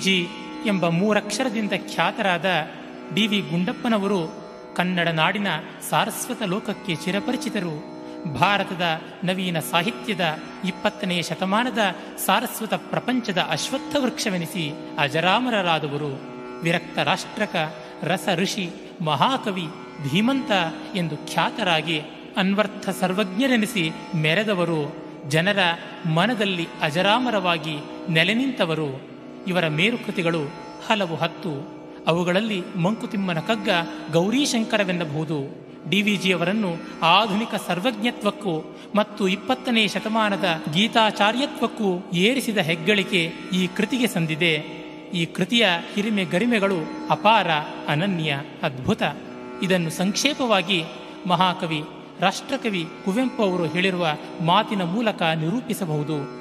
G ಎಂಬ ಮೂರಕ್ಷರದಿಂದ ಖ್ಯಾತರಾದ ಡಿ ವಿ ಗುಂಡಪ್ಪನವರು ಕನ್ನಡ ನಾಡಿನ ಸಾರಸ್ವತ ಲೋಕಕ್ಕೆ ಚಿರಪರಿಚಿತರು. ಭಾರತದ ನವೀನ ಸಾಹಿತ್ಯದ ಇಪ್ಪತ್ತನೇ ಶತಮಾನದ ಸಾರಸ್ವತ ಪ್ರಪಂಚದ ಅಶ್ವತ್ಥ ವೃಕ್ಷವೆನಿಸಿ ಅಜರಾಮರರಾದವರು. ವಿರಕ್ತ ರಾಷ್ಟ್ರಕ, ರಸ ಋಷಿ, ಮಹಾಕವಿ, ಧೀಮಂತ ಎಂದು ಖ್ಯಾತರಾಗಿ ಅನ್ವರ್ಥ ಸರ್ವಜ್ಞರೆನಿಸಿ ಮೆರೆದವರು. ಜನರ ಮನದಲ್ಲಿ ಅಜರಾಮರವಾಗಿ ನೆಲೆ ನಿಂತವರು ಇವರ ಮೇರುಕೃತಿಗಳು ಹಲವು ಹತ್ತು. ಅವುಗಳಲ್ಲಿ ಮಂಕುತಿಮ್ಮನ ಕಗ್ಗ ಗೌರೀಶಂಕರವೆನ್ನಬಹುದು. ಡಿವಿಜಿಯವರನ್ನು ಆಧುನಿಕ ಸರ್ವಜ್ಞತ್ವಕ್ಕೂ ಮತ್ತು ಇಪ್ಪತ್ತನೇ ಶತಮಾನದ ಗೀತಾಚಾರ್ಯತ್ವಕ್ಕೂ ಏರಿಸಿದ ಹೆಗ್ಗಳಿಕೆ ಈ ಕೃತಿಗೆ ಸಂದಿದೆ. ಈ ಕೃತಿಯ ಹಿರಿಮೆ ಗರಿಮೆಗಳು ಅಪಾರ ಅನನ್ಯ ಅದ್ಭುತ. ಇದನ್ನು ಸಂಕ್ಷೇಪವಾಗಿ ಮಹಾಕವಿ, ರಾಷ್ಟ್ರಕವಿ ಕುವೆಂಪು ಅವರು ಹೇಳಿರುವ ಮಾತಿನ ಮೂಲಕ ನಿರೂಪಿಸಬಹುದು.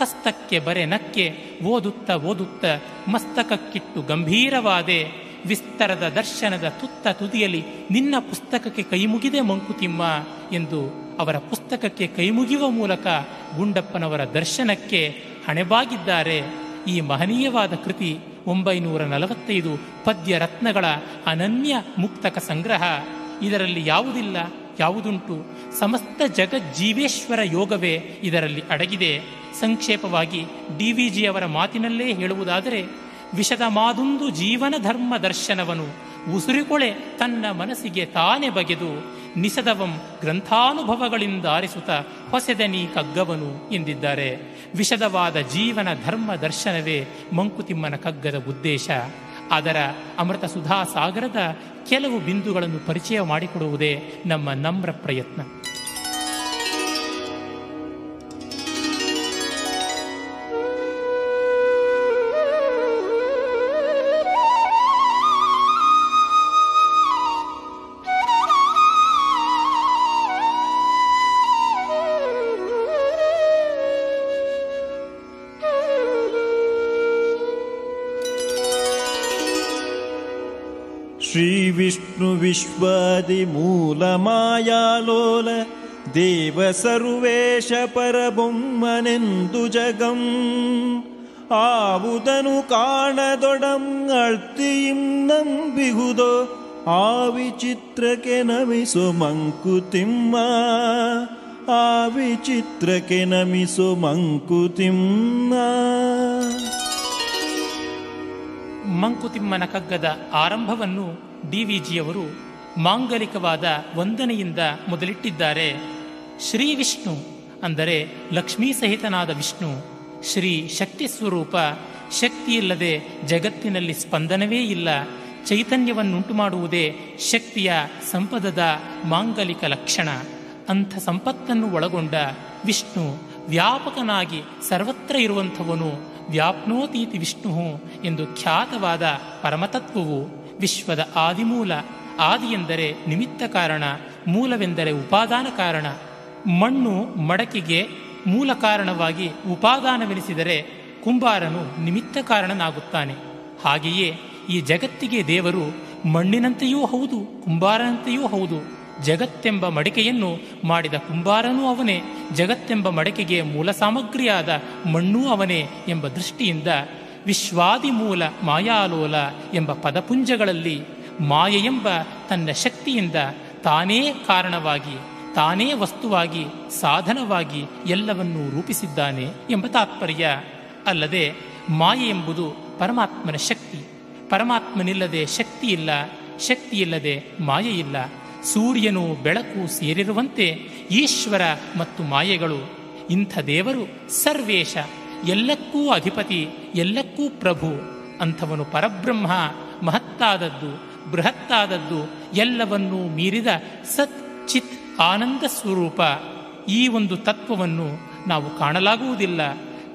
ಹಸ್ತಕ್ಕೆ ಬರೆ ನಕ್ಕೆ ಓದುತ್ತ ಓದುತ್ತ ಮಸ್ತಕಕ್ಕಿಟ್ಟು ಗಂಭೀರವಾದೆ. ವಿಸ್ತರದ ದರ್ಶನದ ತುತ್ತ ತುದಿಯಲ್ಲಿ ನಿನ್ನ ಪುಸ್ತಕಕ್ಕೆ ಕೈಮುಗಿದೆ ಮಂಕುತಿಮ್ಮ ಎಂದು ಅವರ ಪುಸ್ತಕಕ್ಕೆ ಕೈಮುಗಿಯುವ ಮೂಲಕ ಗುಂಡಪ್ಪನವರ ದರ್ಶನಕ್ಕೆ ಹಣೆಬಾಗಿದ್ದಾರೆ. ಈ ಮಹನೀಯವಾದ ಕೃತಿ ಒಂಬೈನೂರ ನಲವತ್ತೈದು ಪದ್ಯ ರತ್ನಗಳ ಅನನ್ಯ ಮುಕ್ತಕ ಸಂಗ್ರಹ. ಇದರಲ್ಲಿ ಯಾವುದಿಲ್ಲ, ಯಾವುದುಂಟು. ಸಮಸ್ತ ಜಗಜ್ಜೀವೇಶ್ವರ ಯೋಗವೇ ಇದರಲ್ಲಿ ಅಡಗಿದೆ. ಸಂಕ್ಷೇಪವಾಗಿ ಡಿ ವಿ ಜಿಯವರ ಮಾತಿನಲ್ಲೇ ಹೇಳುವುದಾದರೆ, ವಿಷದ ಮಾದುಂದು ಜೀವನ ಧರ್ಮ ದರ್ಶನವನು ಉಸುರಿಕೊಳೆ ತನ್ನ ಮನಸ್ಸಿಗೆ ತಾನೇ ಬಗೆದು ನಿಸದವಂ ಗ್ರಂಥಾನುಭವಗಳಿಂದ ಆರಿಸುತ್ತ ಹೊಸೆದನಿ ಕಗ್ಗವನು ಎಂದಿದ್ದಾರೆ. ವಿಷದವಾದ ಜೀವನ ಧರ್ಮ ದರ್ಶನವೇ ಮಂಕುತಿಮ್ಮನ ಕಗ್ಗದ ಉದ್ದೇಶ. ಅದರ ಅಮೃತ ಸುಧಾ ಸಾಗರದ ಕೆಲವು ಬಿಂದುಗಳನ್ನು ಪರಿಚಯ ಮಾಡಿಕೊಡುವುದೇ ನಮ್ಮ ನಮ್ರ ಪ್ರಯತ್ನ. विष्णुविश्वादिमूलमायालोल देवसर्वेश परबुम्मनेन्दु जगम् ಆವುದನು ಕಾಣದೊಡಂ ಅಳ್ತಿಯಿಂ ನಂಬಿಹುದೋ, ಆ ವಿಚಿತ್ರಕ್ಕೆ ನಮಿಸು ಮಂಕುತಿಮ್ಮ. ಆ ವಿಚಿತ್ರಕ್ಕೆ ನಮಿಸು ಮಂಕುತಿಮ್ಮ. ಮಂಕುತಿಮ್ಮನ ಕಗ್ಗದ ಆರಂಭವನ್ನು ಡಿ ವಿ ಜಿಯವರು ಮಾಂಗಲಿಕವಾದ ವಂದನೆಯಿಂದ ಮೊದಲಿಟ್ಟಿದ್ದಾರೆ. ಶ್ರೀ ವಿಷ್ಣು ಅಂದರೆ ಲಕ್ಷ್ಮೀ ಸಹಿತನಾದ ವಿಷ್ಣು, ಶ್ರೀ ಶಕ್ತಿ ಸ್ವರೂಪ, ಶಕ್ತಿಯಿಲ್ಲದೆ ಜಗತ್ತಿನಲ್ಲಿ ಸ್ಪಂದನವೇ ಇಲ್ಲ, ಚೈತನ್ಯವನ್ನುಂಟು ಮಾಡುವುದೇ ಶಕ್ತಿಯ ಸಂಪದದ ಮಾಂಗಲಿಕ ಲಕ್ಷಣ. ಅಂಥ ಸಂಪತ್ತನ್ನು ಒಳಗೊಂಡ ವಿಷ್ಣು ವ್ಯಾಪಕನಾಗಿ ಸರ್ವತ್ರ ಇರುವಂಥವನು, ವ್ಯಾಪ್ನೋತೀತಿ ವಿಷ್ಣು ಎಂದು ಖ್ಯಾತವಾದ ಪರಮತತ್ವವು. ವಿಶ್ವದ ಆದಿಮೂಲ ಆದಿಯೆಂದರೆ ನಿಮಿತ್ತ ಕಾರಣ, ಮೂಲವೆಂದರೆ ಉಪಾದಾನ ಕಾರಣ. ಮಣ್ಣು ಮಡಕೆಗೆ ಮೂಲ ಕಾರಣವಾಗಿ ಉಪಾದಾನವೆನಿಸಿದರೆ ಕುಂಬಾರನು ನಿಮಿತ್ತ ಕಾರಣನಾಗುತ್ತಾನೆ. ಹಾಗೆಯೇ ಈ ಜಗತ್ತಿಗೆ ದೇವರು ಮಣ್ಣಿನಂತೆಯೂ ಹೌದು, ಕುಂಬಾರನಂತೆಯೂ ಹೌದು. ಜಗತ್ತೆಂಬ ಮಡಿಕೆಯನ್ನು ಮಾಡಿದ ಕುಂಬಾರನೂ ಅವನೇ, ಜಗತ್ತೆಂಬ ಮಡಿಕೆಗೆ ಮೂಲ ಸಾಮಗ್ರಿಯಾದ ಮಣ್ಣೂ ಅವನೇ ಎಂಬ ದೃಷ್ಟಿಯಿಂದ ವಿಶ್ವಾದಿಮೂಲ ಮಾಯಾಲೋಲ ಎಂಬ ಪದಪುಂಜಗಳಲ್ಲಿ ಮಾಯೆಯೆಂಬ ತನ್ನ ಶಕ್ತಿಯಿಂದ ತಾನೇ ಕಾರಣವಾಗಿ, ತಾನೇ ವಸ್ತುವಾಗಿ, ಸಾಧನವಾಗಿ ಎಲ್ಲವನ್ನೂ ರೂಪಿಸಿದ್ದಾನೆ ಎಂಬ ತಾತ್ಪರ್ಯ. ಅಲ್ಲದೆ ಮಾಯೆ ಎಂಬುದು ಪರಮಾತ್ಮನ ಶಕ್ತಿ. ಪರಮಾತ್ಮನಿಲ್ಲದೆ ಶಕ್ತಿ ಇಲ್ಲ, ಶಕ್ತಿ ಇಲ್ಲದೆ ಮಾಯೆ ಇಲ್ಲ. ಸೂರ್ಯನು ಬೆಳಕು ಸೇರಿರುವಂತೆ ಈಶ್ವರ ಮತ್ತು ಮಾಯೆಗಳು ಇಂಥ ದೇವರು ಸರ್ವೇಶ ಎಲ್ಲಕ್ಕೂ ಅಧಿಪತಿ, ಎಲ್ಲಕ್ಕೂ ಪ್ರಭು ಅಂಥವನು ಪರಬ್ರಹ್ಮ, ಮಹತ್ತಾದದ್ದು, ಬೃಹತ್ತಾದದ್ದು, ಎಲ್ಲವನ್ನೂ ಮೀರಿದ ಸತ್ ಚಿತ್ ಆನಂದ ಸ್ವರೂಪ. ಈ ಒಂದು ತತ್ವವನ್ನು ನಾವು ಕಾಣಲಾಗುವುದಿಲ್ಲ.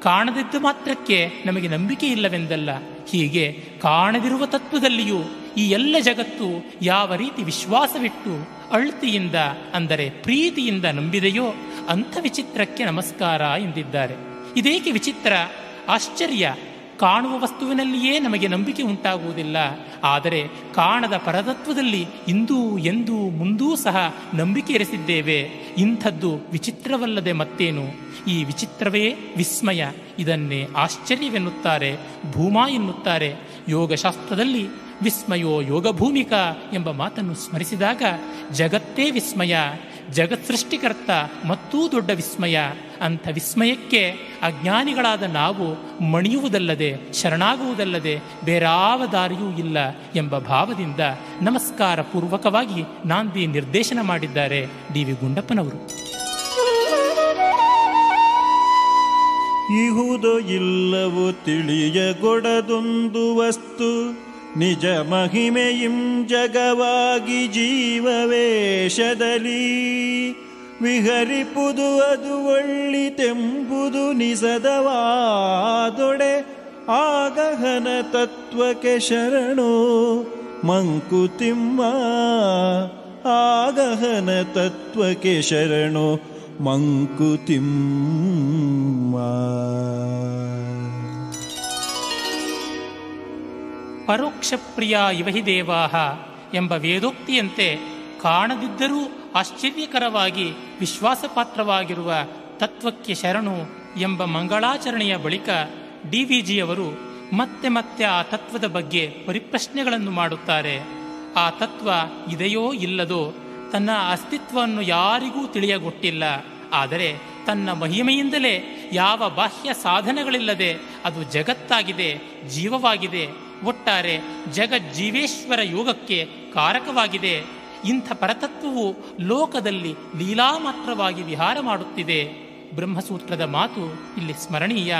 ಕಾಣದಿದ್ದ ಮಾತ್ರಕ್ಕೆ ನಮಗೆ ನಂಬಿಕೆ ಇಲ್ಲವೆಂದಲ್ಲ. ಹೀಗೆ ಕಾಣದಿರುವ ತತ್ವದಲ್ಲಿಯೂ ಈ ಎಲ್ಲ ಜಗತ್ತು ಯಾವ ರೀತಿ ವಿಶ್ವಾಸವಿಟ್ಟು ಅಳ್ತಿಯಿಂದ ಅಂದರೆ ಪ್ರೀತಿಯಿಂದ ನಂಬಿದೆಯೋ ಅಂಥ ವಿಚಿತ್ರಕ್ಕೆ ನಮಸ್ಕಾರ ಎಂದಿದ್ದಾರೆ. ಇದೇಕೆ ವಿಚಿತ್ರ? ಆಶ್ಚರ್ಯ. ಕಾಣುವ ವಸ್ತುವಿನಲ್ಲಿಯೇ ನಮಗೆ ನಂಬಿಕೆ ಉಂಟಾಗುವುದಿಲ್ಲ. ಆದರೆ ಕಾಣದ ಪರತತ್ವದಲ್ಲಿ ಇಂದೂ ಎಂದೂ ಮುಂದೂ ಸಹ ನಂಬಿಕೆ ಇರಿಸಿದ್ದೇವೆ. ಇಂಥದ್ದು ವಿಚಿತ್ರವಲ್ಲದೆ ಮತ್ತೇನು? ಈ ವಿಚಿತ್ರವೇ ವಿಸ್ಮಯ. ಇದನ್ನೇ ಆಶ್ಚರ್ಯವೆನ್ನುತ್ತಾರೆ, ಭೂಮಾ ಎನ್ನುತ್ತಾರೆ. ಯೋಗಶಾಸ್ತ್ರದಲ್ಲಿ ವಿಸ್ಮಯೋ ಯೋಗ ಭೂಮಿಕಾ ಎಂಬ ಮಾತನ್ನು ಸ್ಮರಿಸಿದಾಗ ಜಗತ್ತೇ ವಿಸ್ಮಯ. ಜಗತ್ಸೃಷ್ಟಿಕರ್ತ ಮತ್ತೂ ದೊಡ್ಡ ವಿಸ್ಮಯ. ಅಂಥ ವಿಸ್ಮಯಕ್ಕೆ ಅಜ್ಞಾನಿಗಳಾದ ನಾವು ಮಣಿಯುವುದಲ್ಲದೆ, ಶರಣಾಗುವುದಲ್ಲದೆ ಬೇರಾವ ದಾರಿಯೂ ಇಲ್ಲ ಎಂಬ ಭಾವದಿಂದ ನಮಸ್ಕಾರ ಪೂರ್ವಕವಾಗಿ ನಾಂದಿ ನಿರ್ದೇಶನ ಮಾಡಿದ್ದಾರೆ ಡಿ ವಿ ಗುಂಡಪ್ಪನವರು. ಇಹುದೋ ತಿಳಿಯ ವಸ್ತು, ನಿಜ ಮಹಿಮೆಯಿಂ ಜಗವಾಗಿ ಜೀವವೇಷದಲ್ಲಿ. ವಿಹರಿಪುದು ಅದು ಒಳ್ಳಿತೆಂಬುದು ನಿಸದವಾದೊಡೆ. ಆಗಹನ ತತ್ವಕ್ಕೆ ಶರಣು ಮಂಕುತಿಮ್ಮ ಆಗಹನ ತತ್ವಕ್ಕೆ ಶರಣು ಮಂಕುತಿಮ್ಮ ಪರೋಕ್ಷ ಪ್ರಿಯ ಇವಹಿ ದೇವಾಹ ಎಂಬ ವೇದೋಕ್ತಿಯಂತೆ ಕಾಣದಿದ್ದರೂ ಆಶ್ಚರ್ಯಕರವಾಗಿ ವಿಶ್ವಾಸಪಾತ್ರವಾಗಿರುವ ತತ್ವಕ್ಕೆ ಶರಣು ಎಂಬ ಮಂಗಳಾಚರಣೆಯ ಬಳಿಕ ಡಿ ವಿ ಜಿಯವರು ಮತ್ತೆ ಮತ್ತೆ ಆ ತತ್ವದ ಬಗ್ಗೆ ಪರಿಪ್ರಶ್ನೆಗಳನ್ನು ಮಾಡುತ್ತಾರೆ. ಆ ತತ್ವ ಇದೆಯೋ ಇಲ್ಲದೋ ತನ್ನ ಅಸ್ತಿತ್ವವನ್ನು ಯಾರಿಗೂ ತಿಳಿಯಗೊಟ್ಟಿಲ್ಲ. ಆದರೆ ತನ್ನ ಮಹಿಮೆಯಿಂದಲೇ ಯಾವ ಬಾಹ್ಯ ಸಾಧನಗಳಿಲ್ಲದೆ ಅದು ಜಗತ್ತಾಗಿದೆ, ಜೀವವಾಗಿದೆ. ಒಟ್ಟಾರೆ ಜಗಜ್ಜೀವೇಶ್ವರ ಯೋಗಕ್ಕೆ ಕಾರಕವಾಗಿದೆ. ಇಂಥ ಪರತತ್ವವು ಲೋಕದಲ್ಲಿ ಲೀಲಾ ಮಾತ್ರವಾಗಿ ವಿಹಾರ ಮಾಡುತ್ತಿದೆ. ಬ್ರಹ್ಮಸೂತ್ರದ ಮಾತು ಇಲ್ಲಿ ಸ್ಮರಣೀಯ.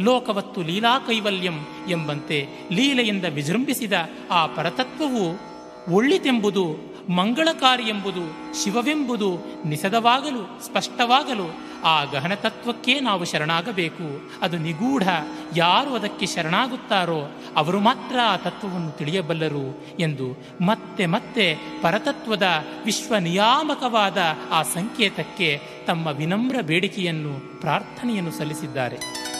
ಲೋಕವತ್ತು ಲೀಲಾ ಕೈವಲ್ಯಂ ಎಂಬಂತೆ ಲೀಲೆಯಿಂದ ವಿಜೃಂಭಿಸಿದ ಆ ಪರತತ್ವವು ಒಳ್ಳಿತೆಂಬುದು ಮಂಗಳಕಾರಿ ಎಂಬುದು, ಶಿವವೆಂಬುದು ನಿಸದವಾಗಲು, ಸ್ಪಷ್ಟವಾಗಲು ಆ ಗಹನ ತತ್ವಕ್ಕೆ ನಾವು ಶರಣಾಗಬೇಕು. ಅದು ನಿಗೂಢ. ಯಾರು ಅದಕ್ಕೆ ಶರಣಾಗುತ್ತಾರೋ ಅವರು ಮಾತ್ರ ಆ ತತ್ವವನ್ನು ತಿಳಿಯಬಲ್ಲರು ಎಂದು ಮತ್ತೆ ಮತ್ತೆ ಪರತತ್ವದ ವಿಶ್ವ ನಿಯಾಮಕವಾದ ಆ ಸಂಕೇತಕ್ಕೆ ತಮ್ಮ ವಿನಮ್ರ ಬೇಡಿಕೆಯನ್ನು ಪ್ರಾರ್ಥನೆಯನ್ನು ಸಲ್ಲಿಸಿದ್ದಾರೆ.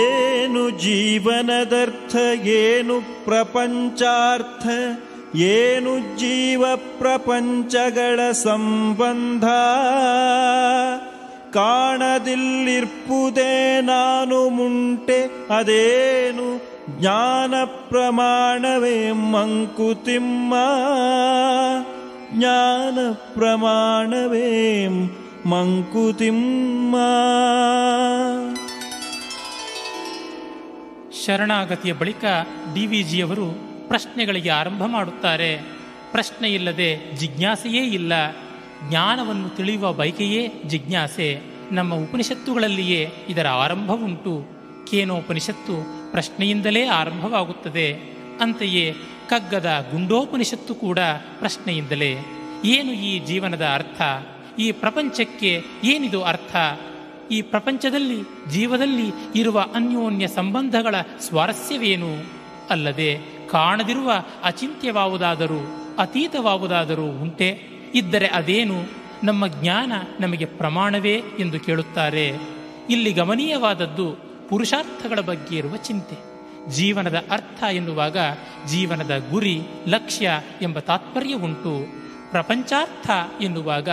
ಏನು ಜೀವನದರ್ಥ ಏನು ಪ್ರಪಂಚಾರ್ಥ ಏನು ಜೀವ ಪ್ರಪಂಚಗಳ ಸಂಬಂಧ ಕಾಣದಿಲ್ಲಿರ್ಪುದೇ ನಾನು ಮುಂಟೆ ಅದೇನು ಜ್ಞಾನ ಪ್ರಮಾಣವೇ ಮಂಕುತಿಮ್ಮ ಜ್ಞಾನ ಪ್ರಮಾಣವೇ ಮಂಕುತಿಮ್ಮ ಶರಣಾಗತಿಯ ಬಳಿಕ ಡಿ ವಿ ಜಿಯವರು ಪ್ರಶ್ನೆಗಳಿಗೆ ಆರಂಭ ಮಾಡುತ್ತಾರೆ. ಪ್ರಶ್ನೆ ಇಲ್ಲದೆ ಜಿಜ್ಞಾಸೆಯೇ ಇಲ್ಲ. ಜ್ಞಾನವನ್ನು ತಿಳಿಯುವ ಬಯಕೆಯೇ ಜಿಜ್ಞಾಸೆ. ನಮ್ಮ ಉಪನಿಷತ್ತುಗಳಲ್ಲಿಯೇ ಇದರ ಆರಂಭ ಉಂಟು ಕೇನೋಪನಿಷತ್ತು ಪ್ರಶ್ನೆಯಿಂದಲೇ ಆರಂಭವಾಗುತ್ತದೆ. ಅಂತೆಯೇ ಕಗ್ಗದ ಗುಂಡೋಪನಿಷತ್ತು ಕೂಡ ಪ್ರಶ್ನೆಯಿಂದಲೇ. ಏನು ಈ ಜೀವನದ ಅರ್ಥ? ಈ ಪ್ರಪಂಚಕ್ಕೆ ಏನಿದು ಅರ್ಥ? ಈ ಪ್ರಪಂಚದಲ್ಲಿ, ಜೀವದಲ್ಲಿ ಇರುವ ಅನ್ಯೋನ್ಯ ಸಂಬಂಧಗಳ ಸ್ವಾರಸ್ಯವೇನು? ಅಲ್ಲದೆ ಕಾಣದಿರುವ ಅಚಿಂತ್ಯವಾವುದಾದರೂ, ಅತೀತವಾವುದಾದರೂ ಉಂಟೆ? ಇದ್ದರೆ ಅದೇನು? ನಮ್ಮ ಜ್ಞಾನ ನಮಗೆ ಪ್ರಮಾಣವೇ ಎಂದು ಕೇಳುತ್ತಾರೆ. ಇಲ್ಲಿ ಗಮನೀಯವಾದದ್ದು ಪುರುಷಾರ್ಥಗಳ ಬಗ್ಗೆ ಇರುವ ಚಿಂತೆ. ಜೀವನದ ಅರ್ಥ ಎನ್ನುವಾಗ ಜೀವನದ ಗುರಿ, ಲಕ್ಷ್ಯ ಎಂಬ ತಾತ್ಪರ್ಯ ಉಂಟು. ಪ್ರಪಂಚಾರ್ಥ ಎನ್ನುವಾಗ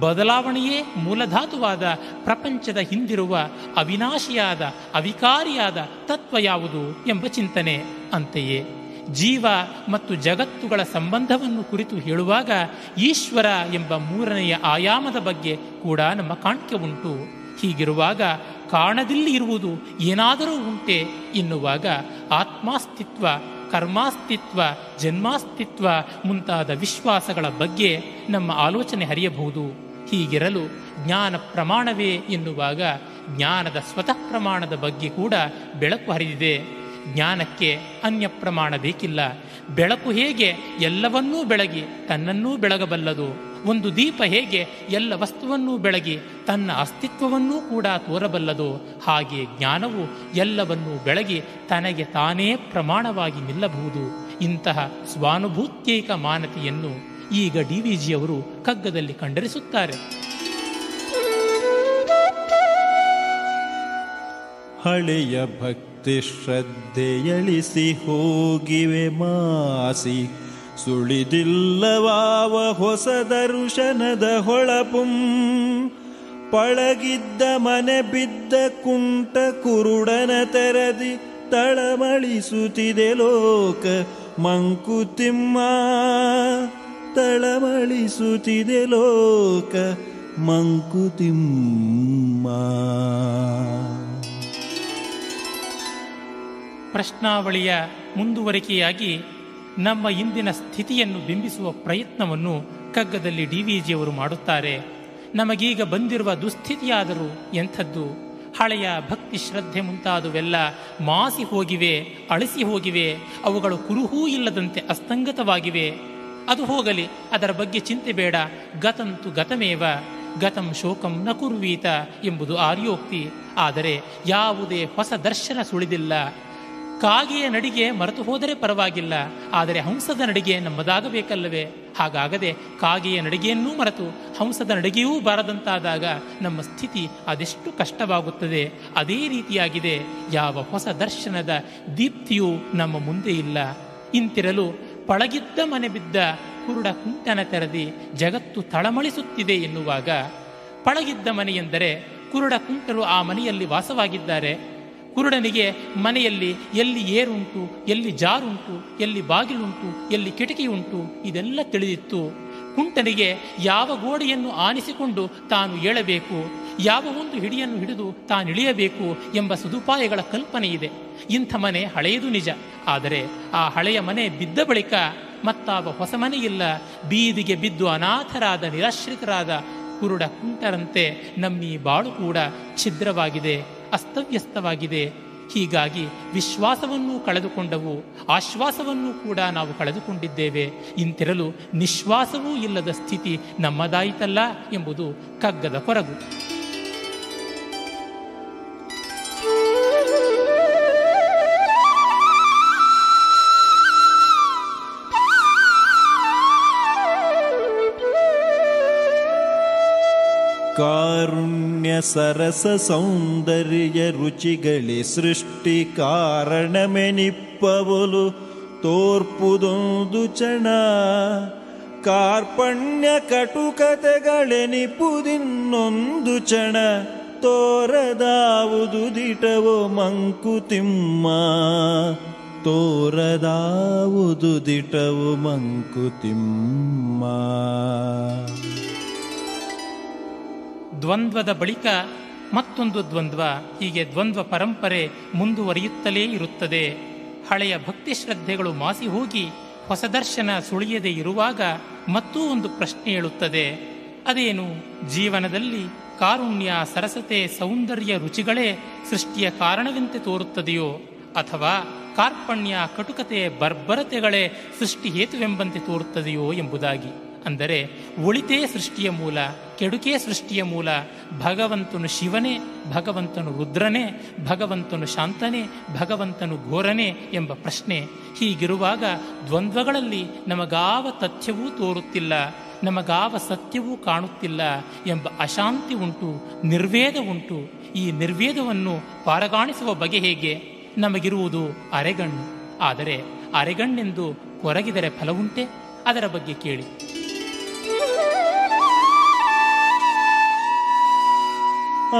ಬದಲಾವಣೆಯೇ ಮೂಲಧಾತುವಾದ ಪ್ರಪಂಚದ ಹಿಂದಿರುವ ಅವಿನಾಶಿಯಾದ, ಅವಿಕಾರಿಯಾದ ತತ್ವ ಯಾವುದು ಎಂಬ ಚಿಂತನೆ. ಅಂತೆಯೇ ಜೀವ ಮತ್ತು ಜಗತ್ತುಗಳ ಸಂಬಂಧವನ್ನು ಕುರಿತು ಹೇಳುವಾಗ ಈಶ್ವರ ಎಂಬ ಮೂರನೆಯ ಆಯಾಮದ ಬಗ್ಗೆ ಕೂಡ ನಮ್ಮ ಕಾಣಿಕೆ ಉಂಟು. ಹೀಗಿರುವಾಗ ಕಾಣದಿಲ್ಲಿ ಇರುವುದು ಏನಾದರೂ ಉಂಟೆ ಎನ್ನುವಾಗ ಆತ್ಮಾಸ್ತಿತ್ವ ಕರ್ಮಾಸ್ತಿತ್ವ, ಜನ್ಮಾಸ್ತಿತ್ವ ಮುಂತಾದ ವಿಶ್ವಾಸಗಳ ಬಗ್ಗೆ ನಮ್ಮ ಆಲೋಚನೆ ಹರಿಯಬಹುದು. ಹೀಗಿರಲು ಜ್ಞಾನ ಪ್ರಮಾಣವೇ ಎನ್ನುವಾಗ ಜ್ಞಾನದ ಸ್ವತಃ ಪ್ರಮಾಣದ ಬಗ್ಗೆ ಕೂಡ ಬೆಳಕು ಹರಿದಿದೆ. ಜ್ಞಾನಕ್ಕೆ ಅನ್ಯ ಪ್ರಮಾಣ ಬೇಕಿಲ್ಲ. ಬೆಳಕು ಹೇಗೆ ಎಲ್ಲವನ್ನೂ ಬೆಳಗಿ ತನ್ನನ್ನೂ ಬೆಳಗಬಲ್ಲದು. ಒಂದು ದೀಪ ಹೇಗೆ ಎಲ್ಲ ವಸ್ತುವನ್ನೂ ಬೆಳಗಿ ತನ್ನ ಅಸ್ತಿತ್ವವನ್ನೂ ಕೂಡ ತೋರಬಲ್ಲದು ಹಾಗೆ ಜ್ಞಾನವು ಎಲ್ಲವನ್ನೂ ಬೆಳಗಿ ತನಗೆ ತಾನೇ ಪ್ರಮಾಣವಾಗಿ ನಿಲ್ಲಬಹುದು. ಇಂತಹ ಸ್ವಾನುಭೂತ್ಯೈಕ ಮಾನತೆಯನ್ನು ಈಗ ಡಿ ವಿ ಜಿಯವರು ಕಗ್ಗದಲ್ಲಿ ಕಂಡರಿಸುತ್ತಾರೆ. ಹಳೆಯ ಭಕ್ತಿ ಶ್ರದ್ಧೆಯಳಿಸಿ ಹೋಗಿವೆ ಮಾಸಿ. ಸುಳಿದಿಲ್ಲವಾವ ಹೊಸ ದರ್ಶನದ ಹೊಳಪುಂ, ಪಳಗಿದ್ದ ಮನೆ ಬಿದ್ದ ಕುಂಟ ಕುರುಡನ ತೆರದಿ ತಳಮಳಿಸುತ್ತಿದೆ ಲೋಕ, ಮಂಕುತಿಮ್ಮ ತಳಮಳಿಸುತ್ತಿದೆ ಲೋಕ, ಮಂಕುತಿಮ್ಮ. ಪ್ರಶ್ನಾವಳಿಯ ಮುಂದುವರಿಕೆಯಾಗಿ ನಮ್ಮ ಇಂದಿನ ಸ್ಥಿತಿಯನ್ನು ಬಿಂಬಿಸುವ ಪ್ರಯತ್ನವನ್ನು ಕಗ್ಗದಲ್ಲಿ ಡಿ ವಿ ಜಿಯವರು ಮಾಡುತ್ತಾರೆ. ನಮಗೀಗ ಬಂದಿರುವ ದುಸ್ಥಿತಿಯಾದರೂ ಎಂಥದ್ದು? ಹಳೆಯ ಭಕ್ತಿ ಶ್ರದ್ಧೆ ಮುಂತಾದವೆಲ್ಲ ಮಾಸಿ ಹೋಗಿವೆ, ಅಳಿಸಿ ಹೋಗಿವೆ, ಅವುಗಳು ಕುರುಹೂ ಇಲ್ಲದಂತೆ ಅಸ್ತಂಗತವಾಗಿವೆ. ಅದು ಹೋಗಲಿ, ಅದರ ಬಗ್ಗೆ ಚಿಂತೆ ಬೇಡ, ಗತಂತು ಗತಮೇವ, ಗತಂ ಶೋಕಂ ನ ಕುರುವೀತ ಎಂಬುದು ಆರ್ಯೋಕ್ತಿ. ಆದರೆ ಯಾವುದೇ ಹೊಸ ದರ್ಶನ ಸುಳಿದಿಲ್ಲ. ಕಾಗೆಯ ನಡಿಗೆ ಮರೆತು ಹೋದರೆ ಪರವಾಗಿಲ್ಲ, ಆದರೆ ಹಂಸದ ನಡಿಗೆ ನಮ್ಮದಾಗಬೇಕಲ್ಲವೇ? ಹಾಗಾಗದೆ ಕಾಗೆಯ ನಡಿಗೆಯನ್ನೂ ಮರೆತು ಹಂಸದ ನಡಿಗೆಯೂ ಬಾರದಂತಾದಾಗ ನಮ್ಮ ಸ್ಥಿತಿ ಅದೆಷ್ಟು ಕಷ್ಟವಾಗುತ್ತದೆ. ಅದೇ ರೀತಿಯಾಗಿದೆ. ಯಾವ ಹೊಸ ದರ್ಶನದ ದೀಪ್ತಿಯೂ ನಮ್ಮ ಮುಂದೆ ಇಲ್ಲ. ಇಂತಿರಲು ಪಳಗಿದ್ದ ಮನೆ ಬಿದ್ದ ಕುರುಡ ಕುಂಟನ ತೆರದಿ ಜಗತ್ತು ತಳಮಳಿಸುತ್ತಿದೆ ಎನ್ನುವಾಗ, ಪಳಗಿದ್ದ ಮನೆಯೆಂದರೆ ಕುರುಡ ಕುಂಟರು ಆ ಮನೆಯಲ್ಲಿ ವಾಸವಾಗಿದ್ದಾರೆ. ಕುರುಡನಿಗೆ ಮನೆಯಲ್ಲಿ ಎಲ್ಲಿ ಏರುಂಟು, ಎಲ್ಲಿ ಜಾರುಂಟು, ಎಲ್ಲಿ ಬಾಗಿಲುಂಟು, ಎಲ್ಲಿ ಕಿಟಕಿ ಉಂಟು ಇದೆಲ್ಲ ತಿಳಿದಿತ್ತು. ಕುಂಟನಿಗೆ ಯಾವ ಗೋಡೆಯನ್ನು ಆನಿಸಿಕೊಂಡು ತಾನು ಏಳಬೇಕು, ಯಾವ ಒಂದು ಹಿಡಿಯನ್ನು ಹಿಡಿದು ತಾನು ಇಳಿಯಬೇಕು ಎಂಬ ಸದುಪಾಯಗಳ ಕಲ್ಪನೆ ಇದೆ ಇಂಥ ಮನೆ ಹಳೆಯದು ನಿಜ. ಆದರೆ ಆ ಹಳೆಯ ಮನೆ ಬಿದ್ದ ಬಳಿಕ ಮತ್ತಾವ ಹೊಸ ಮನೆಯಿಲ್ಲ. ಬೀದಿಗೆ ಬಿದ್ದು ಅನಾಥರಾದ ನಿರಾಶ್ರಿತರಾದ ಕುರುಡ ಕುಂಟರಂತೆ ನಮ್ಮಿ ಬಾಳು ಕೂಡ ಛಿದ್ರವಾಗಿದೆ. ಅಸ್ತವ್ಯಸ್ತವಾಗಿದೆ. ಹೀಗಾಗಿ ವಿಶ್ವಾಸವನ್ನು ಕಳೆದುಕೊಂಡವು, ಆಶ್ವಾಸವನ್ನೂ ಕೂಡ ನಾವು ಕಳೆದುಕೊಂಡಿದ್ದೇವೆ. ಇಂತಿರಲು ನಿಶ್ವಾಸವೂ ಇಲ್ಲದ ಸ್ಥಿತಿ ನಮ್ಮದಾಯಿತಲ್ಲ ಎಂಬುದು ಕಗ್ಗದ ಕೊರಗು. ಕಾರುಣ್ಯ ಸರಸ ಸೌಂದರ್ಯ ರುಚಿಗಳಿ ಸೃಷ್ಟಿ ಕಾರಣಮೆನಿಪ್ಪವಲು ತೋರ್ಪುದೊಂದು ಚಣ ಕಾರ್ಪಣ್ಯ ಕಟುಕತೆಗಳೆನಿಪುದಿನ್ನೊಂದು ಚಣ ತೋರದಾವುದು ದಿಟವೋ ಮಂಕುತಿಮ್ಮ ತೋರದಾವುದು ದಿಟವು ಮಂಕುತಿಮ್ಮ ದ್ವಂದ್ವದ ಬಳಿಕ ಮತ್ತೊಂದು ದ್ವಂದ್ವ, ಹೀಗೆ ದ್ವಂದ್ವ ಪರಂಪರೆ ಮುಂದುವರಿಯುತ್ತಲೇ ಇರುತ್ತದೆ. ಹಳೆಯ ಭಕ್ತಿ ಶ್ರದ್ಧೆಗಳು ಮಾಸಿ ಹೋಗಿ ಹೊಸ ದರ್ಶನ ಸುಳಿಯದೆ ಇರುವಾಗ ಮತ್ತೂ ಒಂದು ಪ್ರಶ್ನೆ ಹೇಳುತ್ತದೆ ಅದೇನು? ಜೀವನದಲ್ಲಿ ಕಾರುಣ್ಯ, ಸರಸತೆ, ಸೌಂದರ್ಯ ರುಚಿಗಳೇ ಸೃಷ್ಟಿಯ ಕಾರಣವೆಂತೆ ತೋರುತ್ತದೆಯೋ? ಅಥವಾ ಕಾರ್ಪಣ್ಯ, ಕಟುಕತೆ, ಬರ್ಬರತೆಗಳೇ ಸೃಷ್ಟಿ ಹೇತುವೆಂಬಂತೆ ತೋರುತ್ತದೆಯೋ ಎಂಬುದಾಗಿ? ಅಂದರೆ ಒಳಿತೇ ಸೃಷ್ಟಿಯ ಮೂಲ, ಕೆಡುಕೇ ಸೃಷ್ಟಿಯ ಮೂಲ, ಭಗವಂತನು ಶಿವನೇ, ಭಗವಂತನು ರುದ್ರನೇ, ಭಗವಂತನು ಶಾಂತನೇ, ಭಗವಂತನು ಘೋರನೇ ಎಂಬ ಪ್ರಶ್ನೆ ಹೀಗಿರುವಾಗ ದ್ವಂದ್ವಗಳಲ್ಲಿ ನಮಗಾವ ತಥ್ಯವೂ ತೋರುತ್ತಿಲ್ಲ, ನಮಗಾವ ಸತ್ಯವೂ ಕಾಣುತ್ತಿಲ್ಲ ಎಂಬ ಅಶಾಂತಿ ಉಂಟು, ನಿರ್ವೇದ ಉಂಟು. ಈ ನಿರ್ವೇದವನ್ನು ಪಾರಗಾಣಿಸುವ ಬಗೆ ಹೇಗೆ? ನಮಗಿರುವುದು ಅರೆಗಣ್ಣು. ಆದರೆ ಅರೆಗಣ್ಣೆಂದು ಕೊರಗಿದರೆ ಫಲವುಂಟೆ? ಅದರ ಬಗ್ಗೆ ಕೇಳಿ.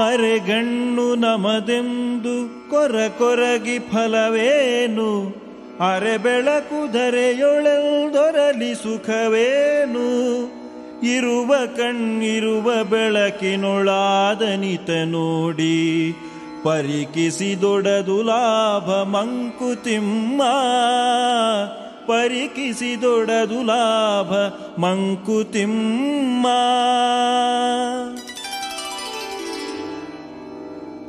ಅರೆಗಣ್ಣು ನಮದೆಂದು ಕೊರ ಕೊರಗಿ ಫಲವೇನು? ಅರೆ ಬೆಳಕು ಧರೆಯೊಳೆಲ್ದೊರಲಿ ಸುಖವೇನು? ಇರುವ ಕಣ್ಣಿರುವ ಬೆಳಕಿನೊಳಾದನಿತ ನೋಡಿ, ಪರಿಕಿಸಿದೊಡದು ಲಾಭ ಮಂಕುತಿಮ್ಮ. ಪರಿಕಿಸಿದೊಡದು ಲಾಭ ಮಂಕುತಿಮ್ಮ.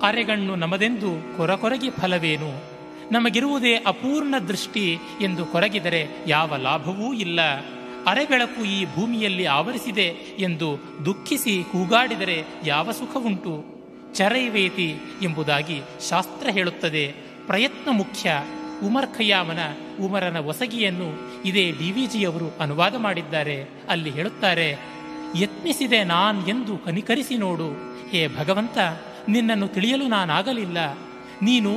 ಅರೆಗಣ್ಣು ನಮದೆಂದು ಕೊರಕೊರಗಿ ಫಲವೇನು? ನಮಗಿರುವುದೇ ಅಪೂರ್ಣ ದೃಷ್ಟಿ ಎಂದು ಕೊರಗಿದರೆ ಯಾವ ಲಾಭವೂ ಇಲ್ಲ. ಅರೆಬೆಳಕು ಈ ಭೂಮಿಯಲ್ಲಿ ಆವರಿಸಿದೆ ಎಂದು ದುಃಖಿಸಿ ಕೂಗಾಡಿದರೆ ಯಾವ ಸುಖವುಂಟು? ಚರೈವೇತಿ ಎಂಬುದಾಗಿ ಶಾಸ್ತ್ರ ಹೇಳುತ್ತದೆ. ಪ್ರಯತ್ನ ಮುಖ್ಯ. ಉಮರ್ ಖಯ್ಯಾಮನ ಉಮರನ ಒಸಗಿಯನ್ನು ಇದೇ ಡಿ ವಿ ಜಿಯವರು ಅನುವಾದ ಮಾಡಿದ್ದಾರೆ. ಅಲ್ಲಿ ಹೇಳುತ್ತಾರೆ, ಯತ್ನಿಸಿದೆ ನಾನ್ ಎಂದು ಕನಿಕರಿಸಿ ನೋಡು. ಹೇ ಭಗವಂತ ನಿನ್ನನ್ನು ತಿಳಿಯಲು ನಾನಾಗಲಿಲ್ಲ. ನೀನು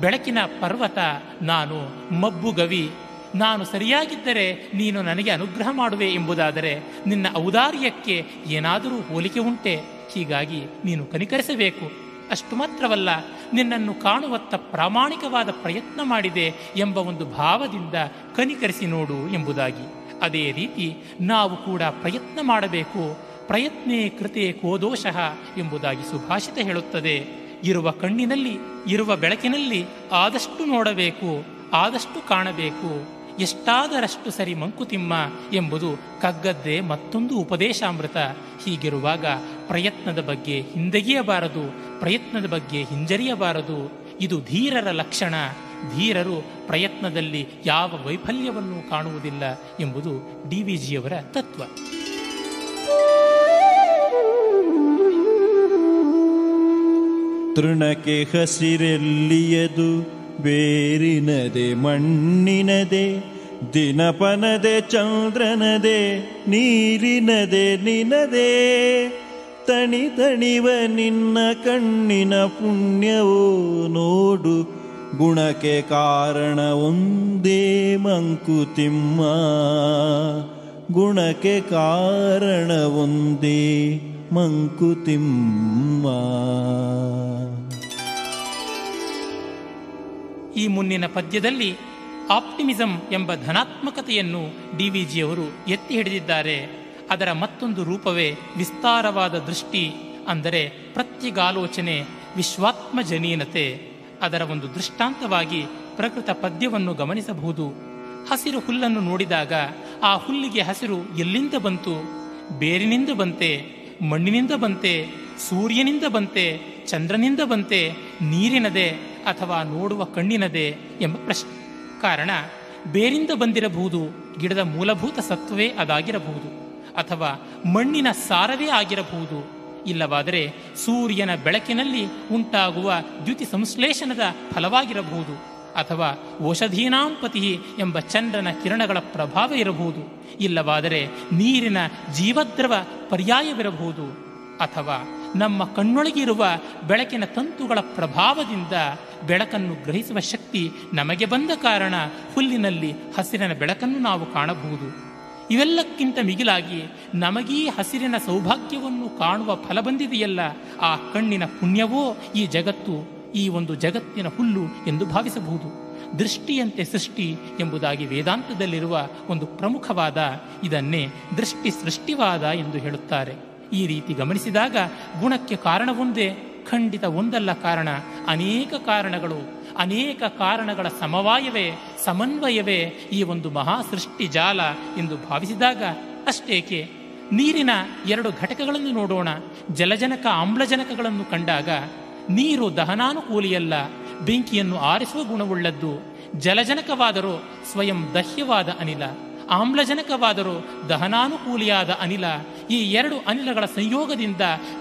ಬೆಳಕಿನ ಪರ್ವತ, ನಾನು ಮಬ್ಬುಗವಿ ನಾನು ಸರಿಯಾಗಿದ್ದರೆ ನೀನು ನನಗೆ ಅನುಗ್ರಹ ಮಾಡುವೆ ಎಂಬುದಾದರೆ ನಿನ್ನ ಔದಾರ್ಯಕ್ಕೆ ಏನಾದರೂ ಹೋಲಿಕೆ ಉಂಟೆ. ಹೀಗಾಗಿ ನೀನು ಕನಿಕರಿಸಬೇಕು. ಅಷ್ಟು ಮಾತ್ರವಲ್ಲ, ನಿನ್ನನ್ನು ಕಾಣುವತ್ತ ಪ್ರಾಮಾಣಿಕವಾದ ಪ್ರಯತ್ನ ಮಾಡಿದೆ ಎಂಬ ಒಂದು ಭಾವದಿಂದ ಕನಿಕರಿಸಿ ನೋಡು ಎಂಬುದಾಗಿ. ಅದೇ ರೀತಿ ನಾವು ಕೂಡ ಪ್ರಯತ್ನ ಮಾಡಬೇಕು. ಪ್ರಯತ್ನೇ ಕೃತೆ ಕೋದೋಷಃ ಎಂಬುದಾಗಿ ಸುಭಾಷಿತ ಹೇಳುತ್ತದೆ. ಇರುವ ಕಣ್ಣಿನಲ್ಲಿ, ಇರುವ ಬೆಳಕಿನಲ್ಲಿ ಆದಷ್ಟು ನೋಡಬೇಕು, ಆದಷ್ಟು ಕಾಣಬೇಕು. ಎಷ್ಟಾದರಷ್ಟು ಸರಿ ಮಂಕುತಿಮ್ಮ ಎಂಬುದು ಕಗ್ಗದ್ದೇ ಮತ್ತೊಂದು ಉಪದೇಶಾಮೃತ. ಹೀಗಿರುವಾಗ ಪ್ರಯತ್ನದ ಬಗ್ಗೆ ಹಿಂದೆಗೆಯಬಾರದು, ಪ್ರಯತ್ನದ ಬಗ್ಗೆ ಹಿಂಜರಿಯಬಾರದು. ಇದು ಧೀರರ ಲಕ್ಷಣ. ಧೀರರು ಪ್ರಯತ್ನದಲ್ಲಿ ಯಾವ ವೈಫಲ್ಯವನ್ನು ಕಾಣುವುದಿಲ್ಲ ಎಂಬುದು ಡಿ ವಿ ಜಿಯವರ ತತ್ವ. ತೃಣಕ್ಕೆ ಹಸಿರೆಲ್ಲಿಯದು ಬೇರಿನದೆ, ಮಣ್ಣಿನದೆ, ದಿನಪನದೆ, ಚಂದ್ರನದೆ, ನೀರಿನದೆ, ನಿನದೆ. ತಣಿ ತಣಿವ ನಿನ್ನ ಕಣ್ಣಿನ ಪುಣ್ಯವೋ ನೋಡು, ಗುಣಕ್ಕೆ ಕಾರಣ ಒಂದೇ ಮಂಕುತಿಮ್ಮ. ಗುಣಕ್ಕೆ ಕಾರಣ ಒಂದೇ ಮಂಕುತಿಮ್ಮ. ಈ ಮುಂದಿನ ಪದ್ಯದಲ್ಲಿ ಆಪ್ಟಿಮಿಸಂ ಎಂಬ ಧನಾತ್ಮಕತೆಯನ್ನು ಡಿ ವಿ ಜಿಯವರು ಎತ್ತಿ ಹಿಡಿದಿದ್ದಾರೆ. ಅದರ ಮತ್ತೊಂದು ರೂಪವೇ ವಿಸ್ತಾರವಾದ ದೃಷ್ಟಿ, ಅಂದರೆ ಪ್ರತ್ಯಗಾಲೋಚನೆ, ವಿಶ್ವಾತ್ಮಜನೀನತೆ. ಅದರ ಒಂದು ದೃಷ್ಟಾಂತವಾಗಿ ಪ್ರಕೃತ ಪದ್ಯವನ್ನು ಗಮನಿಸಬಹುದು. ಹಸಿರು ಹುಲ್ಲನ್ನು ನೋಡಿದಾಗ ಆ ಹುಲ್ಲಿಗೆ ಹಸಿರು ಎಲ್ಲಿಂದ ಬಂತು? ಬೇರಿನಿಂದ ಬಂತೆ. ಮಣ್ಣಿನಿಂದ ಬಂತೆ, ಸೂರ್ಯನಿಂದ ಬಂತೆ, ಚಂದ್ರನಿಂದ ಬಂತೆ, ನೀರಿನದೆ ಅಥವಾ ನೋಡುವ ಕಣ್ಣಿನದೆ ಎಂಬ ಪ್ರಶ್ನೆ. ಕಾರಣ, ಬೇರಿಂದ ಬಂದಿರಬಹುದು, ಗಿಡದ ಮೂಲಭೂತ ಸತ್ವವೇ ಅದಾಗಿರಬಹುದು, ಅಥವಾ ಮಣ್ಣಿನ ಸಾರವೇ ಆಗಿರಬಹುದು. ಇಲ್ಲವಾದರೆ, ಸೂರ್ಯನ ಬೆಳಕಿನಲ್ಲಿ ಉಂಟಾಗುವ ದ್ಯುತಿ ಸಂಶ್ಲೇಷಣದ ಫಲವಾಗಿರಬಹುದು. ಅಥವಾ ಓಷಧೀನಾಂಪತಿ ಎಂಬ ಚಂದ್ರನ ಕಿರಣಗಳ ಪ್ರಭಾವ ಇರಬಹುದು. ಇಲ್ಲವಾದರೆ ನೀರಿನ ಜೀವದ್ರವ ಪರ್ಯಾಯವಿರಬಹುದು. ಅಥವಾ ನಮ್ಮ ಕಣ್ಣೊಳಗಿರುವ ಬೆಳಕಿನ ತಂತುಗಳ ಪ್ರಭಾವದಿಂದ ಬೆಳಕನ್ನು ಗ್ರಹಿಸುವ ಶಕ್ತಿ ನಮಗೆ ಬಂದ ಕಾರಣ ಹುಲ್ಲಿನಲ್ಲಿ ಹಸಿರಿನ ಬೆಳಕನ್ನು ನಾವು ಕಾಣಬಹುದು. ಇವೆಲ್ಲಕ್ಕಿಂತ ಮಿಗಿಲಾಗಿ ನಮಗೀ ಹಸಿರಿನ ಸೌಭಾಗ್ಯವನ್ನು ಕಾಣುವ ಫಲ ಬಂದಿದೆಯಲ್ಲ, ಆ ಕಣ್ಣಿನ ಪುಣ್ಯವೋ ಈ ಜಗತ್ತು? ಈ ಒಂದು ಜಗತ್ತಿನ ಹುಲ್ಲು ಎಂದು ಭಾವಿಸಬಹುದು. ದೃಷ್ಟಿಯಂತೆ ಸೃಷ್ಟಿ ಎಂಬುದಾಗಿ ವೇದಾಂತದಲ್ಲಿರುವ ಒಂದು ಪ್ರಮುಖವಾದ ಇದನ್ನೇ ದೃಷ್ಟಿ ಸೃಷ್ಟಿವಾದ ಎಂದು ಹೇಳುತ್ತಾರೆ. ಈ ರೀತಿ ಗಮನಿಸಿದಾಗ ಗುಣಕ್ಕೆ ಕಾರಣವೊಂದೇ ಖಂಡಿತ ಒಂದಲ್ಲ ಕಾರಣ. ಅನೇಕ ಕಾರಣಗಳು, ಅನೇಕ ಕಾರಣಗಳ ಸಮವಾಯವೇ, ಸಮನ್ವಯವೇ ಈ ಒಂದು ಮಹಾ ಸೃಷ್ಟಿ ಜಾಲ ಎಂದು ಭಾವಿಸಿದಾಗ ಅಷ್ಟೇಕೆ? ನೀರಿನ ಎರಡು ಘಟಕಗಳನ್ನು ನೋಡೋಣ. ಜಲಜನಕ, ಆಮ್ಲಜನಕಗಳನ್ನು ಕಂಡಾಗ ನೀರು ದಹನಾನುಕೂಲಿಯಲ್ಲ. ಬೆಂಕಿಯನ್ನು ಆರಿಸುವ ಗುಣವುಳ್ಳದ್ದು. ಜಲಜನಕವಾದರೂ ಸ್ವಯಂ ದಹ್ಯವಾದ ಅನಿಲ. ಆಮ್ಲಜನಕವಾದರೂ ದಹನಾನುಕೂಲಿಯಾದ ಅನಿಲ. ಈ ಎರಡು ಅನಿಲಗಳ ಸಂಯೋಗದಿಂದ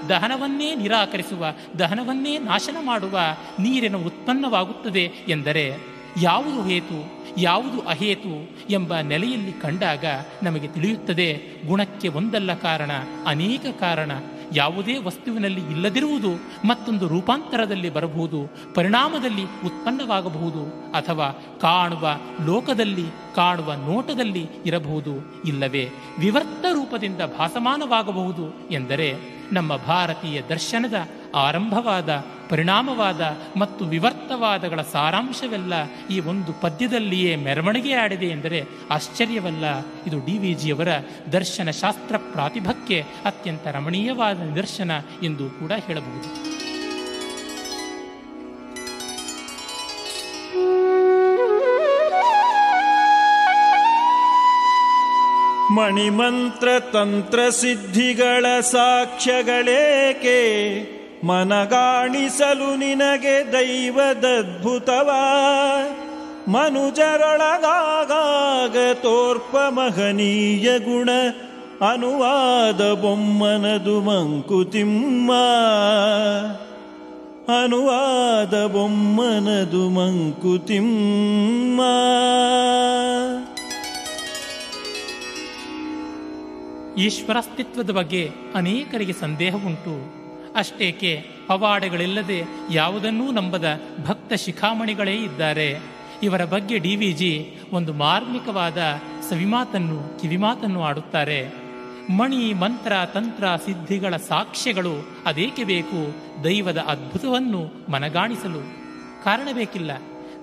ದಹನವನ್ನೇ ನಿರಾಕರಿಸುವ, ದಹನವನ್ನೇ ನಾಶನ ಮಾಡುವ ನೀರಿನ ಉತ್ಪನ್ನವಾಗುತ್ತದೆ ಎಂದರೆ, ಯಾವುದು ಹೇತು, ಯಾವುದು ಅಹೇತು ಎಂಬ ನೆಲೆಯಲ್ಲಿ ಕಂಡಾಗ ನಮಗೆ ತಿಳಿಯುತ್ತದೆ, ಗುಣಕ್ಕೆ ಒಂದಲ್ಲ ಕಾರಣ, ಅನೇಕ ಕಾರಣ. ಯಾವುದೇ ವಸ್ತುವಿನಲ್ಲಿ ಇಲ್ಲದಿರುವುದು ಮತ್ತೊಂದು ರೂಪಾಂತರದಲ್ಲಿ ಬರಬಹುದು, ಪರಿಣಾಮದಲ್ಲಿ ಉತ್ಪನ್ನವಾಗಬಹುದು, ಅಥವಾ ಕಾಣುವ ಲೋಕದಲ್ಲಿ, ಕಾಣುವ ನೋಟದಲ್ಲಿ ಇರಬಹುದು, ಇಲ್ಲವೇ ವಿವರ್ತ ರೂಪದಿಂದ ಭಾಸಮಾನವಾಗಬಹುದು ಎಂದರೆ ನಮ್ಮ ಭಾರತೀಯ ದರ್ಶನದ ಆರಂಭವಾದ ಪರಿಣಾಮವಾದ ಮತ್ತು ವಿವರ್ತವಾದಗಳ ಸಾರಾಂಶವೆಲ್ಲ ಈ ಒಂದು ಪದ್ಯದಲ್ಲಿಯೇ ಮೆರವಣಿಗೆ ಆಡಿದೆ ಎಂದರೆ ಆಶ್ಚರ್ಯವಲ್ಲ. ಇದು ಡಿ ವಿ ಜಿಯವರ ದರ್ಶನ ಶಾಸ್ತ್ರ ಪ್ರಾತಿಭಕ್ಕೆ ಅತ್ಯಂತ ರಮಣೀಯವಾದ ನಿದರ್ಶನ ಎಂದು ಕೂಡ ಹೇಳಬಹುದು. ಮಣಿಮಂತ್ರ ತಂತ್ರ ಸಿದ್ಧಿಗಳ ಸಾಕ್ಷ್ಯಗಳೇಕೆ? ಮನಗಾಣಿಸಲು ನಿನಗೆ ದೈವದದ್ಭುತವ. ಮನುಜರೊಳಗಾಗ ತೋರ್ಪ ಮಹನೀಯ ಗುಣ. ಅನುವಾದ ಬೊಮ್ಮನದು ಮಂಕುತಿಮ್ಮ. ಅನುವಾದ ಬೊಮ್ಮನದು ಮಂಕುತಿಮ್ಮ. ಈಶ್ವರಾಸ್ತಿತ್ವದ ಬಗ್ಗೆ ಅನೇಕರಿಗೆ ಸಂದೇಹ ಉಂಟು ಅಷ್ಟೇಕೆ ಪವಾಡಗಳಿಲ್ಲದೆ ಯಾವುದನ್ನೂ ನಂಬದ ಭಕ್ತ ಶಿಖಾಮಣಿಗಳೇ ಇದ್ದಾರೆ. ಇವರ ಬಗ್ಗೆ ಡಿ ವಿ ಜಿ ಒಂದು ಮಾರ್ಮಿಕವಾದ ಸವಿಮಾತನ್ನು, ಕಿವಿಮಾತನ್ನು ಆಡುತ್ತಾರೆ. ಮಣಿ, ಮಂತ್ರ, ತಂತ್ರ, ಸಿದ್ಧಿಗಳ ಸಾಕ್ಷ್ಯಗಳು ಅದೇಕೆ ಬೇಕು ದೈವದ ಅದ್ಭುತವನ್ನು ಮನಗಾಣಿಸಲು? ಕಾರಣ ಬೇಕಿಲ್ಲ.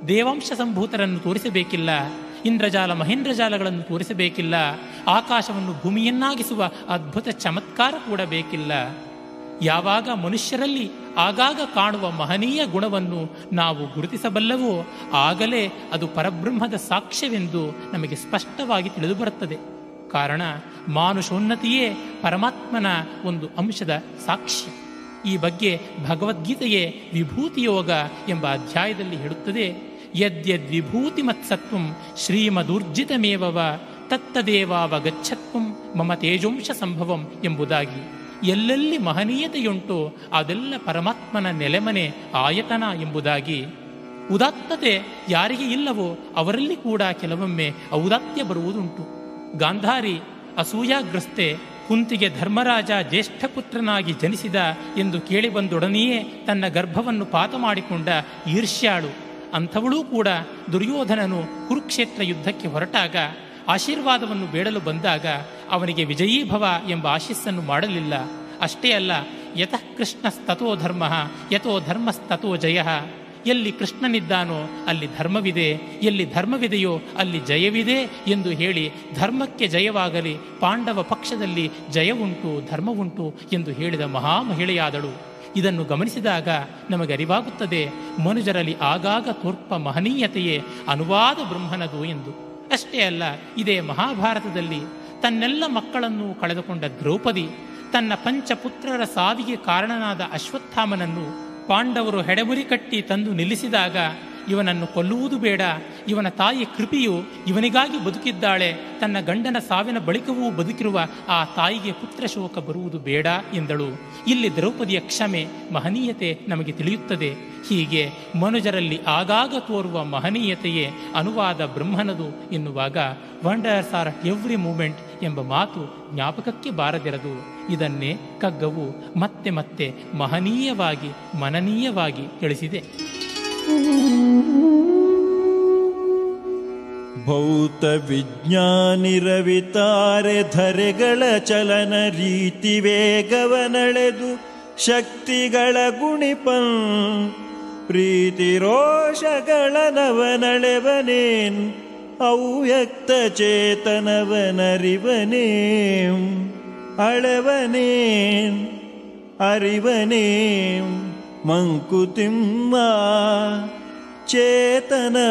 ದೇವಾಂಶ ಸಂಭೂತರನ್ನು ತೋರಿಸಬೇಕಿಲ್ಲ. ಇಂದ್ರಜಾಲ, ಮಹೇಂದ್ರಜಾಲಗಳನ್ನು ತೋರಿಸಬೇಕಿಲ್ಲ. ಆಕಾಶವನ್ನು ಭೂಮಿಯನ್ನಾಗಿಸುವ ಅದ್ಭುತ ಚಮತ್ಕಾರ ಕೂಡ ಬೇಕಿಲ್ಲ. ಯಾವಾಗ ಮನುಷ್ಯರಲ್ಲಿ ಆಗಾಗ ಕಾಣುವ ಮಹನೀಯ ಗುಣವನ್ನು ನಾವು ಗುರುತಿಸಬಲ್ಲವೋ, ಆಗಲೇ ಅದು ಪರಬ್ರಹ್ಮದ ಸಾಕ್ಷ್ಯವೆಂದು ನಮಗೆ ಸ್ಪಷ್ಟವಾಗಿ ತಿಳಿದುಬರುತ್ತದೆ. ಕಾರಣ, ಮಾನುಷೋನ್ನತಿಯೇ ಪರಮಾತ್ಮನ ಒಂದು ಅಂಶದ ಸಾಕ್ಷ್ಯ. ಈ ಬಗ್ಗೆ ಭಗವದ್ಗೀತೆಯೇ ವಿಭೂತಿಯೋಗ ಎಂಬ ಅಧ್ಯಾಯದಲ್ಲಿ ಹೇಳುತ್ತದೆ ಯದ್ಯದ್ ವಿಭೂತಿ ಮತ್ಸತ್ವಂ ಶ್ರೀಮದೂರ್ಜಿತಮೇವವ ತತ್ತದೇವಾವಗಚ್ಚತ್ವಂ ಮಮ ತೇಜೋಂಶ ಸಂಭವಂ ಎಂಬುದಾಗಿ. ಎಲ್ಲೆಲ್ಲಿ ಮಹನೀಯತೆಯುಂಟು, ಅದೆಲ್ಲ ಪರಮಾತ್ಮನ ನೆಲೆಮನೆ, ಆಯತನ ಎಂಬುದಾಗಿ. ಉದಾತ್ತತೆ ಯಾರಿಗೆ ಇಲ್ಲವೋ ಅವರಲ್ಲಿ ಕೂಡ ಕೆಲವೊಮ್ಮೆ ಔದಾತ್ಯ ಬರುವುದುಂಟು. ಗಾಂಧಾರಿ ಅಸೂಯಾಗ್ರಸ್ತೆ, ಕುಂತಿಗೆ ಧರ್ಮರಾಜ ಜ್ಯೇಷ್ಠ ಪುತ್ರನಾಗಿ ಜನಿಸಿದ ಎಂದು ಕೇಳಿಬಂದೊಡನೆಯೇ ತನ್ನ ಗರ್ಭವನ್ನು ಪಾತ ಮಾಡಿಕೊಂಡ ಈರ್ಷ್ಯಾಳು. ಅಂಥವಳೂ ಕೂಡ ದುರ್ಯೋಧನನು ಕುರುಕ್ಷೇತ್ರ ಯುದ್ಧಕ್ಕೆ ಹೊರಟಾಗ, ಆಶೀರ್ವಾದವನ್ನು ಬೇಡಲು ಬಂದಾಗ ಅವನಿಗೆ ವಿಜಯೀಭವ ಎಂಬ ಆಶಿಸ್ಸನ್ನು ಮಾಡಲಿಲ್ಲ. ಅಷ್ಟೇ ಅಲ್ಲ, ಯತಃ ಕೃಷ್ಣಸ್ತತೋ ಧರ್ಮ ಯಥೋ ಧರ್ಮಸ್ತತೋ ಜಯ. ಎಲ್ಲಿ ಕೃಷ್ಣನಿದ್ದಾನೋ ಅಲ್ಲಿ ಧರ್ಮವಿದೆ, ಎಲ್ಲಿ ಧರ್ಮವಿದೆಯೋ ಅಲ್ಲಿ ಜಯವಿದೆ ಎಂದು ಹೇಳಿ ಧರ್ಮಕ್ಕೆ ಜಯವಾಗಲಿ, ಪಾಂಡವ ಪಕ್ಷದಲ್ಲಿ ಜಯವುಂಟು ಧರ್ಮವುಂಟು ಎಂದು ಹೇಳಿದ ಮಹಾಮಹಿಳೆಯಾದಳು. ಇದನ್ನು ಗಮನಿಸಿದಾಗ ನಮಗೆ ಅರಿವಾಗುತ್ತದೆ, ಮನುಜರಲ್ಲಿ ಆಗಾಗ ತೋರ್ಪ ಮಹನೀಯತೆಯೇ ಅನುವಾದ ಬ್ರಹ್ಮನದು ಎಂದು. ಅಷ್ಟೇ ಅಲ್ಲ, ಇದೇ ಮಹಾಭಾರತದಲ್ಲಿ ತನ್ನೆಲ್ಲ ಮಕ್ಕಳನ್ನು ಕಳೆದುಕೊಂಡ ದ್ರೌಪದಿ ತನ್ನ ಪಂಚಪುತ್ರರ ಸಾವಿಗೆ ಕಾರಣನಾದ ಅಶ್ವತ್ಥಾಮನನ್ನು ಪಾಂಡವರು ಹೆಡಬುರಿ ಕಟ್ಟಿ ತಂದು ನಿಲ್ಲಿಸಿದಾಗ ಇವನನ್ನು ಕೊಲ್ಲುವುದು ಬೇಡ, ಇವನ ತಾಯಿ ಕೃಪಿಯು ಇವನಿಗಾಗಿ ಬದುಕಿದ್ದಾಳೆ, ತನ್ನ ಗಂಡನ ಸಾವಿನ ಬಳಿಕವೂ ಬದುಕಿರುವ ಆ ತಾಯಿಗೆ ಪುತ್ರ ಶೋಕ ಬರುವುದು ಬೇಡ ಎಂದಳು. ಇಲ್ಲಿ ದ್ರೌಪದಿಯ ಕ್ಷಮೆ, ಮಹನೀಯತೆ ನಮಗೆ ತಿಳಿಯುತ್ತದೆ. ಹೀಗೆ ಮನುಜರಲ್ಲಿ ಆಗಾಗ ತೋರುವ ಮಹನೀಯತೆಯೇ ಅನುವಾದ ಬ್ರಹ್ಮನದು ಎನ್ನುವಾಗ ವಂಡರ್ಸ್ ಆರ್ ಎವ್ರಿ ಮೂಮೆಂಟ್ ಎಂಬ ಮಾತು ಜ್ಞಾಪಕಕ್ಕೆ ಬಾರದಿರದು. ಇದನ್ನೇ ಕಗ್ಗವು ಮತ್ತೆ ಮತ್ತೆ ಮಹನೀಯವಾಗಿ, ಮನನೀಯವಾಗಿ ತಿಳಿಸಿದೆ. ಭೌತ ವಿಜ್ಞಾನಿರವಿತಾರೆ ಧರೆಗಳ ಚಲನ ರೀತಿ ವೇಗವನಳೆದು ಶಕ್ತಿಗಳ ಗುಣಿಪನ್ ಪ್ರೀತಿ ರೋಷಗಳ ನವನಳೆವನೇನ್ ಅವ್ಯಕ್ತ ಚೇತನವನರಿವನೇ. ಅಳವನೇ, ಅರಿವನೇ, ಮಂಕುತಿಮ್ಮ. ಚೇತನವನರಿವನೇ,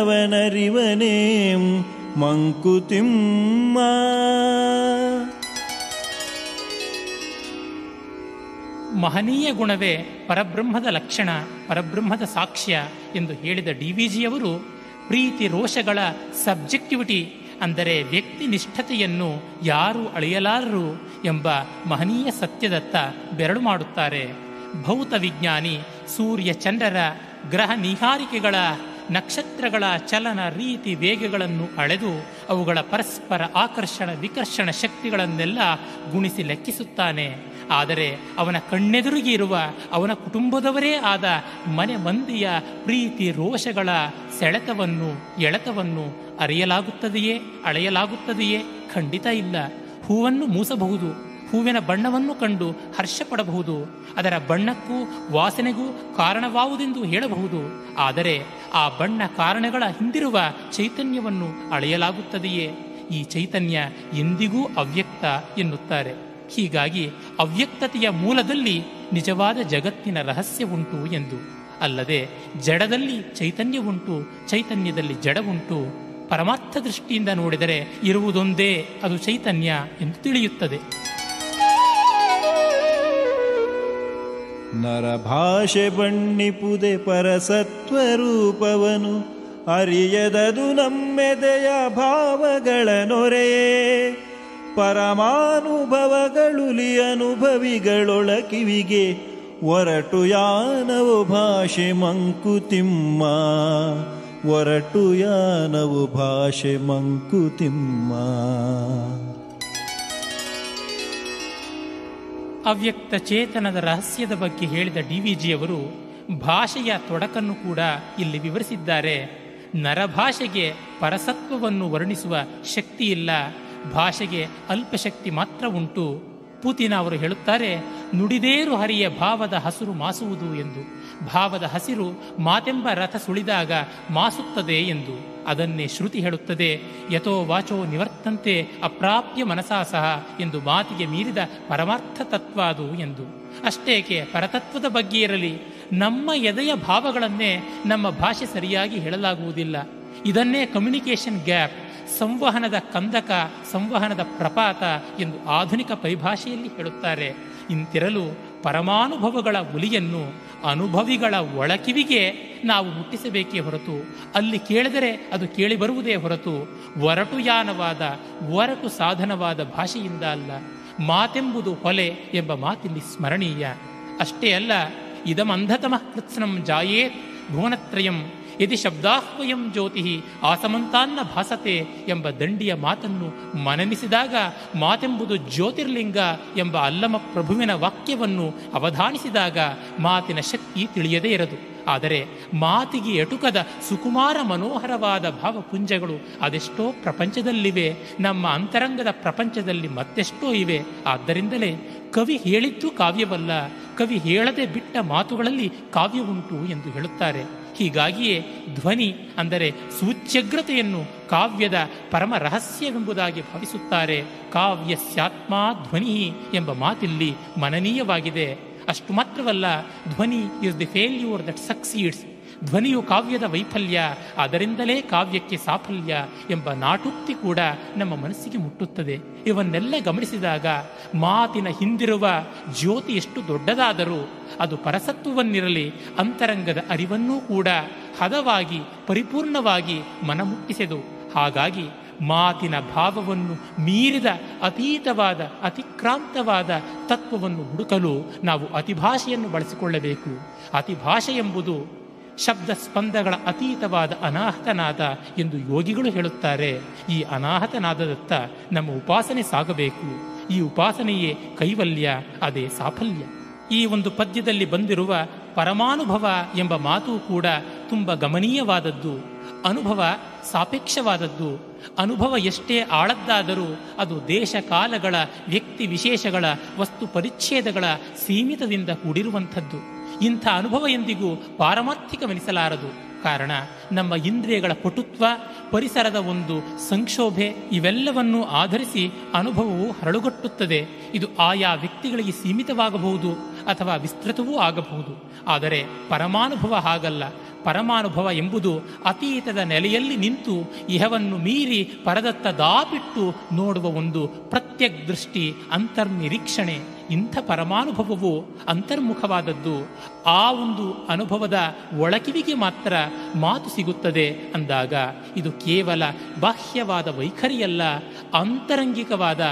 ಮಂಕುತಿಮ್ಮ. ಮಹನೀಯ ಗುಣವೇ ಪರಬ್ರಹ್ಮದ ಲಕ್ಷಣ, ಪರಬ್ರಹ್ಮದ ಸಾಕ್ಷ್ಯ ಎಂದು ಹೇಳಿದ ಡಿ ವಿ ಪ್ರೀತಿ ರೋಷಗಳ ಸಬ್ಜೆಕ್ಟಿವಿಟಿ ಅಂದರೆ ವ್ಯಕ್ತಿನಿಷ್ಠತೆಯನ್ನು ಯಾರು ಅಳೆಯಲಾರರು ಎಂಬ ಮಹನೀಯ ಸತ್ಯದತ್ತ ಬೆರಳು ಮಾಡುತ್ತಾರೆ. ಭೌತ ವಿಜ್ಞಾನಿ ಸೂರ್ಯ ಚಂದ್ರರ ಗ್ರಹ ನಿಹಾರಿಕೆಗಳ ನಕ್ಷತ್ರಗಳ ಚಲನ ರೀತಿ ವೇಗಗಳನ್ನು ಅಳೆದು ಅವುಗಳ ಪರಸ್ಪರ ಆಕರ್ಷಣ ವಿಕರ್ಷಣ ಶಕ್ತಿಗಳನ್ನೆಲ್ಲ ಗುಣಿಸಿ ಲೆಕ್ಕಿಸುತ್ತಾನೆ. ಆದರೆ ಅವನ ಕಣ್ಣೆದುರಿಗೆ ಇರುವ ಅವನ ಕುಟುಂಬದವರೇ ಆದ ಮನೆ ಮಂದಿಯ ಪ್ರೀತಿ ರೋಷಗಳ ಸೆಳೆತವನ್ನು, ಎಳೆತವನ್ನು ಅರಿಯಲಾಗುತ್ತದೆಯೇ, ಅಳೆಯಲಾಗುತ್ತದೆಯೇ ಖಂಡಿತ ಇಲ್ಲ. ಹೂವನ್ನು ಮೂಸಬಹುದು. ಹೂವಿನ ಬಣ್ಣವನ್ನು ಕಂಡು ಹರ್ಷಪಡಬಹುದು. ಅದರ ಬಣ್ಣಕ್ಕೂ ವಾಸನೆಗೂ ಕಾರಣವಾವುದೆಂದು ಹೇಳಬಹುದು. ಆದರೆ ಆ ಬಣ್ಣ ಕಾರಣಗಳ ಹಿಂದಿರುವ ಚೈತನ್ಯವನ್ನು ಅಳೆಯಲಾಗುತ್ತದೆಯೇ? ಈ ಚೈತನ್ಯ ಎಂದಿಗೂ ಅವ್ಯಕ್ತ ಎನ್ನುತ್ತಾರೆ. ಹೀಗಾಗಿ ಅವ್ಯಕ್ತತೆಯ ಮೂಲದಲ್ಲಿ ನಿಜವಾದ ಜಗತ್ತಿನ ರಹಸ್ಯ ಉಂಟು ಎಂದು. ಅಲ್ಲದೆ ಜಡದಲ್ಲಿ ಚೈತನ್ಯ ಉಂಟು ಚೈತನ್ಯದಲ್ಲಿ ಜಡವುಂಟು. ಪರಮಾರ್ಥ ದೃಷ್ಟಿಯಿಂದ ನೋಡಿದರೆ ಇರುವುದೊಂದೇ ಅದು ಚೈತನ್ಯ ಎಂದು ತಿಳಿಯುತ್ತದೆ. ನರಭಾಷೆ ಬಣ್ಣಿಪುದೆ ಪರಸತ್ವರೂಪವನು ಅರಿಯದದು ನಮ್ಮೆದೆಯ ಭಾವಗಳ ನೊರೆಯೇ ಪರಮಾನುಭವಗಳುಲಿ ಅನುಭವಿಗಳೊಳ ಕಿವಿಗೆ ಒರಟು ಯಾನವು ಭಾಷೆ ಮಂಕುತಿಮ್ಮ. ಒರಟು ಯಾನವು ಭಾಷೆ ಮಂಕುತಿಮ್ಮ. ಅವ್ಯಕ್ತ ಚೇತನದ ರಹಸ್ಯದ ಬಗ್ಗೆ ಹೇಳಿದ ಡಿ ವಿ ಜಿಯವರು ಭಾಷೆಯ ತೊಡಕನ್ನು ಕೂಡ ಇಲ್ಲಿ ವಿವರಿಸಿದ್ದಾರೆ. ನರಭಾಷೆಗೆ ಪರಸತ್ವವನ್ನು ವರ್ಣಿಸುವ ಶಕ್ತಿ ಇಲ್ಲ ಭಾಷೆಗೆ ಅಲ್ಪಶಕ್ತಿ ಮಾತ್ರ ಉಂಟು. ಪೂತಿನ ಅವರು ಹೇಳುತ್ತಾರೆ, ನುಡಿದೇರು ಹರಿಯ ಭಾವದ ಹಸಿರು ಮಾಸುವುದು ಎಂದು. ಭಾವದ ಹಸಿರು ಮಾತೆಂಬ ರಥ ಸುಳಿದಾಗ ಮಾಸುತ್ತದೆ ಎಂದು. ಅದನ್ನೇ ಶ್ರುತಿ ಹೇಳುತ್ತದೆ, ಯಥೋ ವಾಚೋ ನಿವರ್ತಂತೆ ಅಪ್ರಾಪ್ಯ ಮನಸಾ ಸಹ ಎಂದು ಮಾತಿಗೆ ಮೀರಿದ ಪರಮಾರ್ಥ ತತ್ವ ಅದು ಎಂದು. ಅಷ್ಟೇಕೆ, ಪರತತ್ವದ ಬಗ್ಗೆ ಇರಲಿ, ನಮ್ಮ ಎದೆಯ ಭಾವಗಳನ್ನೇ ನಮ್ಮ ಭಾಷೆ ಸರಿಯಾಗಿ ಹೇಳಲಾಗುವುದಿಲ್ಲ. ಇದನ್ನೇ ಕಮ್ಯುನಿಕೇಷನ್ ಗ್ಯಾಪ್ ಸಂವಹನದ ಕಂದಕ, ಸಂವಹನದ ಪ್ರಪಾತ ಎಂದು ಆಧುನಿಕ ಪರಿಭಾಷೆಯಲ್ಲಿ ಹೇಳುತ್ತಾರೆ. ಇಂತಿರಲು ಪರಮಾನುಭವಗಳ ಒಲಿಯನ್ನು ಅನುಭವಿಗಳ ಒಳಕಿವಿಗೆ ನಾವು ಮುಟ್ಟಿಸಬೇಕೇ ಹೊರತು, ಅಲ್ಲಿ ಕೇಳಿದರೆ ಅದು ಕೇಳಿ ಬರುವುದೇ ಹೊರತು, ಒರಟು ಯಾನವಾದ, ಒರಟು ಸಾಧನವಾದ ಭಾಷೆಯಿಂದ ಅಲ್ಲ, ಮಾತೆಂಬುದು ಹೊಲೆ ಎಂಬ ಮಾತಿಲ್ಲಿ ಸ್ಮರಣೀಯ. ಅಷ್ಟೇ ಅಲ್ಲ, ಇದಮಂಧತಮಃ ಕೃತ್ಸ್ನಂ ಜಾಯೇತ್ ಭುವನತ್ರಯಂ ಯದಿ ಶಬ್ದಾಹ್ವಯಂ ಜ್ಯೋತಿ ಆಸಮಂತಾನ್ನ ಭಾಸತೆ ಎಂಬ ದಂಡಿಯ ಮಾತನ್ನು ಮನನಿಸಿದಾಗ ಮಾತೆಂಬುದು ಜ್ಯೋತಿರ್ಲಿಂಗ ಎಂಬ ಅಲ್ಲಮ ಪ್ರಭುವಿನ ವಾಕ್ಯವನ್ನು ಅವಧಾನಿಸಿದಾಗ ಮಾತಿನ ಶಕ್ತಿ ತಿಳಿಯದೇ ಇರದು. ಆದರೆ ಮಾತಿಗೆ ಎಟುಕದ ಸುಕುಮಾರ ಮನೋಹರವಾದ ಭಾವಪುಂಜಗಳು ಅದೆಷ್ಟೋ ಪ್ರಪಂಚದಲ್ಲಿವೆ, ನಮ್ಮ ಅಂತರಂಗದ ಪ್ರಪಂಚದಲ್ಲಿ ಮತ್ತೆಷ್ಟೋ ಇವೆ. ಆದ್ದರಿಂದಲೇ ಕವಿ ಹೇಳಿದ್ದು ಕಾವ್ಯವಲ್ಲ, ಕವಿ ಹೇಳದೆ ಬಿಟ್ಟ ಮಾತುಗಳಲ್ಲಿ ಕಾವ್ಯ ಉಂಟು ಎಂದು ಹೇಳುತ್ತಾರೆ. ಹೀಗಾಗಿಯೇ ಧ್ವನಿ ಅಂದರೆ ಸೂಚ್ಯಗ್ರತೆಯನ್ನು ಕಾವ್ಯದ ಪರಮ ರಹಸ್ಯವೆಂಬುದಾಗಿ ಭಾವಿಸುತ್ತಾರೆ. ಕಾವ್ಯ ಸ್ಯಾತ್ಮಾ ಧ್ವನಿ ಎಂಬ ಮಾತಿಲ್ಲಿ ಮನನೀಯವಾಗಿದೆ. ಅಷ್ಟು ಮಾತ್ರವಲ್ಲ, dhvani is the failure that succeeds ಧ್ವನಿಯು ಕಾವ್ಯದ ವೈಫಲ್ಯ, ಅದರಿಂದಲೇ ಕಾವ್ಯಕ್ಕೆ ಸಾಫಲ್ಯ ಎಂಬ ನಾಟುಕ್ತಿ ಕೂಡ ನಮ್ಮ ಮನಸ್ಸಿಗೆ ಮುಟ್ಟುತ್ತದೆ. ಇವನ್ನೆಲ್ಲ ಗಮನಿಸಿದಾಗ ಮಾತಿನ ಹಿಂದಿರುವ ಜ್ಯೋತಿ ಎಷ್ಟು ದೊಡ್ಡದಾದರೂ ಅದು ಪರಸತ್ವವನ್ನಿರಲಿ, ಅಂತರಂಗದ ಅರಿವನ್ನೂ ಕೂಡ ಹದವಾಗಿ, ಪರಿಪೂರ್ಣವಾಗಿ ಮನಮುಟ್ಟಿಸೆದು. ಹಾಗಾಗಿ ಮಾತಿನ ಭಾವವನ್ನು ಮೀರಿದ ಅತೀತವಾದ, ಅತಿಕ್ರಾಂತವಾದ ತತ್ವವನ್ನು ಹುಡುಕಲು ನಾವು ಅತಿಭಾಷೆಯನ್ನು ಬಳಸಿಕೊಳ್ಳಬೇಕು. ಅತಿಭಾಷೆ ಎಂಬುದು ಶಬ್ದ ಸ್ಪಂದಗಳ ಅತೀತವಾದ ಅನಾಹತನಾದ ಎಂದು ಯೋಗಿಗಳು ಹೇಳುತ್ತಾರೆ. ಈ ಅನಾಹತನಾದದತ್ತ ನಮ್ಮ ಉಪಾಸನೆ ಸಾಗಬೇಕು. ಈ ಉಪಾಸನೆಯೇ ಕೈವಲ್ಯ, ಅದೇ ಸಾಫಲ್ಯ. ಈ ಒಂದು ಪದ್ಯದಲ್ಲಿ ಬಂದಿರುವ ಪರಮಾನುಭವ ಎಂಬ ಮಾತು ಕೂಡ ತುಂಬ ಗಮನೀಯವಾದದ್ದು. ಅನುಭವ ಸಾಪೇಕ್ಷವಾದದ್ದು. ಅನುಭವ ಎಷ್ಟೇ ಆಳದ್ದಾದರೂ ಅದು ದೇಶ ಕಾಲಗಳ ವ್ಯಕ್ತಿ ವಿಶೇಷಗಳ ವಸ್ತು ಪರಿಚ್ಛೇದಗಳ ಸೀಮಿತದಿಂದ ಕೂಡಿರುವಂಥದ್ದು. ಇಂಥ ಅನುಭವ ಎಂದಿಗೂ ಪಾರಮಾರ್ಥಿಕವೆನಿಸಲಾರದು. ಕಾರಣ ನಮ್ಮ ಇಂದ್ರಿಯಗಳ ಪಟುತ್ವ, ಪರಿಸರದ ಒಂದು ಸಂಕ್ಷೋಭೆ ಇವೆಲ್ಲವನ್ನೂ ಆಧರಿಸಿ ಅನುಭವವು ಹರಳುಗಟ್ಟುತ್ತದೆ. ಇದು ಆಯಾ ವ್ಯಕ್ತಿಗಳಿಗೆ ಸೀಮಿತವಾಗಬಹುದು. ಅಥವಾ ವಿಸ್ತೃತವೂ ಆಗಬಹುದು. ಆದರೆ ಪರಮಾನುಭವ ಹಾಗಲ್ಲ. ಪರಮಾನುಭವ ಎಂಬುದು ಅತೀತದ ನೆಲೆಯಲ್ಲಿ ನಿಂತು ಇಹವನ್ನು ಮೀರಿ ಪರದತ್ತ ದಾಪಿಟ್ಟು ನೋಡುವ ಒಂದು ಪ್ರತ್ಯಕ್ ದೃಷ್ಟಿ ಅಂತರ್ನಿರೀಕ್ಷಣೆ. ಇಂಥ ಪರಮಾನುಭವವು ಅಂತರ್ಮುಖವಾದದ್ದು. ಆ ಒಂದು ಅನುಭವದ ಒಳಕಿವಿಗೆ ಮಾತ್ರ ಮಾತು ಸಿಗುತ್ತದೆ ಅಂದಾಗ ಇದು ಕೇವಲ ಬಾಹ್ಯವಾದ ವೈಖರಿಯಲ್ಲ ಅಂತರಂಗಿಕವಾದ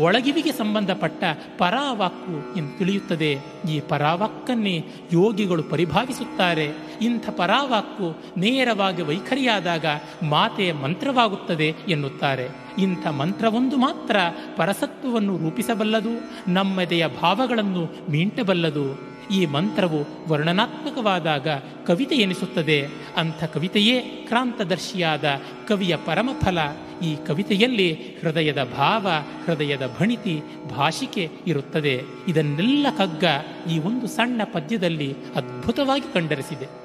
ಒಳಗಿವಿಗೆ ಸಂಬಂಧಪಟ್ಟ ಪರಾವಾಕ್ಕು ಎಂದು ತಿಳಿಯುತ್ತದೆ. ಈ ಪರಾವಾಕ್ಕನ್ನೇ ಯೋಗಿಗಳು ಪರಿಭಾವಿಸುತ್ತಾರೆ. ಇಂಥ ಪರಾವಾಕ್ಕು ನೇರವಾಗಿ ವೈಖರಿಯಾದಾಗ ಮಾತೆ ಮಂತ್ರವಾಗುತ್ತದೆ ಎನ್ನುತ್ತಾರೆ. ಇಂಥ ಮಂತ್ರವೊಂದು ಮಾತ್ರ ಪರಸತ್ವವನ್ನು ರೂಪಿಸಬಲ್ಲದು, ನಮ್ಮದೆಯ ಭಾವಗಳನ್ನು ಮೀಂಟಬಲ್ಲದು. ಈ ಮಂತ್ರವು ವರ್ಣನಾತ್ಮಕವಾದಾಗ ಕವಿತೆ ಎನಿಸುತ್ತದೆ. ಅಂಥ ಕವಿತೆಯೇ ಕ್ರಾಂತದರ್ಶಿಯಾದ ಕವಿಯ ಪರಮಫಲ. ಈ ಕವಿತೆಯಲ್ಲಿ ಹೃದಯದ ಭಾವ, ಹೃದಯದ ಭಣಿತಿ, ಭಾಷಿಕೆ ಇರುತ್ತದೆ. ಇದನ್ನೆಲ್ಲ ಕಗ್ಗ ಈ ಒಂದು ಸಣ್ಣ ಪದ್ಯದಲ್ಲಿ ಅದ್ಭುತವಾಗಿ ಕಂಡರಿಸಿದೆ.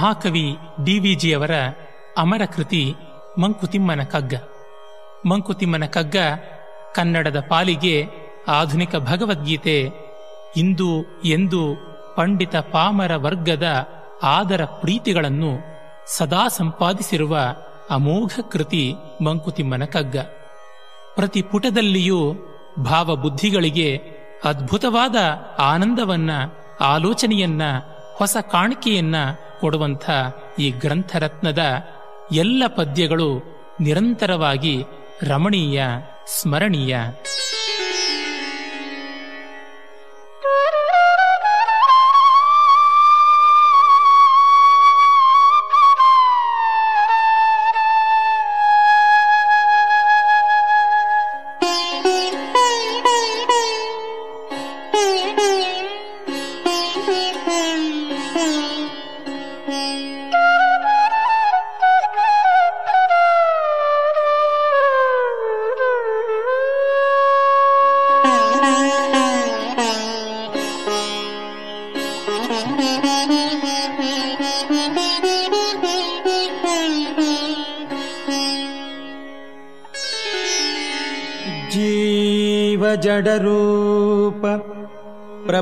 ಮಹಾಕವಿ ಡಿ ವಿ ಜಿಯವರ ಅಮರ ಕೃತಿ ಮಂಕುತಿಮ್ಮನ ಕಗ್ಗ. ಮಂಕುತಿಮ್ಮನ ಕಗ್ಗ ಕನ್ನಡದ ಪಾಲಿಗೆ ಆಧುನಿಕ ಭಗವದ್ಗೀತೆ ಇಂದು ಎಂದು ಪಂಡಿತ ಪಾಮರ ವರ್ಗದ ಆದರ ಪ್ರೀತಿಗಳನ್ನು ಸದಾ ಸಂಪಾದಿಸಿರುವ ಅಮೋಘ ಕೃತಿ ಮಂಕುತಿಮ್ಮನ ಕಗ್ಗ. ಪ್ರತಿ ಪುಟದಲ್ಲಿಯೂ ಭಾವಬುದ್ಧಿಗಳಿಗೆ ಅದ್ಭುತವಾದ ಆನಂದವನ್ನ, ಆಲೋಚನೆಯನ್ನ, ಹೊಸ ಕಾಣಿಕೆಯನ್ನ ಕೊಡುವಂಥ ಈ ಗ್ರಂಥರತ್ನದ ಎಲ್ಲ ಪದ್ಯಗಳು ನಿರಂತರವಾಗಿ ರಮಣೀಯ ಸ್ಮರಣೀಯ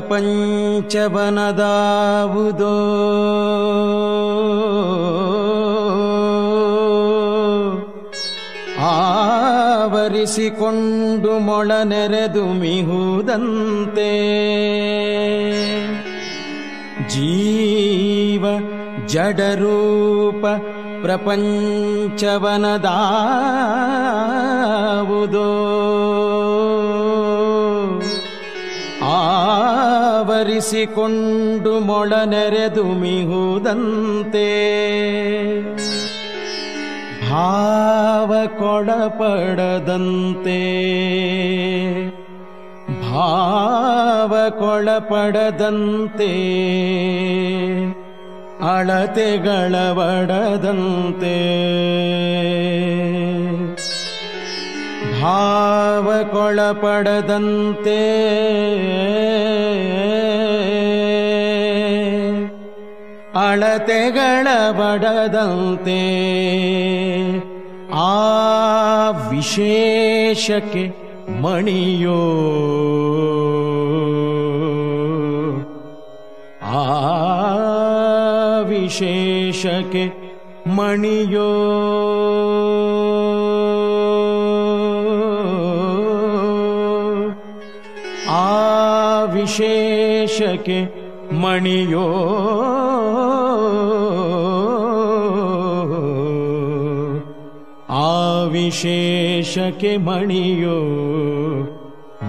ಪ್ರಪಂಚವನದಾವುದೋ ಆವರಿಸಿಕೊಂಡು ಮೊಳನೆರೆದು ಮಿಹುದಂತೆ. ಜೀವ ಜಡರೂಪ ಪ್ರಪಂಚವನದಾವುದೋ? ಆವರಿಸಿಕೊಂಡು ಮೊಳನೆರೆದು ಮಿಹುದಂತೆ. ಭಾವ ಕೊಡಪಡದಂತೆ. ಭಾವ ಕೊಳಪಡದಂತೆ ಅಳತೆಗಳ ಬಡದಂತೆ ಭಾವ ಕೊಳಪಡದಂತೆ ಅಳತೆಗಳ ಬಡದಂತೆ ಆ ವಿಶೇಷಕ್ಕೆ ಮಣಿಯೋ ಆ ವಿಶೇಷಕ್ಕೆ ಮಣಿಯೋ ಆ ವಿಶೇಷಕ್ಕೆ ಮಣಿಯೋ ವಿಶೇಷಕ್ಕೆ ಮಣಿಯೋ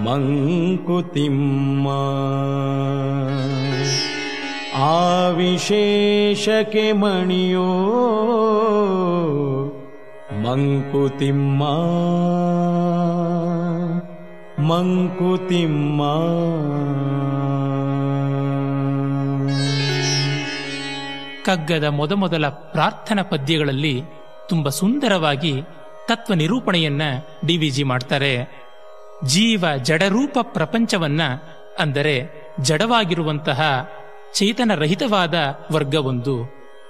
ಮಂಕುತಿಮ್ಮ. ಆ ವಿಶೇಷಕ್ಕೆ ಮಣಿಯೋ ಮಂಕುತಿಮ್ಮ. ಮಂಕುತಿಮ್ಮ. ಕಗ್ಗದ ಮೊದಮೊದಲ ಪ್ರಾರ್ಥನಾ ಪದ್ಯಗಳಲ್ಲಿ ತುಂಬ ಸುಂದರವಾಗಿ ತತ್ವ ನಿರೂಪಣೆಯನ್ನ ಜಿ ಮಾಡ್ತಾರೆ. ಜೀವ ಜಡರೂಪ ಪ್ರಪಂಚವನ್ನ ಅಂದರೆ ಜಡವಾಗಿರುವಂತಹ ಚೈತನ್ಯರಹಿತವಾದ ವರ್ಗವೊಂದು,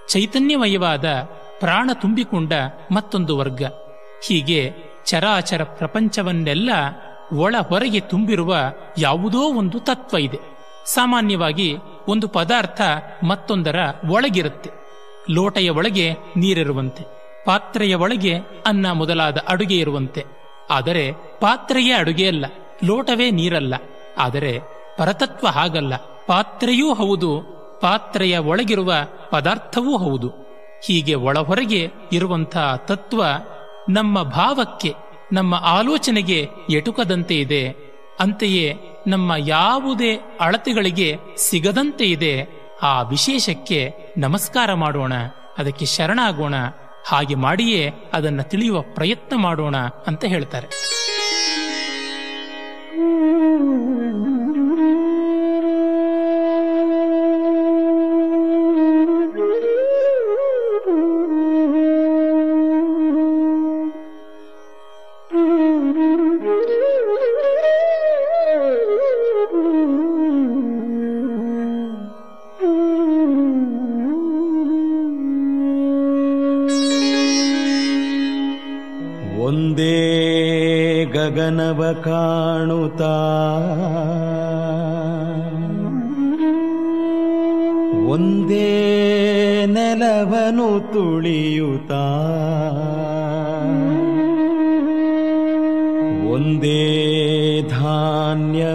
ಚೈತನ್ಯಮಯವಾದ ಪ್ರಾಣ ತುಂಬಿಕೊಂಡ ಮತ್ತೊಂದು ವರ್ಗ. ಹೀಗೆ ಚರಾಚರ ಪ್ರಪಂಚವನ್ನೆಲ್ಲ ಒಳ ಹೊರಗೆ ತುಂಬಿರುವ ಯಾವುದೋ ಒಂದು ತತ್ವ ಇದೆ. ಸಾಮಾನ್ಯವಾಗಿ ಒಂದು ಪದಾರ್ಥ ಮತ್ತೊಂದರ ಒಳಗಿರುತ್ತೆ, ಲೋಟೆಯ ಒಳಗೆ ನೀರಿರುವಂತೆ. ಪಾತ್ರೆಯ ಒಳಗೆ ಅನ್ನ ಮೊದಲಾದ ಅಡುಗೆ ಇರುವಂತೆ. ಆದರೆ ಪಾತ್ರೆಯೇ ಅಡುಗೆಯಲ್ಲ ಲೋಟವೇ ನೀರಲ್ಲ. ಆದರೆ ಪರತತ್ವ ಹಾಗಲ್ಲ, ಪಾತ್ರೆಯೂ ಹೌದು, ಪಾತ್ರೆಯ ಒಳಗಿರುವ ಪದಾರ್ಥವೂ ಹೌದು. ಹೀಗೆ ಒಳಹೊರಗೆ ಇರುವಂತಹ ತತ್ವ ನಮ್ಮ ಭಾವಕ್ಕೆ, ನಮ್ಮ ಆಲೋಚನೆಗೆ ಎಟುಕದಂತೆ ಇದೆ. ಅಂತೆಯೇ ನಮ್ಮ ಯಾವುದೇ ಅಳತೆಗಳಿಗೆ ಸಿಗದಂತೆ ಇದೆ. ಆ ವಿಶೇಷಕ್ಕೆ ನಮಸ್ಕಾರ ಮಾಡೋಣ, ಅದಕ್ಕೆ ಶರಣಾಗೋಣ. ಹಾಗೆ ಮಾಡಿಯೇ ಅದನ್ನು ತಿಳಿಯುವ ಪ್ರಯತ್ನ ಮಾಡೋಣ ಅಂತ ಹೇಳ್ತಾರೆ. ಒಂದೇ ಗಗನವ ಕಾಣುತ್ತಾ. ಒಂದೇ ನೆಲವನು ತುಳಿಯುತ್ತಾ. ಒಂದೇ ಧಾನ್ಯವನುಣ್ಣುತ್ತಾ.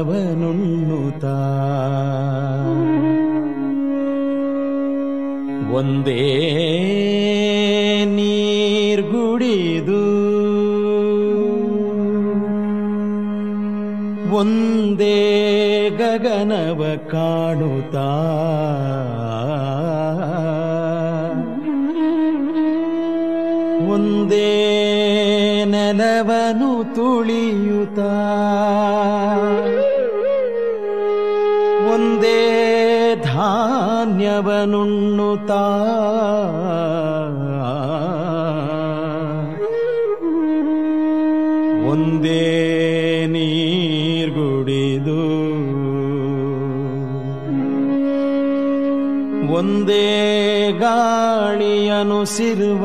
ಒಂದೇ ಒಂದೇ ಗಗನವ ಕಾಣುತ್ತಾ? ಒಂದೇ ನೆಲವನು ತುಳಿಯುತ್ತ? ಒಂದೇ ಧಾನ್ಯವನುಣ್ಣುತ್ತಾ? ಒಂದೇ ಗಾಳಿಯನುಸಿರುವ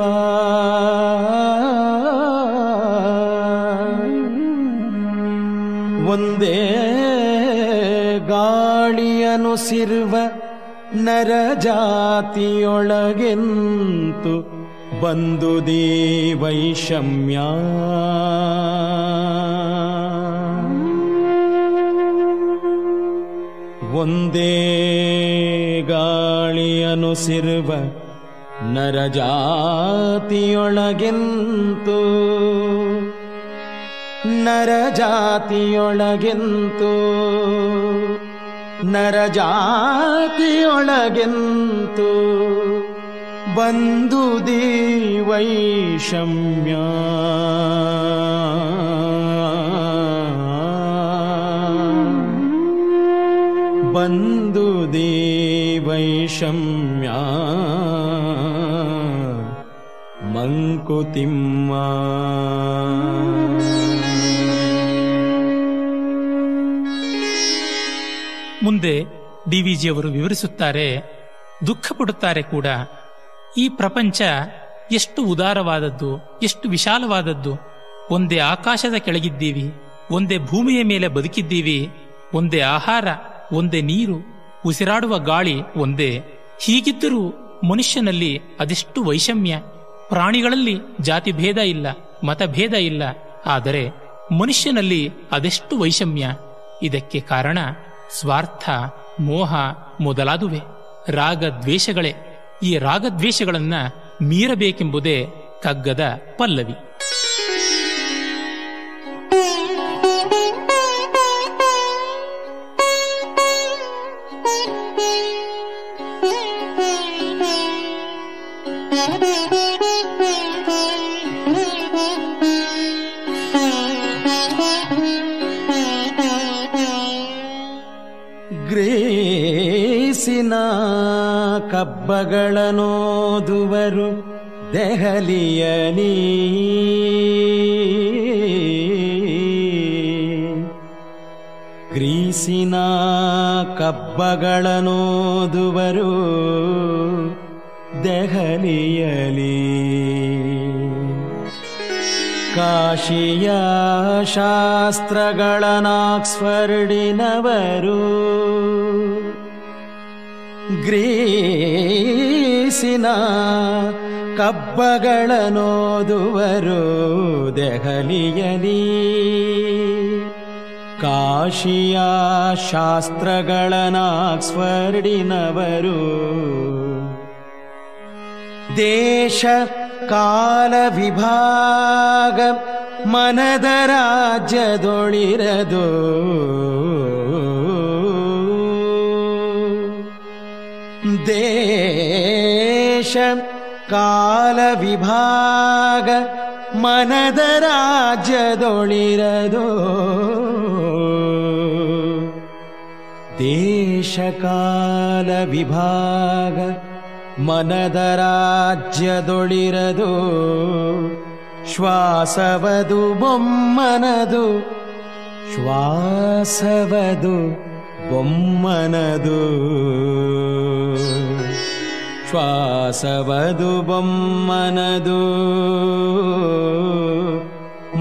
ಒಂದೇ ಗಾಳಿಯನುಸಿರುವ ನರಜಾತಿಯೊಳಗೆಂತು ಬಂದುದೇ ವೈಷಮ್ಯ ಒಂದೇ ಗಾಳಿಯನುಸಿರುವ ನರಜಾತಿಯೊಳಗೆಂತು. ನರಜಾತಿಯೊಳಗೆಂತು. ನರಜಾತಿಯೊಳಗೆಂತು. ಬಂದು ವೈಷಮ್ಯ ಬಂದು ದೇವೈಷಮ್ಯ. ಮಂಕುತಿಮ್ಮ ಮುಂದೆ ಡಿವಿಜಿಯವರು ವಿವರಿಸುತ್ತಾರೆ, ದುಃಖ ಪಡುತ್ತಾರೆ ಕೂಡ. ಈ ಪ್ರಪಂಚ ಎಷ್ಟು ಉದಾರವಾದದ್ದು, ಎಷ್ಟು ವಿಶಾಲವಾದದ್ದು. ಒಂದೇ ಆಕಾಶದ ಕೆಳಗಿದ್ದೀವಿ, ಒಂದೇ ಭೂಮಿಯ ಮೇಲೆ ಬದುಕಿದ್ದೀವಿ, ಒಂದೇ ಆಹಾರ ಒಂದೇ ನೀರು, ಉಸಿರಾಡುವ ಗಾಳಿ ಒಂದೇ. ಹೀಗಿದ್ದರೂ ಮನುಷ್ಯನಲ್ಲಿ ಅದೆಷ್ಟು ವೈಷಮ್ಯ. ಪ್ರಾಣಿಗಳಲ್ಲಿ ಜಾತಿ ಭೇದ ಇಲ್ಲ ಮತಭೇದ ಇಲ್ಲ. ಆದರೆ ಮನುಷ್ಯನಲ್ಲಿ ಅದೆಷ್ಟು ವೈಷಮ್ಯ. ಇದಕ್ಕೆ ಕಾರಣ ಸ್ವಾರ್ಥ, ಮೋಹ ಮೊದಲಾದುವೆ. ರಾಗದ್ವೇಷಗಳೇ. ಈ ರಾಗದ್ವೇಷಗಳನ್ನ ಮೀರಬೇಕೆಂಬುದೇ ಕಗ್ಗದ ಪಲ್ಲವಿ. ಗ್ರೇಸಿನ ಕಬ್ಬಗಳನೋದುವರು ದೆಹಲಿಯಲಿ ಗ್ರೀಸಿನ ಕಬ್ಬಗಳನೋದುವರು ದೆಹಲಿಯಲಿ ಕಾಶಿಯ ಶಾಸ್ತ್ರಗಳನಾಕ್ಸ್ಫರ್ಡಿನವರು ಗ್ರೀಸಿನ ಕಬ್ಬಗಳನೋದುವರು ದೆಹಲಿಯಲಿ. ಕಾಶಿಯ ಶಾಸ್ತ್ರಗಳನಾಕ್ಸ್ಫರ್ಡಿನವರು ದೇಶ ಕಾಲ ವಿಭಾಗ ಮನದ ರಾಜ್ಯದೊಳಿರದು. ದೇಶ ಕಾಲ ವಿಭಾಗ ಮನದ ರಾಜ್ಯದೊಳಿರದು ದೇಶ ಕಾಲ ವಿಭಾಗ ಮನದ ರಾಜ್ಯದೊಳಿರದು ಶ್ವಾಸವದು ಬೊಮ್ಮನದು ಶ್ವಾಸವದು श्वासवदु बं मनदो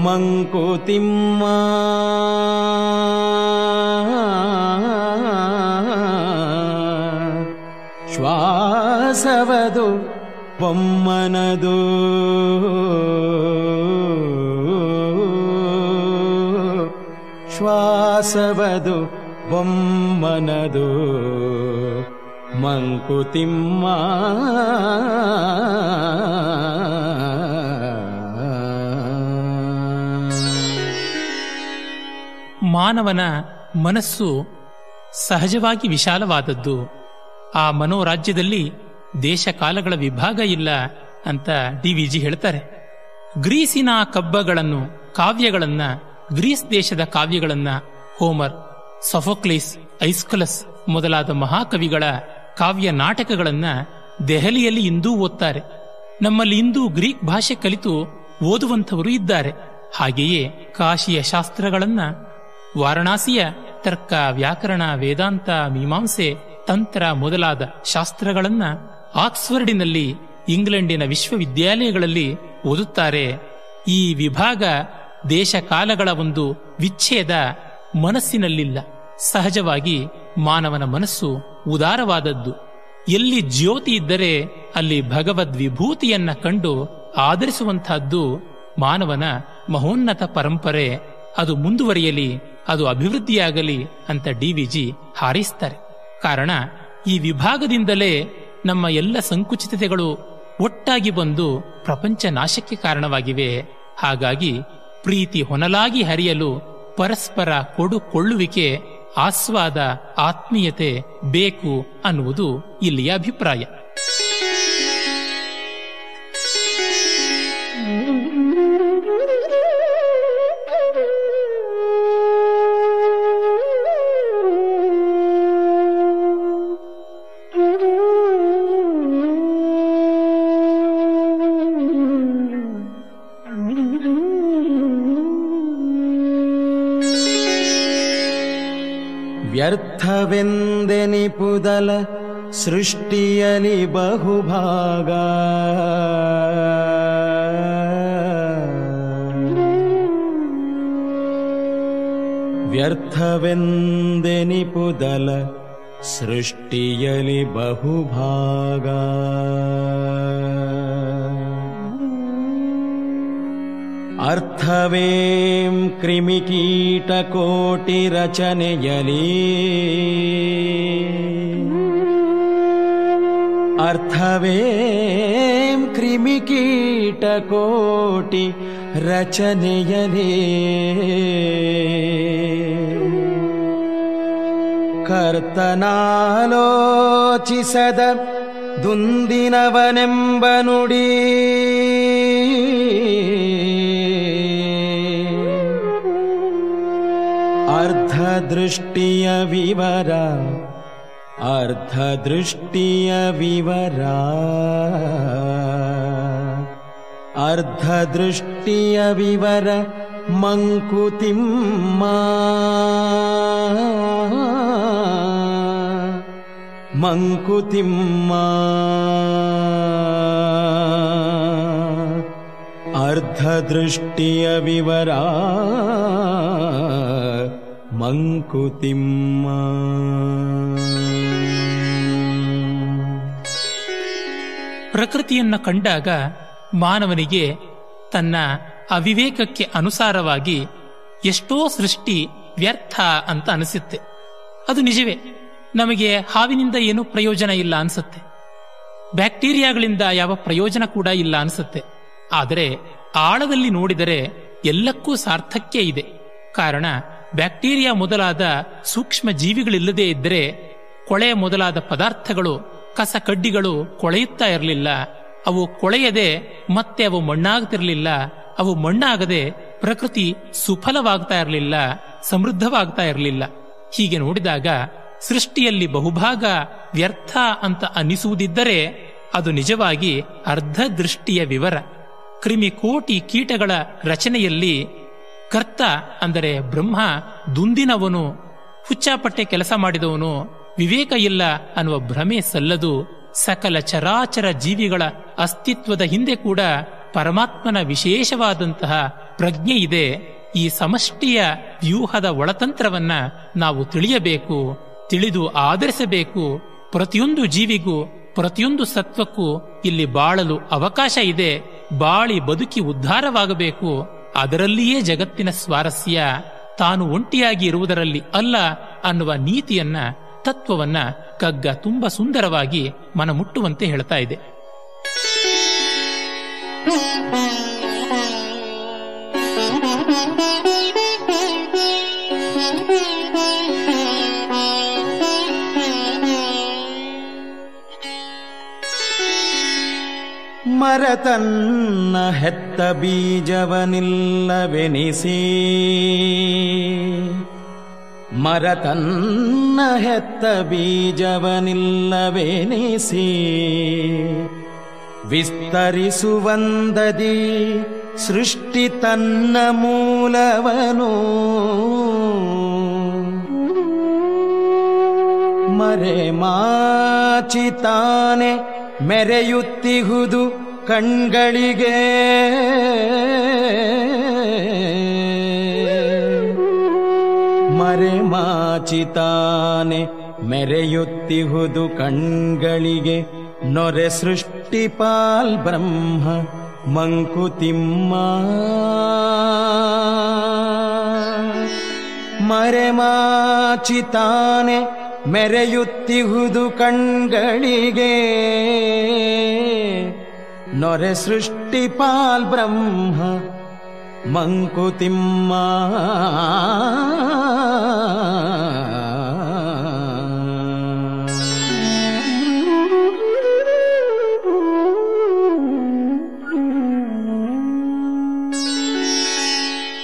मङ्कुतिम् श्वासवतु बं मनदो ಬೊಮ್ಮನದು ಮಂಕುತಿಮ್ಮ. ಮಾನವನ ಮನಸ್ಸು ಸಹಜವಾಗಿ ವಿಶಾಲವಾದದ್ದು. ಆ ಮನೋರಾಜ್ಯದಲ್ಲಿ ದೇಶ ಕಾಲಗಳ ವಿಭಾಗ ಇಲ್ಲ ಅಂತ ಡಿ ವಿ ಜಿ ಹೇಳ್ತಾರೆ. ಗ್ರೀಸಿನ ಕಬ್ಬಗಳನ್ನು, ಕಾವ್ಯಗಳನ್ನ, ಗ್ರೀಸ್ ದೇಶದ ಕಾವ್ಯಗಳನ್ನ ಹೋಮರ್ ಸೊಫೋಕ್ಲಿಸ್, ಐಸ್ಕಲಸ್ ಮೊದಲಾದ ಮಹಾಕವಿಗಳ ಕಾವ್ಯ ನಾಟಕಗಳನ್ನ ದೆಹಲಿಯಲ್ಲಿ ಇಂದೂ ಓದ್ತಾರೆ. ನಮ್ಮಲ್ಲಿ ಇಂದೂ ಗ್ರೀಕ್ ಭಾಷೆ ಕಲಿತು ಓದುವಂಥವರು ಇದ್ದಾರೆ. ಹಾಗೆಯೇ ಕಾಶಿಯ ಶಾಸ್ತ್ರಗಳನ್ನ ವಾರಣಾಸಿಯ ತರ್ಕ, ವ್ಯಾಕರಣ, ವೇದಾಂತ, ಮೀಮಾಂಸೆ, ತಂತ್ರ ಮೊದಲಾದ ಶಾಸ್ತ್ರಗಳನ್ನ ಆಕ್ಸ್ಫರ್ಡಿನಲ್ಲಿ ಇಂಗ್ಲೆಂಡಿನ ವಿಶ್ವವಿದ್ಯಾಲಯಗಳಲ್ಲಿ ಓದುತ್ತಾರೆ. ಈ ವಿಭಾಗ ದೇಶ ಕಾಲಗಳ ಒಂದು ವಿಚ್ಛೇದ ಮನಸ್ಸಿನಲ್ಲಿಲ್ಲ. ಸಹಜವಾಗಿ ಮಾನವನ ಮನಸ್ಸು ಉದಾರವಾದದ್ದು. ಎಲ್ಲಿ ಜ್ಯೋತಿ ಇದ್ದರೆ ಅಲ್ಲಿ ಭಗವದ್ ವಿಭೂತಿಯನ್ನ ಕಂಡು ಆಧರಿಸುವಂತಹದ್ದು ಮಾನವನ ಮಹೋನ್ನತ ಪರಂಪರೆ. ಅದು ಮುಂದುವರಿಯಲಿ, ಅದು ಅಭಿವೃದ್ಧಿಯಾಗಲಿ ಅಂತ ಡಿ ಡಿವಿಜಿ ಹಾರೈಸ್ತಾರೆ. ಕಾರಣ, ಈ ವಿಭಾಗದಿಂದಲೇ ನಮ್ಮ ಎಲ್ಲ ಸಂಕುಚಿತತೆಗಳು ಒಟ್ಟಾಗಿ ಬಂದು ಪ್ರಪಂಚ ನಾಶಕ್ಕೆ ಕಾರಣವಾಗಿವೆ. ಹಾಗಾಗಿ ಪ್ರೀತಿ ಹೊನಲಾಗಿ ಹರಿಯಲು ಪರಸ್ಪರ ಕೊಡುಕೊಳ್ಳುವಿಕೆ ಆಸ್ವಾದ ಆತ್ಮೀಯತೆ ಬೇಕು ಅನ್ನುವುದು ಇಲ್ಲಿಯ ಅಭಿಪ್ರಾಯ. ವ್ಯರ್ಥವೆಂದೆನಿಪುದಲ ಸೃಷ್ಟಿಯಲಿ ಬಹುಭಾಗ ವ್ಯರ್ಥವೆಂದೆನಿಪುದಲ ಸೃಷ್ಟಿಯಲಿ ಬಹುಭಾಗ ಅರ್ಥವೇಂ ಕ್ರಿಮಿಕೀಟಕೋಟಿರಚನೆಯಲಿ ಅರ್ಥವೇಂ ಕ್ರಿಮಿಕೀಟಕೋಟಿ ರಚನೆಯಲಿ ಕರ್ತನಾಲೋಚಿಸದ ದುಂದಿನವನೆಂಬ दृष्टि अविवरा अर्धदृष्टि अविवरा अर्धदृष्टि अविवर मङ्कुतिम् मङ्कुतिम्मा। अर्धदृष्टि अविवरा ಮಂಕುತಿಮ್ಮ. ಪ್ರಕೃತಿಯನ್ನ ಕಂಡಾಗ ಮಾನವನಿಗೆ ತನ್ನ ಅವಿವೇಕಕ್ಕೆ ಅನುಸಾರವಾಗಿ ಎಷ್ಟೋ ಸೃಷ್ಟಿ ವ್ಯರ್ಥ ಅಂತ ಅನಿಸುತ್ತೆ. ಅದು ನಿಜವೇ. ನಮಗೆ ಹಾವಿನಿಂದ ಏನೂ ಪ್ರಯೋಜನ ಇಲ್ಲ ಅನಿಸುತ್ತೆ. ಬ್ಯಾಕ್ಟೀರಿಯಾಗಳಿಂದ ಯಾವ ಪ್ರಯೋಜನ ಕೂಡ ಇಲ್ಲ ಅನಿಸುತ್ತೆ. ಆದರೆ ಆಳದಲ್ಲಿ ನೋಡಿದರೆ ಎಲ್ಲಕ್ಕೂ ಸಾರ್ಥಕ್ಯ ಇದೆ. ಕಾರಣ ಬ್ಯಾಕ್ಟೀರಿಯಾ ಮೊದಲಾದ ಸೂಕ್ಷ್ಮ ಜೀವಿಗಳಿಲ್ಲದೇ ಇದ್ದರೆ ಕೊಳೆ ಮೊದಲಾದ ಪದಾರ್ಥಗಳು, ಕಸ ಕಡ್ಡಿಗಳು ಕೊಳೆಯುತ್ತಾ ಇರಲಿಲ್ಲ. ಅವು ಕೊಳೆಯದೆ ಮತ್ತೆ ಅವು ಮಣ್ಣಾಗುತ್ತಿರಲಿಲ್ಲ ಅವು ಮಣ್ಣಾಗದೆ ಪ್ರಕೃತಿ ಸುಫಲವಾಗ್ತಾ ಇರಲಿಲ್ಲ, ಸಮೃದ್ಧವಾಗ್ತಾ ಇರಲಿಲ್ಲ. ಹೀಗೆ ನೋಡಿದಾಗ ಸೃಷ್ಟಿಯಲ್ಲಿ ಬಹುಭಾಗ ವ್ಯರ್ಥ ಅಂತ ಅನಿಸುವುದಿದ್ದರೆ ಅದು ನಿಜವಾಗಿ ಅರ್ಧ ದೃಷ್ಟಿಯ ವಿವರ. ಕ್ರಿಮಿಕೋಟಿ ಕೀಟಗಳ ರಚನೆಯಲ್ಲಿ ಕರ್ತ ಅಂದರೆ ಬ್ರಹ್ಮ ದುಂದಿನವನು, ಹುಚ್ಚಾಪಟ್ಟೆ ಕೆಲಸ ಮಾಡಿದವನು, ವಿವೇಕ ಇಲ್ಲ ಅನ್ನುವ ಭ್ರಮೆ ಸಲ್ಲದು, ಸಕಲ ಚರಾಚರ ಜೀವಿಗಳ ಅಸ್ತಿತ್ವದ ಹಿಂದೆ ಕೂಡ ಪರಮಾತ್ಮನ ವಿಶೇಷವಾದಂತಹ ಪ್ರಜ್ಞೆ ಇದೆ. ಈ ಸಮಷ್ಟಿಯ ವ್ಯೂಹದ ಒಳತಂತ್ರವನ್ನ ನಾವು ತಿಳಿಯಬೇಕು, ತಿಳಿದು ಆಧರಿಸಬೇಕು. ಪ್ರತಿಯೊಂದು ಜೀವಿಗೂ, ಪ್ರತಿಯೊಂದು ಸತ್ವಕ್ಕೂ ಇಲ್ಲಿ ಬಾಳಲು ಅವಕಾಶ ಇದೆ. ಬಾಳಿ ಬದುಕಿ ಉದ್ಧಾರವಾಗಬೇಕು. ಅದರಲ್ಲಿಯೇ ಜಗತ್ತಿನ ಸ್ವಾರಸ್ಯ ತಾನು ಒಂಟಿಯಾಗಿ ಇರುವುದರಲ್ಲಿ ಅಲ್ಲ ಅನ್ನುವ ನೀತಿಯನ್ನ, ತತ್ವವನ್ನ ಕಗ್ಗ ತುಂಬಾ ಸುಂದರವಾಗಿ ಮನಮುಟ್ಟುವಂತೆ ಹೇಳ್ತಾ ಇದೆ. ಮರತನ್ನ ಹೆತ್ತ ಬೀಜವನಿಲ್ಲವೆನಿಸಿ. ಮರತನ್ನ ಹೆತ್ತ ಬೀಜವನಿಲ್ಲವೆನಿಸಿ. ವಿಸ್ತರಿಸುವಂದದಿ ಸೃಷ್ಟಿ ತನ್ನ ಮೂಲವನು. ಮರೆ ಮಾಚಿತಾನೆ ಮೆರೆಯುತ್ತಿಹುದು ಕಣ್ಗಳಿಗೆ. ಮರೆ ಮಾಚಿತಾನೆ ಮೆರೆಯುತ್ತಿಹುದು ಕಣ್ಗಳಿಗೆ. ನೊರೆ ಸೃಷ್ಟಿಪಾಲ್ ಬ್ರಹ್ಮ ಮಂಕುತಿಮ್ಮ ಮರೆಮಾಚಿತಾನೆ ಮೆರೆಯುತ್ತಿಹುದು ಕಣ್ಗಳಿಗೆ. ನೊರೆ ಸೃಷ್ಟಿಪಾಲ್ ಬ್ರಹ್ಮ ಮಂಕುತಿಮ್ಮ.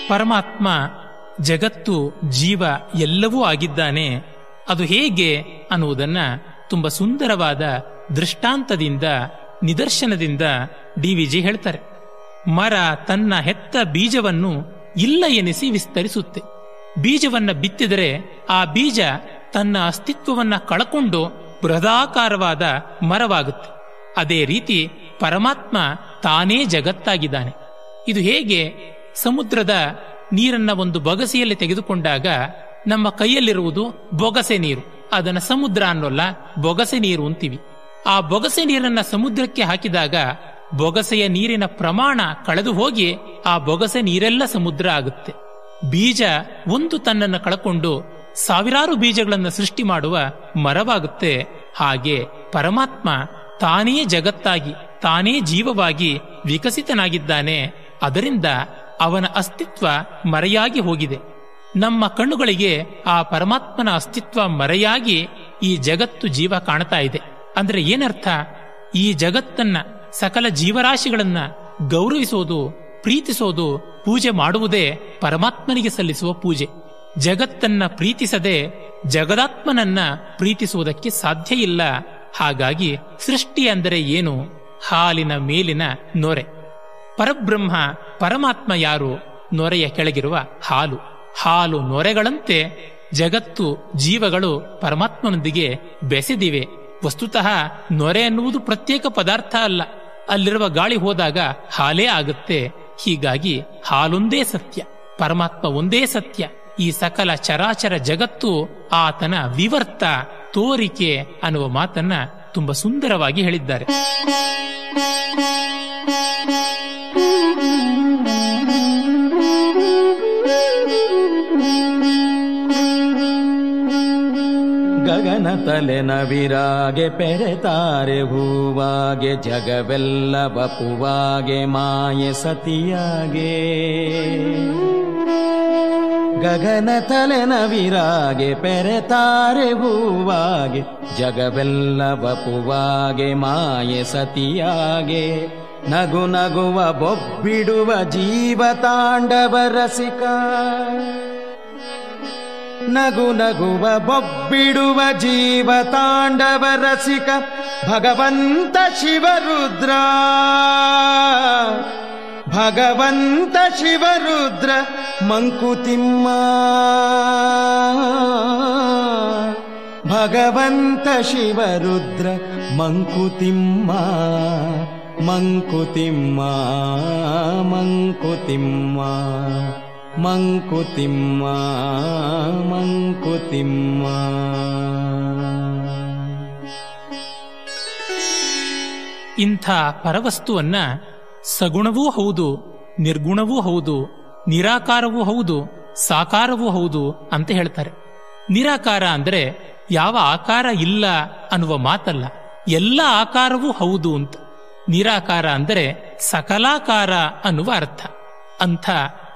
ಪರಮಾತ್ಮ ಜಗತ್ತು ಜೀವ ಎಲ್ಲವೂ ಆಗಿದ್ದಾನೆ, ಅದು ಹೇಗೆ ಅನ್ನುವುದನ್ನು ತುಂಬ ಸುಂದರವಾದ ದೃಷ್ಟಾಂತದಿಂದ ನಿದರ್ಶನದಿಂದ ಡಿ ವಿಜಿ ಹೇಳ್ತಾರೆ, ಮರ ತನ್ನ ಹೆತ್ತ ಬೀಜವನ್ನು ಇಲ್ಲ ಎನಿಸಿ ವಿಸ್ತರಿಸುತ್ತೆ. ಬೀಜವನ್ನ ಬಿತ್ತಿದರೆ ಆ ಬೀಜ ತನ್ನ ಅಸ್ತಿತ್ವವನ್ನ ಕಳಕೊಂಡು ಬೃಹದಾಕಾರವಾದ ಮರವಾಗುತ್ತೆ. ಅದೇ ರೀತಿ ಪರಮಾತ್ಮ ತಾನೇ ಜಗತ್ತಾಗಿದ್ದಾನೆ. ಇದು ಹೇಗೆ? ಸಮುದ್ರದ ನೀರನ್ನ ಒಂದು ಬೊಗಸೆಯಲ್ಲಿ ತೆಗೆದುಕೊಂಡಾಗ ನಮ್ಮ ಕೈಯಲ್ಲಿರುವುದು ಬೊಗಸೆ ನೀರು. ಅದನ್ನ ಸಮುದ್ರ ಅನ್ನೋಲ್ಲ, ಬೊಗಸೆ ನೀರು ಅಂತೀವಿ. ಆ ಬೊಗಸೆ ನೀರನ್ನ ಸಮುದ್ರಕ್ಕೆ ಹಾಕಿದಾಗ ಬೊಗಸೆಯ ನೀರಿನ ಪ್ರಮಾಣ ಕಳೆದು ಹೋಗಿ ಆ ಬೊಗಸೆ ನೀರೆಲ್ಲ ಸಮುದ್ರ ಆಗುತ್ತೆ. ಬೀಜ ಒಂದು ತನ್ನನ್ನು ಕಳಕೊಂಡು ಸಾವಿರಾರು ಬೀಜಗಳನ್ನು ಸೃಷ್ಟಿ ಮಾಡುವ ಮರವಾಗುತ್ತೆ. ಹಾಗೆ ಪರಮಾತ್ಮ ತಾನೇ ಜಗತ್ತಾಗಿ, ತಾನೇ ಜೀವವಾಗಿ ವಿಕಸಿತನಾಗಿದ್ದಾನೆ. ಅದರಿಂದ ಅವನ ಅಸ್ತಿತ್ವ ಮರೆಯಾಗಿ ಹೋಗಿದೆ. ನಮ್ಮ ಕಣ್ಣುಗಳಿಗೆ ಆ ಪರಮಾತ್ಮನ ಅಸ್ತಿತ್ವ ಮರೆಯಾಗಿ ಈ ಜಗತ್ತು ಜೀವ ಕಾಣ್ತಾ ಇದೆ. ಅಂದ್ರೆ ಏನರ್ಥ? ಈ ಜಗತ್ತನ್ನ, ಸಕಲ ಜೀವರಾಶಿಗಳನ್ನ ಗೌರವಿಸೋದು, ಪ್ರೀತಿಸೋದು, ಪೂಜೆ ಮಾಡುವುದೇ ಪರಮಾತ್ಮನಿಗೆ ಸಲ್ಲಿಸುವ ಪೂಜೆ. ಜಗತ್ತನ್ನ ಪ್ರೀತಿಸದೆ ಜಗದಾತ್ಮನನ್ನ ಪ್ರೀತಿಸುವುದಕ್ಕೆ ಸಾಧ್ಯ ಇಲ್ಲ. ಹಾಗಾಗಿ ಸೃಷ್ಟಿ ಅಂದರೆ ಏನು? ಹಾಲಿನ ಮೇಲಿನ ನೊರೆ. ಪರಬ್ರಹ್ಮ, ಪರಮಾತ್ಮ ಯಾರು? ನೊರೆಯ ಕೆಳಗಿರುವ ಹಾಲು. ಹಾಲು ನೊರೆಗಳಂತೆ ಜಗತ್ತು, ಜೀವಗಳು ಪರಮಾತ್ಮನೊಂದಿಗೆ ಬೆಸೆದಿವೆ. ವಸ್ತುತಃ ನೊರೆ ಎನ್ನುವುದು ಪ್ರತ್ಯೇಕ ಪದಾರ್ಥ ಅಲ್ಲ. ಅಲ್ಲಿರುವ ಗಾಳಿ ಹೋದಾಗ ಹಾಲೇ ಆಗುತ್ತೆ. ಹೀಗಾಗಿ ಹಾಲೊಂದೇ ಸತ್ಯ, ಪರಮಾತ್ಮ ಒಂದೇ ಸತ್ಯ. ಈ ಸಕಲ ಚರಾಚರ ಜಗತ್ತು ಆತನ ವಿವರ್ತ, ತೋರಿಕೆ ಅನ್ನುವ ಮಾತನ್ನ ತುಂಬಾ ಸುಂದರವಾಗಿ ಹೇಳಿದ್ದಾರೆ. ಗಗನ ತಲೆ ನವಿರಾಗೆ ಪೆರೆತಾರೆ, ಹೂವಾಗೆ ಜಗವೆಲ್ಲ ಬಪುವಾಗೆ ಮಾಯೆ ಸತಿಯಾಗೆ. ಗಗನ ತಲೆ ನವಿರಾಗೆ ಪೆರೆತಾರೆ, ಹೂವಾಗೆ ಜಗವೆಲ್ಲ ಬಪುವಾಗೆ ಮಾಯೆ ಸತಿಯಾಗೆ. ನಗು ನಗುವ ಬೊಬ್ಬಿಡುವ ಜೀವ ತಾಂಡವ ರಸಿಕ. ನಗು ನಗುವ ಬೊಬ್ಬಿಡುವ ಜೀವ ತಾಂಡವ ರಸಿಕ ಭಗವಂತ ಶಿವರುದ್ರ ಭಗವಂತ ಶಿವರುದ್ರ ಮಂಕುತಿಮ್ಮ ಭಗವಂತ ಶಿವರುದ್ರ ಮಂಕುತಿಮ್ಮ ಮಂಕುತಿಮ್ಮ ಮಂಕುತಿಮ್ಮ ಮಂಕುತಿಮ್ಮ ಮಂಕುತಿಮ್ಮ. ಇಂಥ ಪರವಸ್ತುವನ್ನ ಸಗುಣವೂ ಹೌದು, ನಿರ್ಗುಣವೂ ಹೌದು, ನಿರಾಕಾರವೂ ಹೌದು, ಸಾಕಾರವೂ ಹೌದು ಅಂತ ಹೇಳ್ತಾರೆ. ನಿರಾಕಾರ ಅಂದರೆ ಯಾವ ಆಕಾರ ಇಲ್ಲ ಅನ್ನುವ ಮಾತಲ್ಲ, ಎಲ್ಲ ಆಕಾರವೂ ಹೌದು ಅಂತ. ನಿರಾಕಾರ ಅಂದರೆ ಸಕಲಾಕಾರ ಅನ್ನುವ ಅರ್ಥ. ಅಂಥ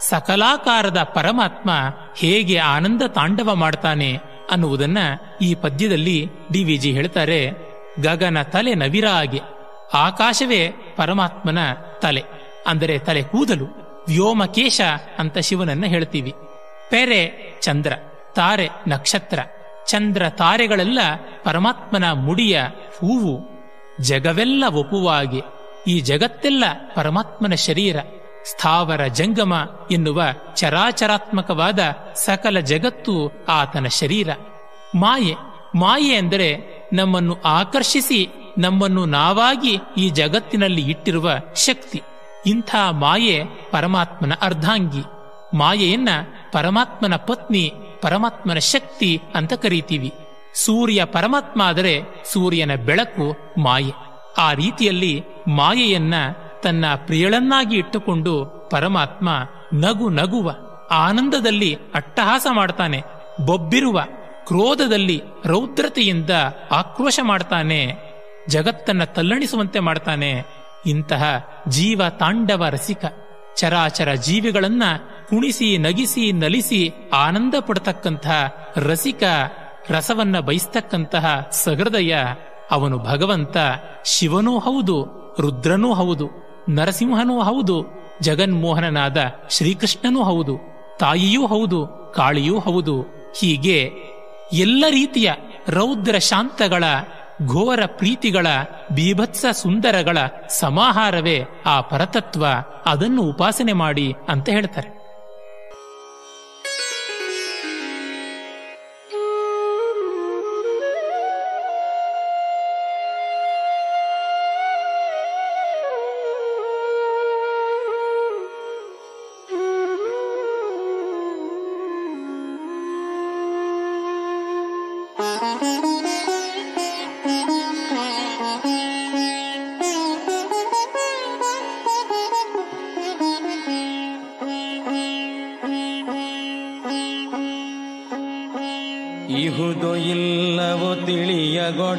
ಸಕಲಾಕಾರದ ಪರಮಾತ್ಮ ಹೇಗೆ ಆನಂದ ತಾಂಡವ ಮಾಡ್ತಾನೆ ಅನ್ನುವುದನ್ನ ಈ ಪದ್ಯದಲ್ಲಿ ಡಿ ವಿ ಜಿ ಹೇಳ್ತಾರೆ. ಗಗನ ತಲೆ ನವಿರಾಗೆ. ಆಕಾಶವೇ ಪರಮಾತ್ಮನ ತಲೆ. ಅಂದರೆ ತಲೆ ಕೂದಲು. ವ್ಯೋಮಕೇಶ ಅಂತ ಶಿವನನ್ನ ಹೇಳ್ತೀವಿ. ಪೆರೆ ಚಂದ್ರ. ತಾರೆ ನಕ್ಷತ್ರ. ಚಂದ್ರ ತಾರೆಗಳೆಲ್ಲ ಪರಮಾತ್ಮನ ಮುಡಿಯ ಹೂವು. ಜಗವೆಲ್ಲ ಒಪ್ಪುವಾಗೆ ಈ ಜಗತ್ತೆಲ್ಲ ಪರಮಾತ್ಮನ ಶರೀರ. ಸ್ಥಾವರ ಜಂಗಮ ಎನ್ನುವ ಚರಾಚರಾತ್ಮಕವಾದ ಸಕಲ ಜಗತ್ತು ಆತನ ಶರೀರ. ಮಾಯೆ ಮಾಯೆ ಅಂದರೆ ನಮ್ಮನ್ನು ಆಕರ್ಷಿಸಿ, ನಮ್ಮನ್ನು ನಾವಾಗಿ ಈ ಜಗತ್ತಿನಲ್ಲಿ ಇಟ್ಟಿರುವ ಶಕ್ತಿ. ಇಂಥ ಮಾಯೆ ಪರಮಾತ್ಮನ ಅರ್ಧಾಂಗಿ. ಮಾಯೆಯನ್ನ ಪರಮಾತ್ಮನ ಪತ್ನಿ, ಪರಮಾತ್ಮನ ಶಕ್ತಿ ಅಂತ ಕರೀತೀವಿ. ಸೂರ್ಯ ಪರಮಾತ್ಮ ಆದರೆ ಸೂರ್ಯನ ಬೆಳಕು ಮಾಯೆ. ಆ ರೀತಿಯಲ್ಲಿ ಮಾಯೆಯನ್ನ ತನ್ನ ಪ್ರಿಯಳನ್ನಾಗಿ ಇಟ್ಟುಕೊಂಡು ಪರಮಾತ್ಮ ನಗು ನಗುವ, ಆನಂದದಲ್ಲಿ ಅಟ್ಟಹಾಸ ಮಾಡ್ತಾನೆ, ಬೊಬ್ಬಿರುವ, ಕ್ರೋಧದಲ್ಲಿ ರೌದ್ರತೆಯಿಂದ ಆಕ್ರೋಶ ಮಾಡ್ತಾನೆ, ಜಗತ್ತನ್ನ ತಲ್ಲಣಿಸುವಂತೆ ಮಾಡ್ತಾನೆ. ಇಂತಹ ಜೀವ ತಾಂಡವ ರಸಿಕ, ಚರಾಚರ ಜೀವಿಗಳನ್ನ ಕುಣಿಸಿ, ನಗಿಸಿ, ನಲಿಸಿ ಆನಂದ ಪಡ್ತಕ್ಕಂತಹ ರಸಿಕ, ರಸವನ್ನ ಬಯಸ್ತಕ್ಕಂತಹ ಸಹೃದಯ ಅವನು ಭಗವಂತ ಶಿವನೂ ಹೌದು, ರುದ್ರನೂ ಹೌದು. ನರಸಿಂಹನೂ ಹೌದು, ಜಗನ್ಮೋಹನನಾದ ಶ್ರೀಕೃಷ್ಣನೂ ಹೌದು, ತಾಯಿಯೂ ಹೌದು, ಕಾಳಿಯೂ ಹೌದು. ಹೀಗೆ ಎಲ್ಲ ರೀತಿಯ ರೌದ್ರ ಶಾಂತಗಳ, ಘೋರ ಪ್ರೀತಿಗಳ, ಬೀಭತ್ಸ ಸುಂದರಗಳ ಸಮಾಹಾರವೇ ಆ ಪರತತ್ವ. ಅದನ್ನು ಉಪಾಸನೆ ಮಾಡಿ ಅಂತ ಹೇಳ್ತಾರೆ.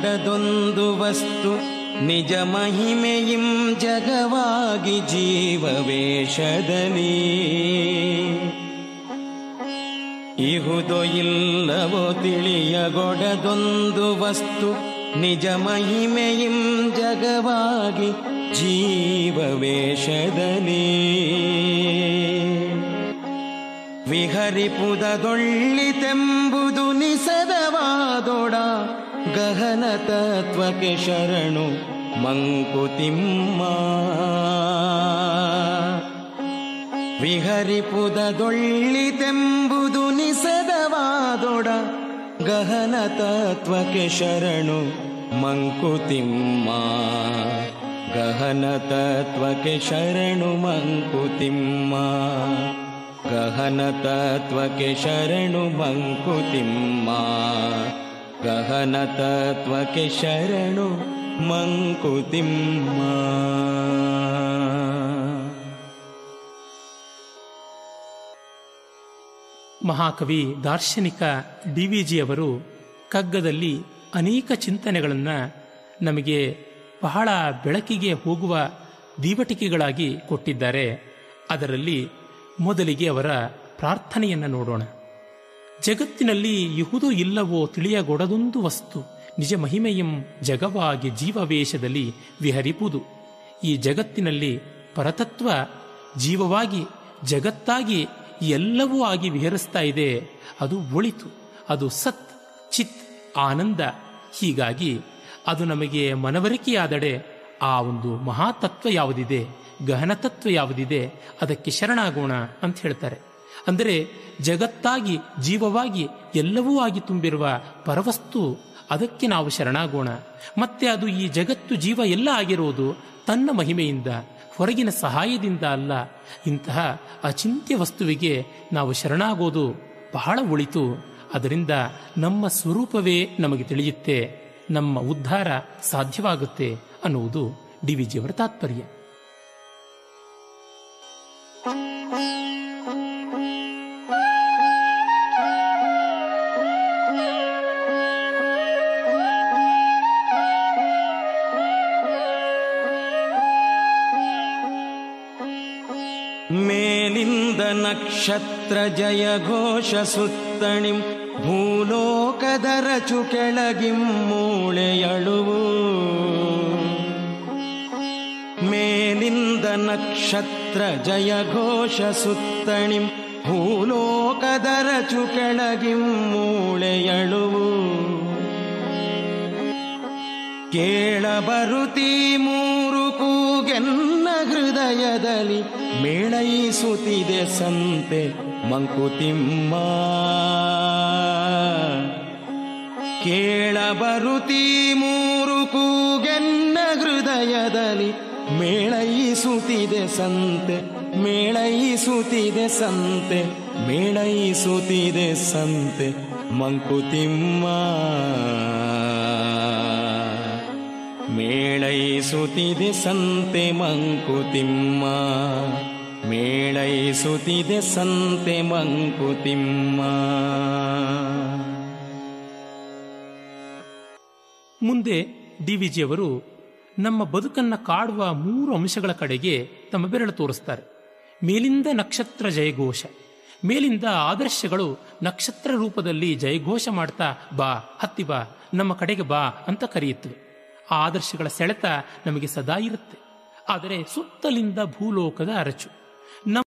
ತಿಳಿಯಗೊಡದೊಂದು ವಸ್ತು ನಿಜ ಮಹಿಮೆಯಿಂ ಜಗವಾಗಿ ಜೀವವೇಷದಲ್ಲಿ ಇಹುದು ಇಲ್ಲವೋ ತಿಳಿಯಗೊಡದೊಂದು ವಸ್ತು ನಿಜ ಮಹಿಮೆಯಿಂ ಜಗವಾಗಿ ಜೀವವೇಷದಲ್ಲಿ ವಿಹರಿಪುದದೊಳ್ಳಿತೆಂಬುದು ನಿಸದವಾದೊಡ ಗಹನ ತತ್ವಕ್ಕೆ ಶರಣು ಮಂಕುತಿಮ್ಮ. ವಿಹರಿಪುದದೊಳ್ಳಿತೆಂಬುದು ನಿಸದವಾದೊಡ ಗಹನ ತತ್ವಕ್ಕೆ ಶರಣು ಮಂಕುತಿಮ್ಮ. ಗಹನ ತತ್ವಕ್ಕೆ ಶರಣು ಮಂಕುತಿಮ್ಮ. ಗಹನ ತತ್ವಕ್ಕೆ ಶರಣು ಮಂಕುತಿಮ್ಮ. ಗಹನ ತತ್ವಕ್ಕೆ ಶರಣು ಮಂಕುತಿಮ್ಮ. ಮಹಾಕವಿ ದಾರ್ಶನಿಕ ಡಿ ವಿ ಜಿಯವರು ಕಗ್ಗದಲ್ಲಿ ಅನೇಕ ಚಿಂತನೆಗಳನ್ನು ನಮಗೆ ಬಹಳ ಬೆಳಕಿಗೆ ಹೋಗುವ ದೀವಟಿಕೆಗಳಾಗಿ ಕೊಟ್ಟಿದ್ದಾರೆ. ಅದರಲ್ಲಿ ಮೊದಲಿಗೆ ಅವರ ಪ್ರಾರ್ಥನೆಯನ್ನು ನೋಡೋಣ. ಜಗತ್ತಿನಲ್ಲಿ ಇಹುದು ಇಲ್ಲವೋ ತಿಳಿಯಗೊಡದೊಂದು ವಸ್ತು. ನಿಜ ಮಹಿಮೆಯಂ ಜಗವಾಗಿ ಜೀವವೇಶದಲ್ಲಿ ವಿಹರಿಪುದು. ಈ ಜಗತ್ತಿನಲ್ಲಿ ಪರತತ್ವ ಜೀವವಾಗಿ, ಜಗತ್ತಾಗಿ ಎಲ್ಲವೂ ಆಗಿ ವಿಹರಿಸ್ತಾ ಇದೆ. ಅದು ಒಳಿತು, ಅದು ಸತ್, ಚಿತ್, ಆನಂದ. ಹೀಗಾಗಿ ಅದು ನಮಗೆ ಮನವರಿಕೆಯಾದಡೆ ಆ ಒಂದು ಮಹಾತತ್ವ ಯಾವುದಿದೆ, ಗಹನತತ್ವ ಯಾವುದಿದೆ, ಅದಕ್ಕೆ ಶರಣಾಗೋಣ ಅಂತ ಹೇಳ್ತಾರೆ. ಅಂದರೆ ಜಗತ್ತಾಗಿ, ಜೀವವಾಗಿ ಎಲ್ಲವೂ ಆಗಿ ತುಂಬಿರುವ ಪರವಸ್ತು, ಅದಕ್ಕೆ ನಾವು ಶರಣಾಗೋಣ. ಮತ್ತೆ ಅದು ಈ ಜಗತ್ತು ಜೀವ ಎಲ್ಲ ಆಗಿರುವುದು ತನ್ನ ಮಹಿಮೆಯಿಂದ, ಹೊರಗಿನ ಸಹಾಯದಿಂದ ಅಲ್ಲ. ಇಂತಹ ಅಚಿಂತ್ಯ ವಸ್ತುವಿಗೆ ನಾವು ಶರಣಾಗೋದು ಬಹಳ ಒಳಿತು. ಅದರಿಂದ ನಮ್ಮ ಸ್ವರೂಪವೇ ನಮಗೆ ತಿಳಿಯುತ್ತೆ. ನಮ್ಮ ಉದ್ಧಾರ ಸಾಧ್ಯವಾಗುತ್ತೆ ಅನ್ನುವುದು ಡಿ ವಿ ಜಿಯವರ ತಾತ್ಪರ್ಯ. ನಕ್ಷತ್ರ ಜಯ ಘೋಷ ಸುತ್ತಣಿಂ ಭೂಲೋಕದರಚು ಕೆಳಗಿಂ ಮೂಳೆಯಳುವು. ಮೇಲಿಂದ ನಕ್ಷತ್ರ ಜಯ ಘೋಷ ಸುತ್ತಣಿಂ ಭೂಲೋಕದರಚು ಕೆಳಗಿಂ ಮೂಳೆಯಳುವು. ಕೇಳಬರುತಿ ಮೂರು ಕೂಗೆನ್ನ ಹೃದಯದಲ್ಲಿ ಮೇಳೈಸುತ್ತಿದೆ ಸಂತೆ ಮಂಕುತಿಮ್ಮ. ಕೇಳಬರುತ್ತೀ ಮೂರು ಕೂಗೆನ್ನ ಹೃದಯದಲ್ಲಿ ಮೇಳೈಸುತ್ತಿದೆ ಸಂತೆ ಮೇಳೈಸುತ್ತಿದೆ ಸಂತೆ ಮೇಳೈಸುತ್ತಿದೆ ಸಂತೆ ಮಂಕುತಿಮ್ಮ. ಮೇಳೈಸುತ್ತಿದೆ ಸಂತೆ ಮಂಕುತಿಮ್ಮ. ಮೇಳೈಸುತ್ತಿದೆ ಸಂತೆ ಮಂಕುತಿಮ್ಮ ಮುಂದೆ ಡಿ ವಿ ಜಿಯವರು ನಮ್ಮ ಬದುಕನ್ನು ಕಾಡುವ ಮೂರು ಅಂಶಗಳ ಕಡೆಗೆ ತಮ್ಮ ಬೆರಳು ತೋರಿಸ್ತಾರೆ. ಮೇಲಿಂದ ನಕ್ಷತ್ರ ಜಯಘೋಷ. ಮೇಲಿಂದ ಆದರ್ಶಗಳು ನಕ್ಷತ್ರ ರೂಪದಲ್ಲಿ ಜಯಘೋಷ ಮಾಡ್ತಾ ಬಾ, ಹತ್ತಿ ಬಾ, ನಮ್ಮ ಕಡೆಗೆ ಬಾ ಅಂತ ಕರೆಯುತ್ತವೆ. ಆ ಆದರ್ಶಗಳ ಸೆಳೆತ ನಮಗೆ ಸದಾ ಇರುತ್ತೆ. ಆದರೆ ಸುತ್ತಲಿಂದ ಭೂಲೋಕದ ಅರಚು. ನಮ್ಮ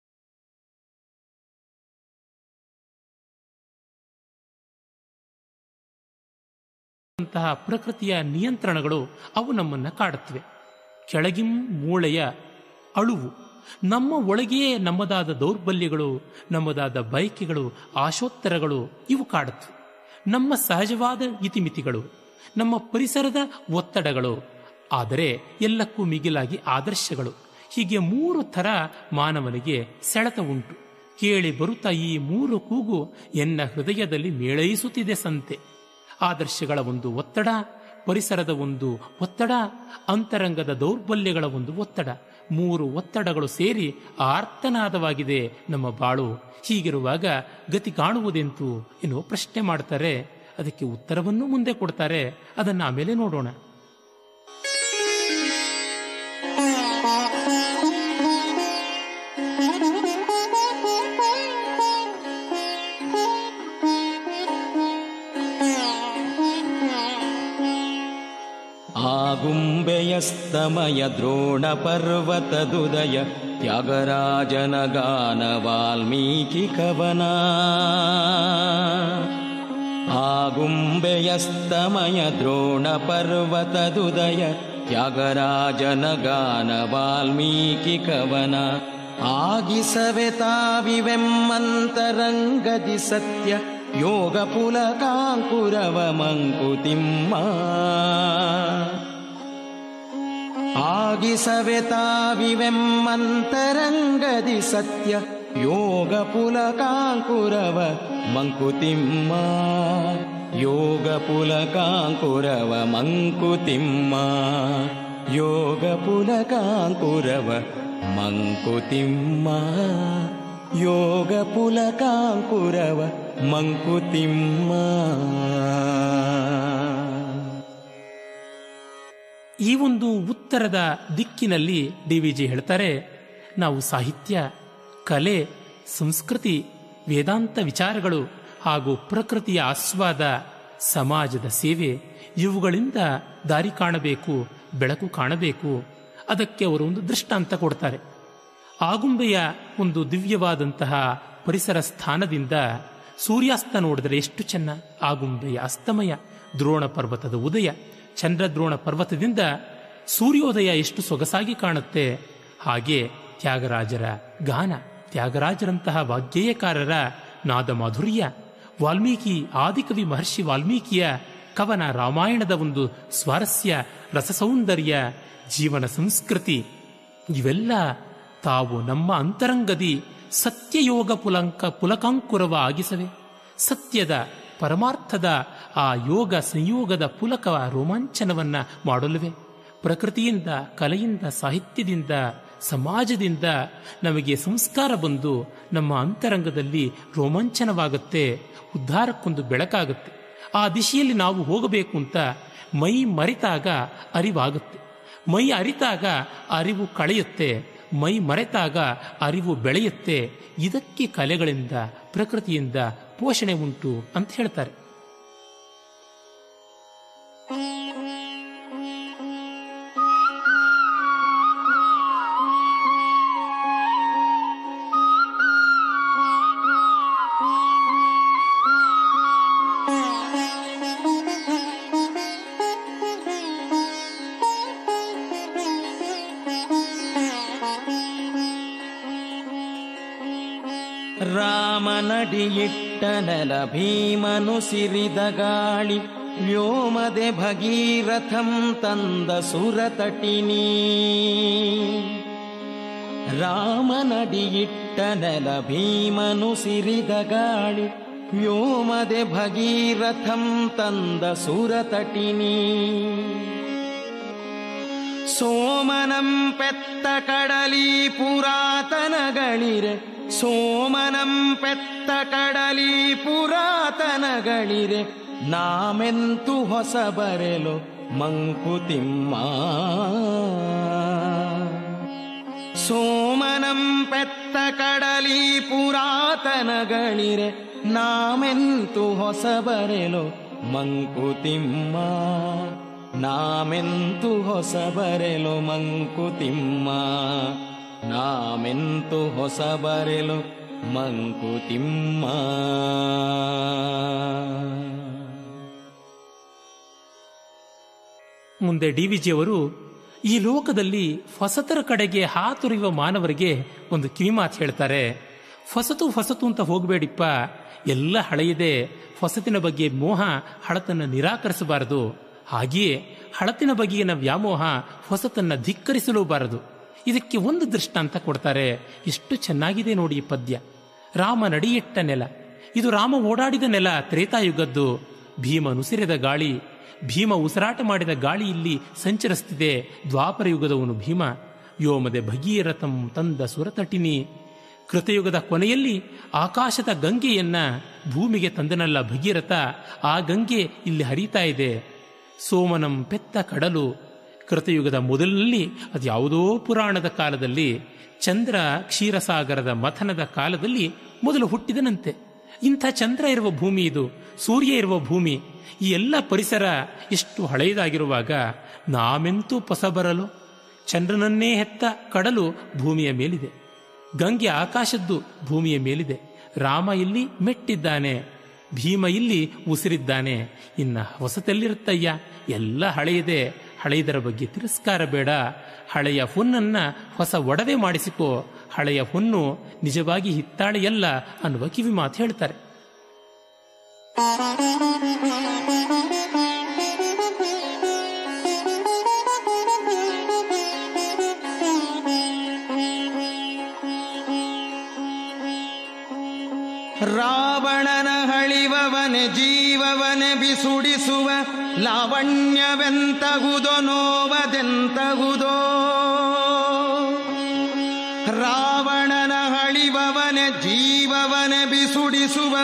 ಅಂತಹ ಪ್ರಕೃತಿಯ ನಿಯಂತ್ರಣಗಳು ಅವು ನಮ್ಮನ್ನು ಕಾಡುತ್ತವೆ. ಕೆಳಗಿಂ ಮೂಳೆಯ ಅಳುವು, ನಮ್ಮ ಒಳಗೆಯೇ ನಮ್ಮದಾದ ದೌರ್ಬಲ್ಯಗಳು, ನಮ್ಮದಾದ ಬಯಕೆಗಳು, ಆಶೋತ್ತರಗಳು ಇವು ಕಾಡುತ್ತವೆ. ನಮ್ಮ ಸಹಜವಾದ ಇತಿಮಿತಿಗಳು ನಮ್ಮ ಪರಿಸರದ ಒತ್ತಡಗಳು, ಆದರೆ ಎಲ್ಲಕ್ಕೂ ಮಿಗಿಲಾಗಿ ಆದರ್ಶಗಳು. ಹೀಗೆ ಮೂರು ಥರ ಮಾನವನಿಗೆ ಸೆಳೆತ ಉಂಟು. ಕೇಳಿ ಬರುತ್ತಾ ಈ ಮೂರು ಕೂಗು ಎನ್ನ ಹೃದಯದಲ್ಲಿ ಮೇಳೈಸುತ್ತಿದೆ ಸಂತೆ. ಆದರ್ಶಗಳ ಒಂದು ಒತ್ತಡ, ಪರಿಸರದ ಒಂದು ಒತ್ತಡ, ಅಂತರಂಗದ ದೌರ್ಬಲ್ಯಗಳ ಒಂದು ಒತ್ತಡ. ಮೂರು ಒತ್ತಡಗಳು ಸೇರಿ ಆರ್ತನಾದವಾಗಿದೆ ನಮ್ಮ ಬಾಳು. ಹೀಗಿರುವಾಗ ಗತಿ ಕಾಣುವುದೆಂತು ಎನ್ನುವ ಪ್ರಶ್ನೆ ಮಾಡ್ತಾರೆ. ಅದಕ್ಕೆ ಉತ್ತರವನ್ನು ಮುಂದೆ ಕೊಡ್ತಾರೆ. ಅದನ್ನು ಆಮೇಲೆ ನೋಡೋಣ. गुम्बेयस्तमय त्यागराजनगानवाल्मीकिकवना। आगुम्बेयस्तमयद्रोणपर्वतदुदय त्यागराजनगानवाल्मीकिकवन। वाल्मीकि सत्य योगपुलकाङ्कुरवमङ्कुतिम् ತಾವಿವೆಮ್ಮಂತರಂಗದಿ ಸತ್ಯ ಯೋಗ ಪುಲಕಾಂಕುರವ ಮಂಕುತಿಮ್ಮ ಆಗಿಸವೆ ತಾವಿವೆಮ್ಮಂತರಂಗದಿ ಸತ್ಯ, ಯೋಗ ಪುಲಕಾಂಕುರವ ಮಂಕುತಿಮ್ಮ. ಯೋಗ ಪುಲಕಾಂಕುರವ ಮಂಕುತಿಮ್ಮ. ಯೋಗ ಪುಲಕಾಂಕುರವ ಮಂಕುತಿಮ್ಮ. ಯೋಗ ಪುಲಕಾಂಕುರವ ಮಂಕುತಿಮ್ಮ. ಈ ಒಂದು ಉತ್ತರದ ದಿಕ್ಕಿನಲ್ಲಿ ಡಿ ವಿ ಜಿ ಹೇಳ್ತಾರೆ, ನಾವು ಸಾಹಿತ್ಯ, ಕಲೆ, ಸಂಸ್ಕೃತಿ, ವೇದಾಂತ ವಿಚಾರಗಳು ಹಾಗೂ ಪ್ರಕೃತಿಯ ಆಸ್ವಾದ, ಸಮಾಜದ ಸೇವೆ, ಇವುಗಳಿಂದ ದಾರಿ ಕಾಣಬೇಕು, ಬೆಳಕು ಕಾಣಬೇಕು. ಅದಕ್ಕೆ ಅವರು ಒಂದು ದೃಷ್ಟಾಂತ ಕೊಡ್ತಾರೆ. ಆಗುಂಬೆಯ ಒಂದು ದಿವ್ಯವಾದಂತಹ ಪರಿಸರ ಸ್ಥಾನದಿಂದ ಸೂರ್ಯಾಸ್ತ ನೋಡಿದರೆ ಎಷ್ಟು ಚೆನ್ನ. ಆಗುಂಬೆಯ ಅಸ್ತಮಯ, ದ್ರೋಣ ಪರ್ವತದ ಉದಯ. ಚಂದ್ರದ್ರೋಣ ಪರ್ವತದಿಂದ ಸೂರ್ಯೋದಯ ಎಷ್ಟು ಸೊಗಸಾಗಿ ಕಾಣುತ್ತೆ? ಹಾಗೆ ತ್ಯಾಗರಾಜರ ಗಾನ. ತ್ಯಾಗರಾಜರಂತಹ ವಾಗ್ಗೇಯಕಾರರ ನಾದ ಮಾಧುರ್ಯ ವಾಲ್ಮೀಕಿ ಆದಿಕವಿ ಮಹರ್ಷಿ ವಾಲ್ಮೀಕಿಯ ಕವನ ರಾಮಾಯಣದ ಒಂದು ಸ್ವಾರಸ್ಯ ರಸಸೌಂದರ್ಯ ಜೀವನ ಸಂಸ್ಕೃತಿ. ಇವೆಲ್ಲ ತಾವು ನಮ್ಮ ಅಂತರಂಗದಿ ಸತ್ಯಯೋಗ ಪುಲಂಕ ಪುಲಕಾಂಕುರವ ಆಗಿಸವೆ. ಸತ್ಯದ ಪರಮಾರ್ಥದ ಆ ಯೋಗ ಸಂಯೋಗದ ಪುಲಕ ರೋಮಾಂಚನವನ್ನು ಮಾಡಲುವೆ. ಪ್ರಕೃತಿಯಿಂದ, ಕಲೆಯಿಂದ, ಸಾಹಿತ್ಯದಿಂದ, ಸಮಾಜದಿಂದ ನಮಗೆ ಸಂಸ್ಕಾರ ಬಂದು ನಮ್ಮ ಅಂತರಂಗದಲ್ಲಿ ರೋಮಾಂಚನವಾಗುತ್ತೆ, ಉದ್ಧಾರಕ್ಕೊಂದು ಬೆಳಕಾಗುತ್ತೆ. ಆ ದಿಶೆಯಲ್ಲಿ ನಾವು ಹೋಗಬೇಕು ಅಂತ ಮೈ ಮರೆತಾಗ ಅರಿವಾಗುತ್ತೆ. ಮೈ ಅರಿತಾಗ ಅರಿವು ಕಳೆಯುತ್ತೆ, ಮೈ ಮರೆತಾಗ ಅರಿವು ಬೆಳೆಯುತ್ತೆ. ಇದಕ್ಕೆ ಕಲೆಗಳಿಂದ, ಪ್ರಕೃತಿಯಿಂದ ಪೋಷಣೆ ಉಂಟು ಅಂತ ಹೇಳ್ತಾರೆ. ರಾಮನಡಿಯಿಟ್ಟ ನೆಲ ಭೀಮನು ಸಿರಿದ ಗಾಳಿ ವ್ಯೋಮದೆ ಭಗೀರಥಂ ತಂದ ಸುರತಟಿನಿ. ರಾಮನಡಿಯಿಟ್ಟ ನೆಲ ಭೀಮನು ಸಿರಿದ ಗಾಳಿ, ವ್ಯೋಮದೆ ಭಗೀರಥಂ ತಂದ ಸುರತಟಿನಿ. ಸೋಮನಂ ಪೆತ್ತ ಪುರಾತನಗಳಿರೆ, ಸೋಮನಂ ಪೆತ್ತ ಪುರಾತನಗಳಿರೆ ನಾಮೆಂತು ಹೊಸ ಬರೆಲು ಮಂಕುತಿಮ್ಮ ಸೋಮನಂ ಪೆತ್ತ ಕಡಲಿ ಪುರಾತನಗಳಿರೆ ನಾಮೆಂತು ಹೊಸ ಬರೆಲು ಮಂಕುತಿಮ್ಮ ನಾಮೆಂತು ಹೊಸ ಬರೆಲು ಮಂಕುತಿಮ್ಮ ನಾಮೆಂತು ಹೊಸ ಬರೆಲು ಮಂಕುತಿಮ್ಮ ಮುಂದೆ ಡಿ ವಿಜಿಯವರು ಈ ಲೋಕದಲ್ಲಿ ಹೊಸತರ ಕಡೆಗೆ ಹಾತೊರೆಯುವ ಮಾನವರಿಗೆ ಒಂದು ಕಿವಿಮಾತು ಹೇಳ್ತಾರೆ. ಹೊಸತು ಹೊಸತು ಅಂತ ಹೋಗಬೇಡಿಪ್ಪ. ಎಲ್ಲ ಹಳೆಯದೆ. ಹೊಸತಿನ ಬಗ್ಗೆ ಮೋಹ, ಹಳತನ್ನು ನಿರಾಕರಿಸಬಾರದು. ಹಾಗೆಯೇ ಹಳತಿನ ಬಗೆಗಿನ ವ್ಯಾಮೋಹ ಹೊಸತನ್ನ ಧಿಕ್ಕರಿಸಲೂಬಾರದು. ಇದಕ್ಕೆ ಒಂದು ದೃಷ್ಟಾಂತ ಕೊಡ್ತಾರೆ. ಎಷ್ಟು ಚೆನ್ನಾಗಿದೆ ನೋಡಿ ಪದ್ಯ. ರಾಮ ನಡಿಯಿಟ್ಟ ನೆಲ. ಇದು ರಾಮ ಓಡಾಡಿದ ನೆಲ ತ್ರೇತಾಯುಗದ್ದು. ಭೀಮನುಸಿರಿದ ಗಾಳಿ. ಭೀಮ ಉಸಿರಾಟ ಮಾಡಿದ ಗಾಳಿ ಇಲ್ಲಿ ಸಂಚರಿಸ್ತಿದೆ ದ್ವಾಪರ ಯುಗದವನು ಭೀಮ, ಯೋಮದೆ ಭಗೀರಥಂ ತಂದ ಸುರತಟಿನಿ. ಕೃತಯುಗದ ಕೊನೆಯಲ್ಲಿ ಆಕಾಶದ ಗಂಗೆಯನ್ನ ಭೂಮಿಗೆ ತಂದನಲ್ಲ ಭಗೀರಥ, ಆ ಗಂಗೆ ಇಲ್ಲಿ ಹರಿತಾ ಇದೆ. ಸೋಮನಂ ಪೆತ್ತ ಕಡಲು. ಕೃತಯುಗದ ಮೊದಲಿನಲ್ಲಿ ಅದು ಯಾವುದೋ ಪುರಾಣದ ಕಾಲದಲ್ಲಿ ಚಂದ್ರ ಕ್ಷೀರಸಾಗರದ ಮಥನದ ಕಾಲದಲ್ಲಿ ಮೊದಲು ಹುಟ್ಟಿದನಂತೆ. ಇಂಥ ಚಂದ್ರ ಇರುವ ಭೂಮಿ ಇದು, ಸೂರ್ಯ ಇರುವ ಭೂಮಿ. ಈ ಎಲ್ಲ ಪರಿಸರ ಇಷ್ಟು ಹಳೆಯದಾಗಿರುವಾಗ ನಾಮೆಂತೂ ಪಸ ಬರಲು, ಚಂದ್ರನನ್ನೇ ಹೆತ್ತ ಕಡಲು ಭೂಮಿಯ ಮೇಲಿದೆ. ಗಂಗೆ ಆಕಾಶದ್ದು ಭೂಮಿಯ ಮೇಲಿದೆ. ರಾಮ ಇಲ್ಲಿ ಮೆಟ್ಟಿದ್ದಾನೆ, ಭೀಮ ಇಲ್ಲಿ ಉಸಿರಿದ್ದಾನೆ. ಇನ್ನ ಹೊಸತೆಲ್ಲಿರುತ್ತಯ್ಯ? ಎಲ್ಲ ಹಳೆಯದೆ. ಹಳೆಯದರ ಬಗ್ಗೆ ತಿರಸ್ಕಾರ ಬೇಡ. ಹಳೆಯ ಹುನ್ನನ್ನು ಹೊಸ ಒಡವೆ ಮಾಡಿಸಿಕೋ. ಹಳೆಯ ಹುನ್ನು ನಿಜವಾಗಿ ಹಿತ್ತಾಳೆಯಲ್ಲ ಅನ್ನುವ ಕಿವಿ ಮಾತು ಹೇಳ್ತಾರೆ. ರಾವಣನ ಹಳಿವವನೆ ಜೀವವನೆ ಬಿಸುಡಿಸುವ ಲಾವಣ್ಯವೆಂತಗುದೋ ನೋವದೆಂತಗುದೋ ರಾವಣನ ಹಳಿವವನೆ ಜೀವವನೆ ಬಿಸುಡಿಸುವ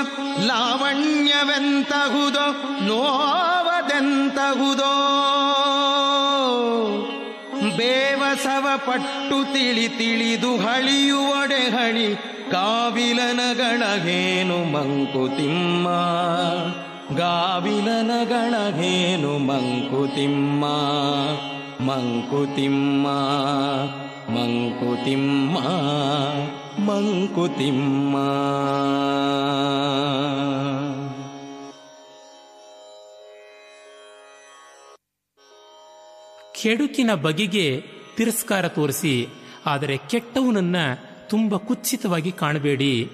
ಲಾವಣ್ಯವೆಂತಗುದೋ ನೋವದೆಂತಗುದೋ ಬೇವಸವ ಪಟ್ಟು ತಿಳಿ ತಿಳಿದು ಹಳಿಯುವಡೆ ಹಳಿ ಗಾವಿಲನಗಳಗೇನು ಮಂಕುತಿಮ್ಮ ಗಾವಿಲನಗಳಗೇನು ಮಂಕುತಿಮ್ಮ ಮಂಕುತಿಮ್ಮ ಮಂಕುತಿಮ್ಮ ಮಂಕುತಿಮ್ಮ ಕೆಡುಕಿನ ಬಗೆಗೆ ತಿರಸ್ಕಾರ ತೋರಿಸಿ ಆದರೆ ಕೆಟ್ಟವನನ್ನ ತುಂಬ ಕುತ್ಸಿತವಾಗಿ ಕಾಣಬೇಡಿ.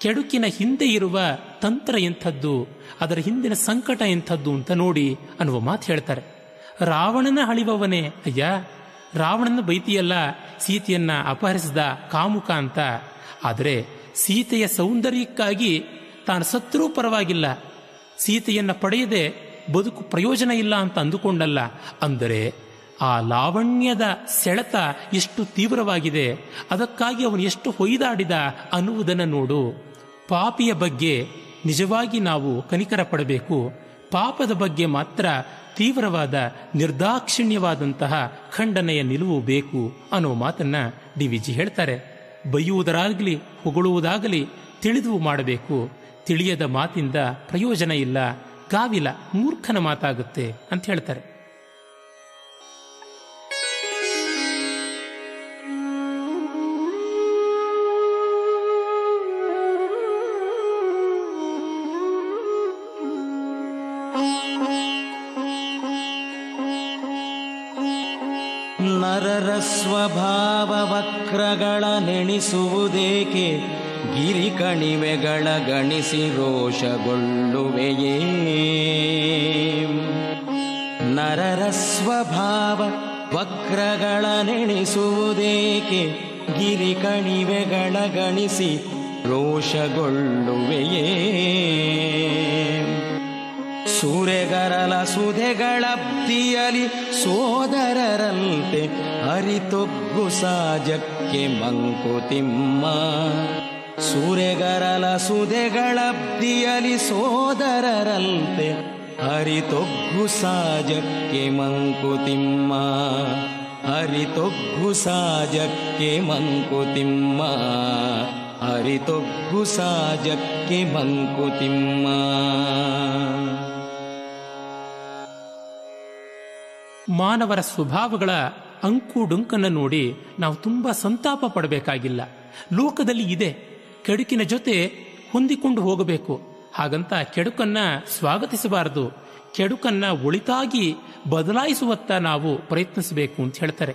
ಕೆಡುಕಿನ ಹಿಂದೆ ಇರುವ ತಂತ್ರ ಎಂಥದ್ದು, ಅದರ ಹಿಂದಿನ ಸಂಕಟ ಎಂಥದ್ದು ಅಂತ ನೋಡಿ ಅನ್ನುವ ಮಾತು ಹೇಳ್ತಾರೆ. ರಾವಣನ ಹಳಿವವನೇ ಅಯ್ಯ, ರಾವಣನ ಬೈತಿಯಲ್ಲ, ಸೀತೆಯನ್ನ ಅಪಹರಿಸಿದ ಕಾಮುಕ ಅಂತ. ಆದರೆ ಸೀತೆಯ ಸೌಂದರ್ಯಕ್ಕಾಗಿ ತಾನು ಸತ್ರೂ ಪರವಾಗಿಲ್ಲ. ಸೀತೆಯನ್ನ ಪಡೆಯದೆ ಬದುಕು ಪ್ರಯೋಜನ ಇಲ್ಲ ಅಂತ ಅಂದುಕೊಂಡಲ್ಲ. ಅಂದರೆ ಆ ಲಾವಣ್ಯದ ಸೆಳೆತ ಎಷ್ಟು ತೀವ್ರವಾಗಿದೆ, ಅದಕ್ಕಾಗಿ ಅವನು ಎಷ್ಟು ಹೊಯ್ದಾಡಿದ ಅನ್ನುವುದನ್ನು ನೋಡು. ಪಾಪಿಯ ಬಗ್ಗೆ ನಿಜವಾಗಿ ನಾವು ಕನಿಕರ ಪಡಬೇಕು ಪಾಪದ ಬಗ್ಗೆ ಮಾತ್ರ ತೀವ್ರವಾದ, ನಿರ್ದಾಕ್ಷಿಣ್ಯವಾದಂತಹ ಖಂಡನೆಯ ನಿಲುವು ಬೇಕು ಅನ್ನೋ ಮಾತನ್ನ ಡಿ ವಿಜಿ ಹೇಳ್ತಾರೆ. ಬೈಯುವುದರಾಗಲಿ ಹೊಗಳುವುದಾಗಲಿ ತಿಳಿದು ಮಾಡಬೇಕು. ತಿಳಿಯದ ಮಾತಿಂದ ಪ್ರಯೋಜನ ಇಲ್ಲ ಗಾವಿಲ ಮೂರ್ಖನ ಮಾತಾಗುತ್ತೆ ಅಂತ ಹೇಳ್ತಾರೆ. ಗಣಿಸಿ ರೋಷಗೊಳ್ಳುವೆಯೇ? ನರರ ಸ್ವಭಾವ ವಕ್ರಗಳ ನೆಣಿಸುವುದೇಕೆ ಗಿರಿ ಕಣಿವೆಗಳ ಗಣಿಸಿ ರೋಷಗೊಳ್ಳುವೆಯೇ? ಸೂರೆಗರಲ ಸುಧೆಗಳಬ್ದಿಯಲಿ ಸೋದರರಂತೆ ಅರಿತೊಗ್ಗು ಸಾಜಕ್ಕೆ ಮಂಕುತಿಮ್ಮ. ಸೂರೆಗರಲ ಸುಧೆಗಳಬ್ದಿಯಲಿ ಸೋದರರಂತೆ ಹರಿತೊಗ್ಗು ಸಾಜಕ್ಕೆ ಮಂಕುತಿಮ್ಮ ಹರಿತೊಗ್ಗು ಸಾಜಕ್ಕೆ ಮಂಕುತಿಮ್ಮ ಹರಿತೊಗ್ಗು ಸಾಜಕ್ಕೆ ಮಂಕುತಿಮ್ಮ ಮಾನವರ ಸ್ವಭಾವಗಳ ಅಂಕು ಡೊಂಕನ್ನು ನೋಡಿ ನಾವು ತುಂಬ ಸಂತಾಪ ಪಡಬೇಕಾಗಿಲ್ಲ. ಲೋಕದಲ್ಲಿ ಇದೆ ಕೆಡುಕಿನ ಜೊತೆ ಹೊಂದಿಕೊಂಡು ಹೋಗಬೇಕು. ಹಾಗಂತ ಕೆಡುಕನ್ನ ಸ್ವಾಗತಿಸಬಾರದು. ಕೆಡುಕನ್ನ ಒಳಿತಾಗಿ ಬದಲಾಯಿಸುವತ್ತ ನಾವು ಪ್ರಯತ್ನಿಸಬೇಕು ಅಂತ ಹೇಳ್ತಾರೆ.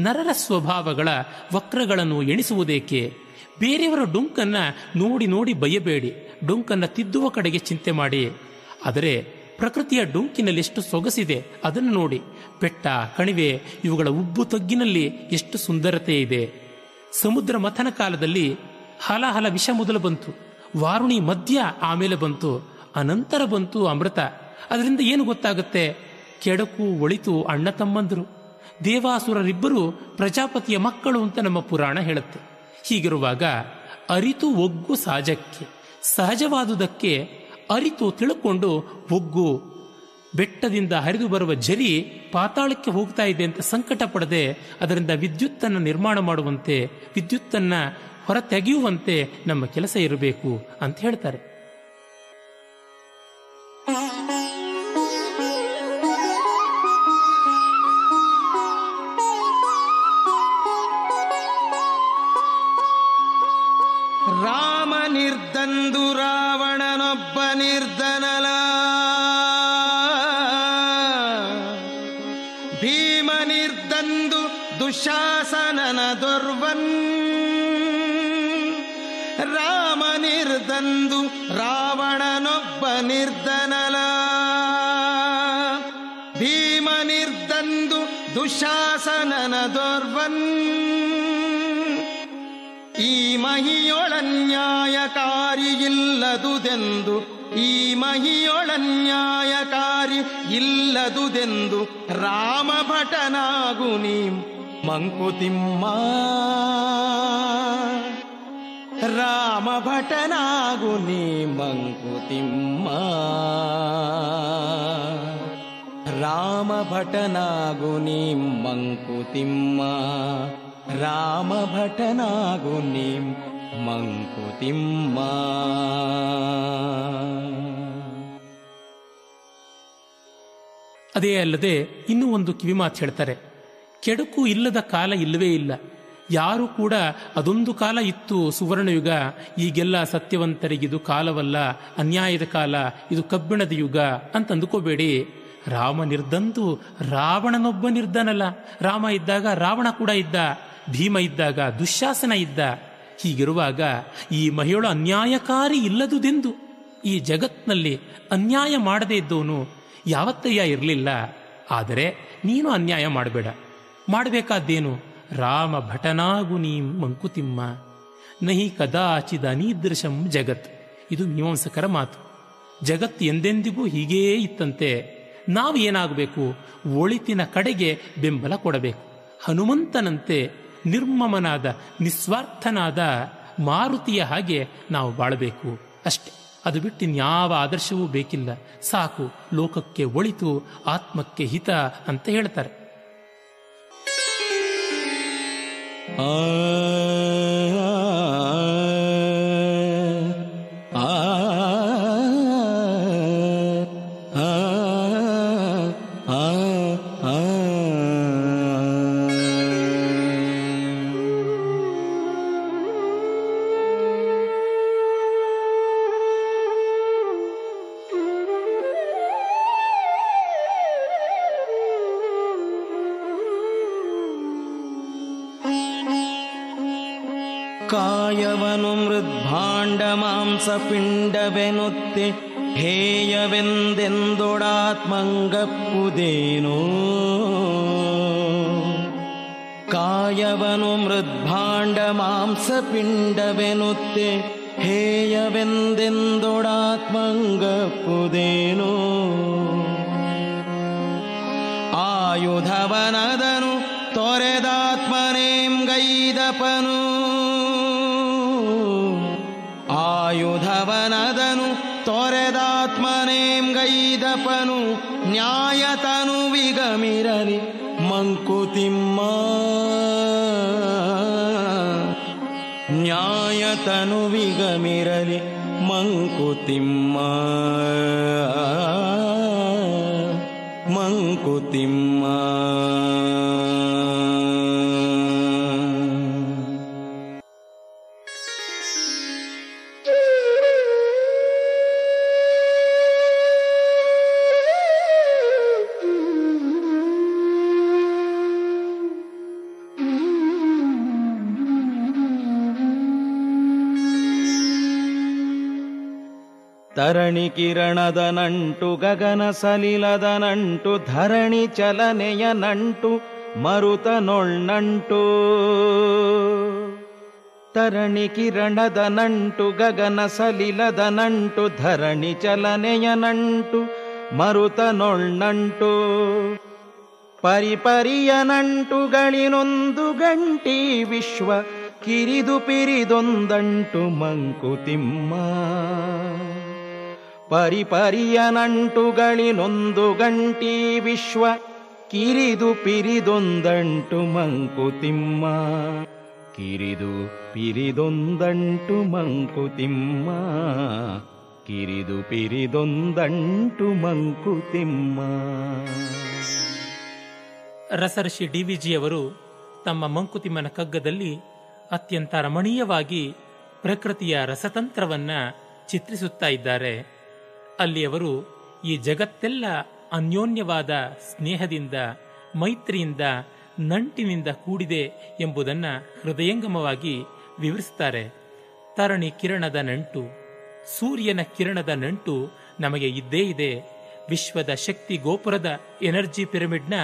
ನರರ ಸ್ವಭಾವಗಳ ವಕ್ರಗಳನ್ನು ಎಣಿಸುವುದೇಕೆ? ಬೇರೆಯವರ ಡೊಂಕನ್ನ ನೋಡಿ ನೋಡಿ ಬಯ್ಯಬೇಡಿ ಡೊಂಕನ್ನ ತಿದ್ದುವ ಕಡೆಗೆ ಚಿಂತೆ ಮಾಡಿ. ಆದರೆ ಪ್ರಕೃತಿಯ ಡೊಂಕಿನಲ್ಲಿ ಎಷ್ಟು ಸೊಗಸಿದೆ ಅದನ್ನು ನೋಡಿ. ಬೆಟ್ಟ, ಕಣಿವೆ ಇವುಗಳ ಉಬ್ಬು ತಗ್ಗಿನಲ್ಲಿ ಎಷ್ಟು ಸುಂದರತೆ ಇದೆ. ಸಮುದ್ರ ಮಥನ ಕಾಲದಲ್ಲಿ ಹಲಹಲ ವಿಷ ಮೊದಲು ಬಂತು. ವಾರುಣಿ ಮಧ್ಯ ಆಮೇಲೆ ಬಂತು. ಅನಂತರ ಬಂತು ಅಮೃತ. ಅದರಿಂದ ಏನು ಗೊತ್ತಾಗುತ್ತೆ? ಕೆಡಕು ಒಳಿತು ಅಣ್ಣ ತಮ್ಮಂದರು. ದೇವಾಸುರರಿಬ್ಬರು ಪ್ರಜಾಪತಿಯ ಮಕ್ಕಳು ಅಂತ ನಮ್ಮ ಪುರಾಣ ಹೇಳುತ್ತೆ. ಹೀಗಿರುವಾಗ ಅರಿತು ಒಗ್ಗು ಸಹಜಕ್ಕೆ. ಸಹಜವಾದುದಕ್ಕೆ ಅರಿತು ತಿಳ್ಕೊಂಡು ಒಗ್ಗು. ಬೆಟ್ಟದಿಂದ ಹರಿದು ಬರುವ ಜರಿ ಪಾತಾಳಕ್ಕೆ ಹೋಗ್ತಾ ಇದೆ ಅಂತ ಸಂಕಟ ಪಡದೆ ಅದರಿಂದ ವಿದ್ಯುತ್ತನ್ನು ನಿರ್ಮಾಣ ಮಾಡುವಂತೆ, ವಿದ್ಯುತ್ತನ್ನು ಹೊರ ತೆಗೆಯುವಂತೆ ನಮ್ಮ ಕೆಲಸ ಇರಬೇಕು ಅಂತ ಹೇಳ್ತಾರೆ. ರಾಮ ನಿರ್ದಂದು ರಾವಣನೊಬ್ಬ ನಿರ್ಧನಲ. ಭೀಮ ನಿರ್ದಂದು ದುಶಾಸನನ ನಿರ್ದಂದು ದೊರ್ವನ್. ಈ ಈ ಮಹಿಯೊಳನ್ಯಾಯಕಾರಿ ಇಲ್ಲದುದೆಂದು, ಈ ಮಹಿಯೊಳನ್ಯಾಯಕಾರಿ ಇಲ್ಲದುದೆಂದು ರಾಮ ಭಟನಾಗು ನೀ ಮಂಕುತಿಮ್ಮ. ರಾಮ ಭಟನಾಗು ನೀ ಮಂಕುತಿಮ್ಮ. ರಾಮ ಭಟನಾಗು ನೀಂ ಮಂಕುತಿಮ್ಮ ರಾಮ ಭಟನಾಗು ನೀ ಮಂಕುತಿಮ್ಮ ಅದೇ ಅಲ್ಲದೆ ಇನ್ನೂ ಒಂದು ಕಿವಿಮಾತು ಹೇಳ್ತಾರೆ. ಕೆಡುಕು ಇಲ್ಲದ ಕಾಲ ಇಲ್ಲವೇ ಇಲ್ಲ. ಯಾರು ಕೂಡ ಅದೊಂದು ಕಾಲ ಇತ್ತು ಸುವರ್ಣಯುಗ, ಈಗೆಲ್ಲ ಸತ್ಯವಂತರಿಗಿದು ಕಾಲವಲ್ಲ, ಅನ್ಯಾಯದ ಕಾಲ, ಇದು ಕಬ್ಬಿಣದ ಯುಗ ಅಂತ ಅಂದುಕೋಬೇಡಿ ರಾಮ ನಿರ್ದಂತು, ರಾವಣನೊಬ್ಬ ನಿರ್ಧನಲ್ಲ. ರಾಮ ಇದ್ದಾಗ ರಾವಣ ಕೂಡ ಇದ್ದ, ಭೀಮ ಇದ್ದಾಗ ದುಶ್ಯಾಸನ ಇದ್ದ. ಹೀಗಿರುವಾಗ ಈ ಮಹಿಳು ಅನ್ಯಾಯಕಾರಿ ಇಲ್ಲದುದೆಂದು ಈ ಜಗತ್ನಲ್ಲಿ ಅನ್ಯಾಯ ಮಾಡದೇ ಇದ್ದವನು ಯಾವತ್ತಯ್ಯ ಇರಲಿಲ್ಲ. ಆದರೆ ನೀನು ಅನ್ಯಾಯ ಮಾಡಬೇಡ. ಮಾಡಬೇಕಾದ್ದೇನು? ರಾಮ ಭಟನಾಗು ನೀ ಮಂಕುತಿಮ್ಮ. ನಹಿ ಕದಾಚಿದ ಅನೀದೃಶಂ ಜಗತ್. ಇದು ಮೀಮಾಂಸಕರ ಮಾತು. ಜಗತ್ತು ಎಂದೆಂದಿಗೂ ಹೀಗೇ ಇತ್ತಂತೆ. ನಾವು ಏನಾಗಬೇಕು? ಒಳಿತಿನ ಕಡೆಗೆ ಬೆಂಬಲ ಕೊಡಬೇಕು. ಹನುಮಂತನಂತೆ ನಿರ್ಮಮನಾದ, ನಿಸ್ವಾರ್ಥನಾದ ಮಾರುತಿಯ ಹಾಗೆ ನಾವು ಬಾಳಬೇಕು. ಅಷ್ಟೆ. ಅದು ಬಿಟ್ಟು ಇನ್ಯಾವ ಆದರ್ಶವೂ ಬೇಕಿಲ್ಲ. ಸಾಕು, ಲೋಕಕ್ಕೆ ಒಳಿತು, ಆತ್ಮಕ್ಕೆ ಹಿತ ಅಂತ ಹೇಳ್ತಾರೆ. ಪಿಂಡವೆನುತ್ತೆ ಹೇಯವೆಂದೆಂದೊಡಾತ್ಮಂಗಪ್ಪುದೇನೋ ಕಾಯವನು ಮೃದ್ಭಾಂಡ ಮಾಂಸ ಪಿಂಡವೆನುತ್ತೆ ನ್ಯಾಯತನು ವಿಗಮಿರಲಿ ಮಂಕುತಿಮ್ಮ ಮಂಕುತಿಮ್ಮ. ಕಿರಣದ ನಂಟು, ಗಗನ ಸಲಿಲದ ನಂಟು, ಧರಣಿ ಚಲನೆಯ ನಂಟು, ಮರುತ ನೊಳ್ನಂಟು ತರಣಿ ಕಿರಣದ ನಂಟು, ಗಗನ ಸಲಿಲದ ನಂಟು, ಧರಣಿ ಚಲನೆಯ ನಂಟು, ಮರುತ ನೊಳ್ನಂಟು ಪರಿಪರಿಯ ನಂಟುಗಳಿನೊಂದು ಗಂಟಿ ವಿಶ್ವ, ಕಿರಿದು ಪಿರಿದೊಂದಂಟು ಮಂಕುತಿಮ್ಮ. ಪರಿಪರಿಯ ನಂಟುಗಳಿನೊಂದು ಗಂಟಿ ವಿಶ್ವ, ಕಿರಿದು ಪಿರಿದೊಂದಂಟು ಮಂಕುತಿಮ್ಮ. ಕಿರಿದು ಪಿರಿದೊಂದಂಟು ಮಂಕುತಿಮ್ಮ, ಕಿರಿದು ಪಿರಿದೊಂದಂಟು ಮಂಕುತಿಮ್ಮ. ರಸರ್ಷಿ ಡಿ ವಿಜಿಯವರು ತಮ್ಮ ಮಂಕುತಿಮ್ಮನ ಕಗ್ಗದಲ್ಲಿ ಅತ್ಯಂತ ರಮಣೀಯವಾಗಿ ಪ್ರಕೃತಿಯ ರಸತಂತ್ರವನ್ನ ಚಿತ್ರಿಸುತ್ತಾ ಇದ್ದಾರೆ. ಅಲ್ಲಿ ಅವರು ಈ ಜಗತ್ತೆಲ್ಲ ಅನ್ಯೋನ್ಯವಾದ ಸ್ನೇಹದಿಂದ, ಮೈತ್ರಿಯಿಂದ, ನಂಟಿನಿಂದ ಕೂಡಿದೆ ಎಂಬುದನ್ನು ಹೃದಯಂಗಮವಾಗಿ ವಿವರಿಸುತ್ತಾರೆ. ತರಣಿ ಕಿರಣದ ನಂಟು, ಸೂರ್ಯನ ಕಿರಣದ ನಂಟು ನಮಗೆ ಇದ್ದೇ ಇದೆ. ವಿಶ್ವದ ಶಕ್ತಿ ಗೋಪುರದ ಎನರ್ಜಿ ಪಿರಮಿಡ್ನ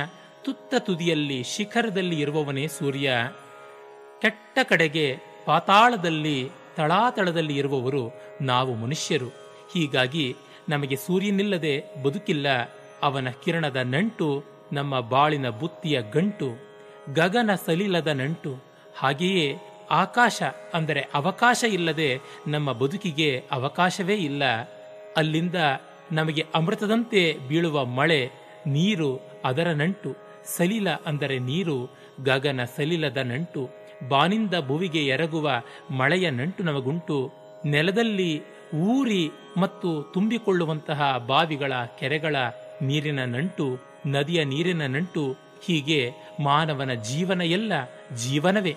ತುತ್ತ ತುದಿಯಲ್ಲಿ ಶಿಖರದಲ್ಲಿ ಇರುವವನೇ ಸೂರ್ಯ. ಕೆಟ್ಟ ಕಡೆಗೆ ಪಾತಾಳದಲ್ಲಿ, ತಳಾತಳದಲ್ಲಿ ಇರುವವರು ನಾವು ಮನುಷ್ಯರು. ಹೀಗಾಗಿ ನಮಗೆ ಸೂರ್ಯನಿಲ್ಲದೆ ಬದುಕಿಲ್ಲ. ಅವನ ಕಿರಣದ ನಂಟು ನಮ್ಮ ಬಾಳಿನ ಬುತ್ತಿಯ ಗಂಟು, ಗಗನ ಸಲಿಲದ ನಂಟು. ಹಾಗೆಯೇ ಆಕಾಶ ಅಂದರೆ ಅವಕಾಶ ಇಲ್ಲದೆ ನಮ್ಮ ಬದುಕಿಗೆ ಅವಕಾಶವೇ ಇಲ್ಲ. ಅಲ್ಲಿಂದ ನಮಗೆ ಅಮೃತದಂತೆ ಬೀಳುವ ಮಳೆ, ನೀರು ಅದರ ನಂಟು. ಸಲಿಲ ಅಂದರೆ ನೀರು, ಗಗನ ಸಲಿಲದ ನಂಟು. ಬಾನಿಂದ ಭುವಿಗೆ ಎರಗುವ ಮಳೆಯ ನಂಟು ನಮಗುಂಟು. ನೆಲದಲ್ಲಿ ಊರಿ ಮತ್ತು ತುಂಬಿಕೊಳ್ಳುವಂತಹ ಬಾವಿಗಳ ಕೆರೆಗಳ ನೀರಿನ ನಂಟು, ನದಿಯ ನೀರಿನ ನಂಟು, ಹೀಗೆ ಮಾನವನ ಜೀವನ ಎಲ್ಲ ಜೀವನವೇ.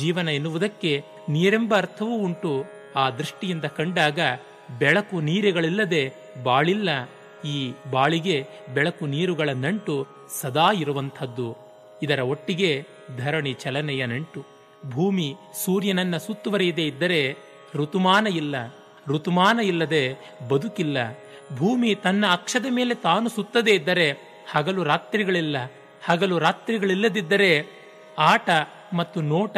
ಜೀವನ ಎನ್ನುವುದಕ್ಕೆ ನೀರೆಂಬ ಅರ್ಥವೂ ಉಂಟು. ಆ ದೃಷ್ಟಿಯಿಂದ ಕಂಡಾಗ ಬೆಳಕು ನೀರುಗಳಿಲ್ಲದೆ ಬಾಳಿಲ್ಲ. ಈ ಬಾಳಿಗೆ ಬೆಳಕು ನೀರುಗಳ ನಂಟು ಸದಾ ಇರುವಂಥದ್ದು. ಇದರ ಒಟ್ಟಿಗೆ ಧರಣಿ ಚಲನೆಯ ನಂಟು. ಭೂಮಿ ಸೂರ್ಯನನ್ನ ಸುತ್ತುವರಿಯದೇ ಇದ್ದರೆ ಋತುಮಾನ ಇಲ್ಲ. ಋತುಮಾನ ಇಲ್ಲದೆ ಬದುಕಿಲ್ಲ. ಭೂಮಿ ತನ್ನ ಅಕ್ಷದ ಮೇಲೆ ತಾನು ಸುತ್ತದೇ ಇದ್ದರೆ ಹಗಲು ರಾತ್ರಿಗಳಿಲ್ಲ. ಹಗಲು ರಾತ್ರಿಗಳಿಲ್ಲದಿದ್ದರೆ ಆಟ ಮತ್ತು ನೋಟ,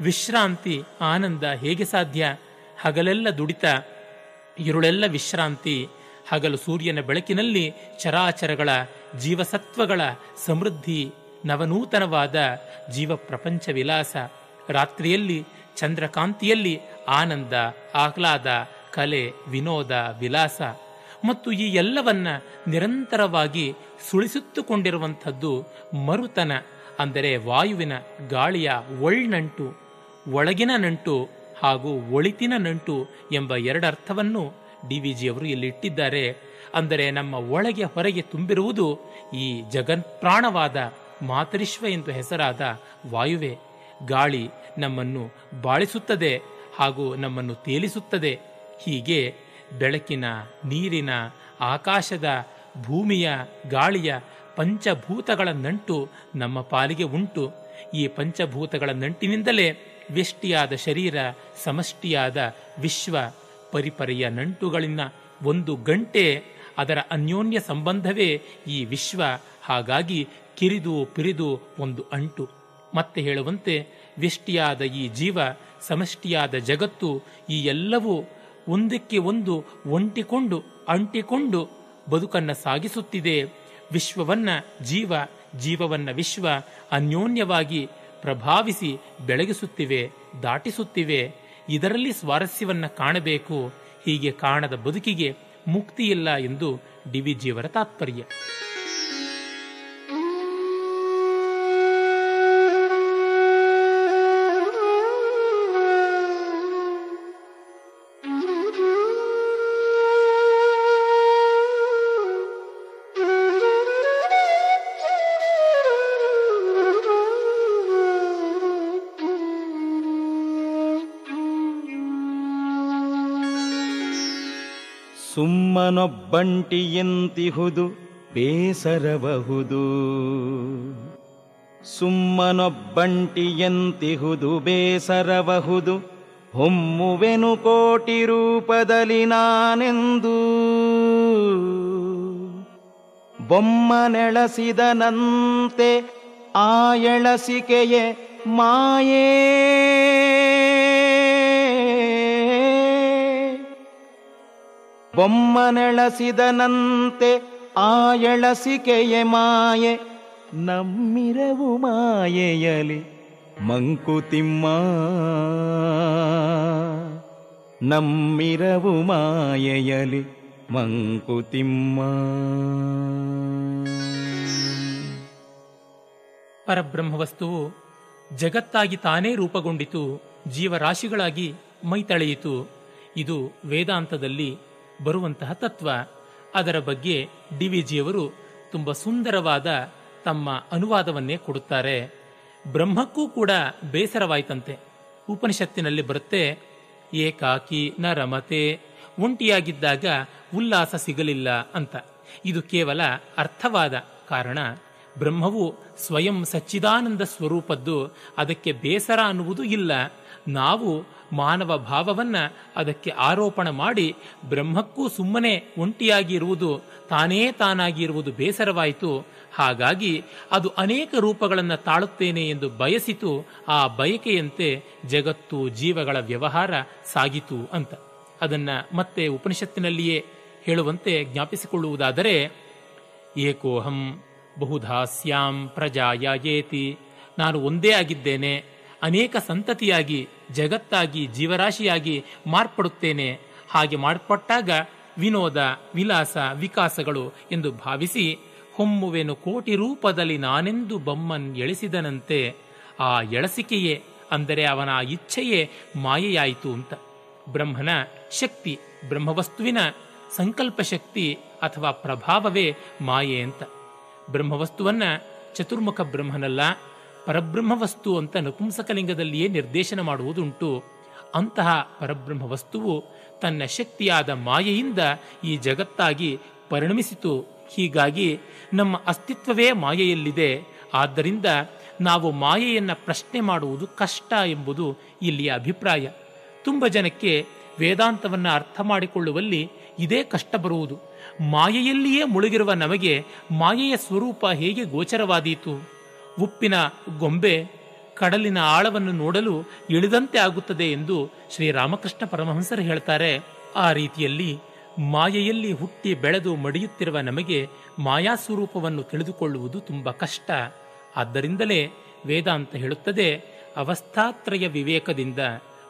ವಿಶ್ರಾಂತಿ, ಆನಂದ ಹೇಗೆ ಸಾಧ್ಯ? ಹಗಲೆಲ್ಲ ದುಡಿತ, ಇರುಳೆಲ್ಲ ವಿಶ್ರಾಂತಿ. ಹಗಲು ಸೂರ್ಯನ ಬೆಳಕಿನಲ್ಲಿ ಚರಾಚರಗಳ, ಜೀವಸತ್ವಗಳ ಸಮೃದ್ಧಿ, ನವನೂತನವಾದ ಜೀವ ಪ್ರಪಂಚ ವಿಲಾಸ. ರಾತ್ರಿಯಲ್ಲಿ, ಚಂದ್ರಕಾಂತಿಯಲ್ಲಿ ಆನಂದ, ಆಹ್ಲಾದ ಕಲೆ, ವಿನೋದ, ವಿಲಾಸ ಮತ್ತು ಈ ಎಲ್ಲವನ್ನ ನಿರಂತರವಾಗಿ ಸುಳಿಸುತ್ತುಕೊಂಡಿರುವಂಥದ್ದು ಮರುತನ, ಅಂದರೆ ವಾಯುವಿನ ಗಾಳಿಯ ಒಳ್ನಂಟು, ಒಳಗಿನ ನಂಟು ಹಾಗೂ ಒಳಿತಿನ ನಂಟು ಎಂಬ ಎರಡರ್ಥವನ್ನು ಡಿ ವಿ ಜಿಯವರು ಇಲ್ಲಿ ಇಟ್ಟಿದ್ದಾರೆ ಅಂದರೆ ನಮ್ಮ ಒಳಗೆ ಹೊರಗೆ ತುಂಬಿರುವುದು ಈ ಜಗನ್ಪ್ರಾಣವಾದ ಮಾತರಿಶ್ವ ಎಂದು ಹೆಸರಾದ ವಾಯುವೆ. ಗಾಳಿ ನಮ್ಮನ್ನು ಬಾಳಿಸುತ್ತದೆ ಹಾಗೂ ನಮ್ಮನ್ನು ತೇಲಿಸುತ್ತದೆ. ಹೀಗೆ ಬೆಳಕಿನ ನೀರಿನ ಆಕಾಶದ ಭೂಮಿಯ ಗಾಳಿಯ ಪಂಚಭೂತಗಳ ನಂಟು ನಮ್ಮ ಪಾಲಿಗೆ ಉಂಟು. ಈ ಪಂಚಭೂತಗಳ ನಂಟಿನಿಂದಲೇ ವ್ಯಷ್ಟಿಯಾದ ಶರೀರ, ಸಮಷ್ಟಿಯಾದ ವಿಶ್ವ, ಪರಿಪರಿಯ ನಂಟುಗಳಿಂದ ಒಂದು ಗಂಟೆ ಅದರ ಅನ್ಯೋನ್ಯ ಸಂಬಂಧವೇ ಈ ವಿಶ್ವ. ಹಾಗಾಗಿ ಕಿರಿದು ಪಿರಿದು ಒಂದು ಅಂಟು. ಮತ್ತೆ ಹೇಳುವಂತೆ ವ್ಯಷ್ಟಿಯಾದ ಈ ಜೀವ, ಸಮಷ್ಟಿಯಾದ ಜಗತ್ತು ಈ ಎಲ್ಲವೂ ಒಂದಕ್ಕೆ ಒಂದು ಒಂಟಿಕೊಂಡು ಅಂಟಿಕೊಂಡು ಬದುಕನ್ನ ಸಾಗಿಸುತ್ತಿದೆ. ವಿಶ್ವವನ್ನ ಜೀವ, ಜೀವವನ್ನ ವಿಶ್ವ ಅನ್ಯೋನ್ಯವಾಗಿ ಪ್ರಭಾವಿಸಿ ಬೆಳಗಿಸುತ್ತಿವೆ, ದಾಟಿಸುತ್ತಿವೆ. ಇದರಲ್ಲಿ ಸ್ವಾರಸ್ಯವನ್ನು ಕಾಣಬೇಕು. ಹೀಗೆ ಕಾಣದ ಬದುಕಿಗೆ ಮುಕ್ತಿಯಿಲ್ಲ ಎಂದು ಡಿವಿಜಿಯವರ ತಾತ್ಪರ್ಯ. ಸುಮ್ಮನೊಬ್ಬಂಟಿಯಂತಿಹುದು ಬೇಸರಬಹುದು ಸುಮ್ಮನೊಬ್ಬಂಟಿಯಂತಿಹುದು ಬೇಸರಬಹುದು ಹೊಮ್ಮುವೆನು ಕೋಟಿ ರೂಪದಲ್ಲಿ ನಾನೆಂದು. ಬೊಮ್ಮನೆಳಸಿದನಂತೆ ಆ ಎಳಸಿಕೆಯೇ ಮಾಯೇ. ಬೊಮ್ಮನೆಳಸಿದನಂತೆ ಆ ಎಳಸಿಕೆಯೇ ಮಾಯೆ ನಮ್ಮಿರವು ಮಾಯೆಯಲಿ ಮಂಕುತಿಮ್ಮ. ನಮ್ಮಿರವು ಮಾಯೆಯಲಿ ಮಂಕುತಿಮ್ಮ. ಪರಬ್ರಹ್ಮವಸ್ತುವು ಜಗತ್ತಾಗಿ ತಾನೇ ರೂಪಗೊಂಡಿತು, ಜೀವರಾಶಿಗಳಾಗಿ ಮೈತಳೆಯಿತು. ಇದು ವೇದಾಂತದಲ್ಲಿ ಬರುವಂತಹ ತತ್ವ. ಅದರ ಬಗ್ಗೆ ಡಿ ವಿ ಜಿಯವರು ತುಂಬ ಸುಂದರವಾದ ತಮ್ಮ ಅನುವಾದವನ್ನೇ ಕೊಡುತ್ತಾರೆ. ಬ್ರಹ್ಮಕ್ಕೂ ಕೂಡ ಬೇಸರವಾಯಿತಂತೆ. ಉಪನಿಷತ್ತಿನಲ್ಲಿ ಬರುತ್ತೆ, ಏಕಾಕಿ ನ ರಮತೆ ಒಂಟಿಯಾಗಿದ್ದಾಗ ಉಲ್ಲಾಸ ಸಿಗಲಿಲ್ಲ ಅಂತ. ಇದು ಕೇವಲ ಅರ್ಥವಾದ ಕಾರಣ. ಬ್ರಹ್ಮವು ಸ್ವಯಂ ಸಚ್ಚಿದಾನಂದ ಸ್ವರೂಪದ್ದು, ಅದಕ್ಕೆ ಬೇಸರ ಅನ್ನುವುದು ಇಲ್ಲ. ನಾವು ಮಾನವ ಭಾವವನ್ನ ಅದಕ್ಕೆ ಆರೋಪಣ ಮಾಡಿ ಬ್ರಹ್ಮಕ್ಕೂ ಸುಮ್ಮನೆ ಒಂಟಿಯಾಗಿ ಇರುವುದು ತಾನೇ ತಾನಾಗಿ ಇರುವುದು ಬೇಸರವಾಯಿತು. ಹಾಗಾಗಿ ಅದು ಅನೇಕ ರೂಪಗಳನ್ನು ತಾಳುತ್ತೇನೆ ಎಂದು ಬಯಸಿತು. ಆ ಬಯಕೆಯಂತೆ ಜಗತ್ತು ಜೀವಗಳ ವ್ಯವಹಾರ ಸಾಗಿತು ಅಂತ. ಅದನ್ನ ಮತ್ತೆ ಉಪನಿಷತ್ತಿನಲ್ಲಿಯೇ ಹೇಳುವಂತೆ ಜ್ಞಾಪಿಸಿಕೊಳ್ಳುವುದಾದರೆ, ಏಕೋಹಂ ಬಹುಧಾಸ್ಯಾಂ ಪ್ರಜಾಯ ಏತಿ ನಾನು ಒಂದೇ ಆಗಿದ್ದೇನೆ ಅನೇಕ ಸಂತತಿಯಾಗಿ, ಜಗತ್ತಾಗಿ, ಜೀವರಾಶಿಯಾಗಿ ಮಾರ್ಪಡುತ್ತೇನೆ. ಹಾಗೆ ಮಾರ್ಪಟ್ಟಾಗ ವಿನೋದ, ವಿಲಾಸ, ವಿಕಾಸಗಳು ಎಂದು ಭಾವಿಸಿ ಹೊಮ್ಮುವೆನು ಕೋಟಿ ರೂಪದಲ್ಲಿ ನಾನೆಂದು ಬೊಮ್ಮನ್ ಎಳಿಸಿದನಂತೆ. ಆ ಎಳಸಿಕೆಯೇ ಅಂದರೆ ಅವನ ಇಚ್ಛೆಯೇ ಮಾಯೆಯಾಯಿತು ಅಂತ. ಬ್ರಹ್ಮನ ಶಕ್ತಿ, ಬ್ರಹ್ಮವಸ್ತುವಿನ ಸಂಕಲ್ಪ ಶಕ್ತಿ ಅಥವಾ ಪ್ರಭಾವವೇ ಮಾಯೆ ಅಂತ. ಬ್ರಹ್ಮವಸ್ತುವನ್ನ ಚತುರ್ಮುಖ ಬ್ರಹ್ಮನಲ್ಲ ಪರಬ್ರಹ್ಮ ವಸ್ತು ಅಂತ ನಪುಂಸಕಲಿಂಗದಲ್ಲಿಯೇ ನಿರ್ದೇಶನ ಮಾಡುವುದುಂಟು. ಅಂತಹ ಪರಬ್ರಹ್ಮ ವಸ್ತುವು ತನ್ನ ಶಕ್ತಿಯಾದ ಮಾಯೆಯಿಂದ ಈ ಜಗತ್ತಾಗಿ ಪರಿಣಮಿಸಿತು. ಹೀಗಾಗಿ ನಮ್ಮ ಅಸ್ತಿತ್ವವೇ ಮಾಯೆಯಲ್ಲಿದೆ. ಆದ್ದರಿಂದ ನಾವು ಮಾಯೆಯನ್ನು ಪ್ರಶ್ನೆ ಮಾಡುವುದು ಕಷ್ಟ ಎಂಬುದು ಇಲ್ಲಿಯ ಅಭಿಪ್ರಾಯ. ತುಂಬ ಜನಕ್ಕೆ ವೇದಾಂತವನ್ನು ಅರ್ಥ ಮಾಡಿಕೊಳ್ಳುವಲ್ಲಿ ಇದೇ ಕಷ್ಟ ಬರುವುದು. ಮಾಯೆಯಲ್ಲಿಯೇ ಮುಳುಗಿರುವ ನಮಗೆ ಮಾಯೆಯ ಸ್ವರೂಪ ಹೇಗೆ ಗೋಚರವಾದೀತು? ಉಪ್ಪಿನ ಗೊಂಬೆ ಕಡಲಿನ ಆಳವನ್ನು ನೋಡಲು ಇಳಿದಂತೆ ಆಗುತ್ತದೆ ಎಂದು ಶ್ರೀರಾಮಕೃಷ್ಣ ಪರಮಹಂಸರು ಹೇಳ್ತಾರೆ. ಆ ರೀತಿಯಲ್ಲಿ ಮಾಯೆಯಲ್ಲಿ ಹುಟ್ಟಿ ಬೆಳೆದು ಮಡಿಯುತ್ತಿರುವ ನಮಗೆ ಮಾಯಾ ಸ್ವರೂಪವನ್ನು ತಿಳಿದುಕೊಳ್ಳುವುದು ತುಂಬ ಕಷ್ಟ. ಆದ್ದರಿಂದಲೇ ವೇದಾಂತ ಹೇಳುತ್ತದೆ, ಅವಸ್ಥಾತ್ರಯ ವಿವೇಕದಿಂದ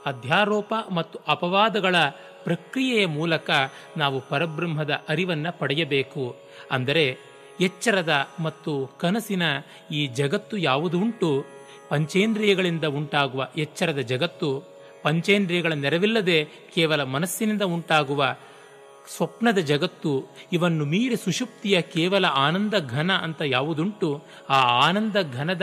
ಅಧ್ಯಾರೋಪ ಮತ್ತು ಅಪವಾದಗಳ ಪ್ರಕ್ರಿಯೆಯ ಮೂಲಕ ನಾವು ಪರಬ್ರಹ್ಮದ ಅರಿವನ್ನು ಪಡೆಯಬೇಕು. ಅಂದರೆ ಎಚ್ಚರದ ಮತ್ತು ಕನಸಿನ ಈ ಜಗತ್ತು ಯಾವುದು ಉಂಟು? ಪಂಚೇಂದ್ರಿಯಗಳಿಂದ ಉಂಟಾಗುವ ಎಚ್ಚರದ ಜಗತ್ತು ಪಂಚೇಂದ್ರಿಯಗಳ ನೆರವಿಲ್ಲದೆ ಕೇವಲ ಮನಸ್ಸಿನಿಂದ ಉಂಟಾಗುವ ಸ್ವಪ್ನದ ಜಗತ್ತು ಇವನ್ನು ಮೀರಿ ಸುಷುಪ್ತಿಯ ಕೇವಲ ಆನಂದ ಘನ ಅಂತ ಯಾವುದುಂಟು? ಆ ಆನಂದ ಘನದ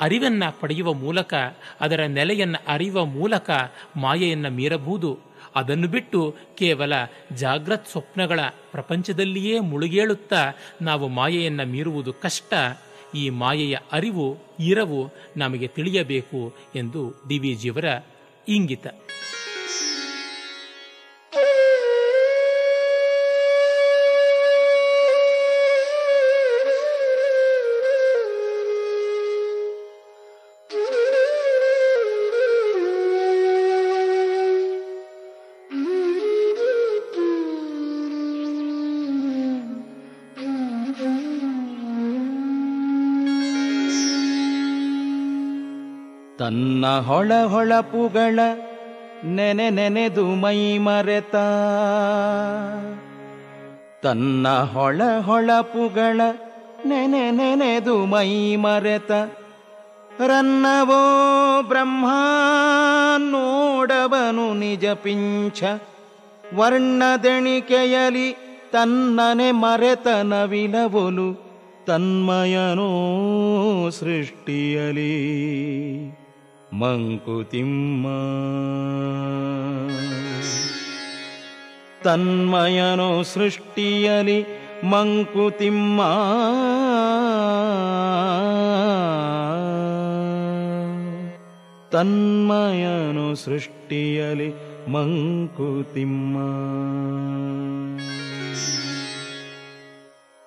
ಅರಿವನ್ನು ಪಡೆಯುವ ಮೂಲಕ ಅದರ ನೆಲೆಯನ್ನು ಅರಿಯುವ ಮೂಲಕ ಮಾಯೆಯನ್ನು ಮೀರಬಹುದು. ಅದನ್ನು ಬಿಟ್ಟು ಕೇವಲ ಜಾಗ್ರತ್ ಸ್ವಪ್ನಗಳ ಪ್ರಪಂಚದಲ್ಲಿಯೇ ಮುಳುಗೇಳುತ್ತಾ ನಾವು ಮಾಯೆಯನ್ನು ಮೀರುವುದು ಕಷ್ಟ. ಈ ಮಾಯೆಯ ಅರಿವು, ಇರವು ನಮಗೆ ತಿಳಿಯಬೇಕು ಎಂದು ಡಿ ವಿ ಜಿಯವರ ಇಂಗಿತ. ತನ್ನ ಹೊಳ ಹೊಳಪುಗಳ ನೆನೆ ನೆನೆದು ಮೈ ಮರೆತ. ತನ್ನ ಹೊಳ ಹೊಳಪುಗಳ ನೆನೆ ನೆನೆದು ಮೈ ಮರೆತ. ರನ್ನವೋ ಬ್ರಹ್ಮ ನೋಡವನು ನಿಜ ಪಿಂಚ. ವರ್ಣದೆಣಿಕೆಯಲಿ ತನ್ನನೆ ಮರೆತ ನವಿಲವೊಲು ತನ್ಮಯನೋ ಸೃಷ್ಟಿಯಲಿ. ಮಂಕುತಿಮ್ಮ. ತನ್ಮಯನು ಸೃಷ್ಟಿಯಲಿ ಮಂಕುತಿಮ್ಮ. ತನ್ಮಯನು ಸೃಷ್ಟಿಯಲಿ ಮಂಕುತಿಮ್ಮ.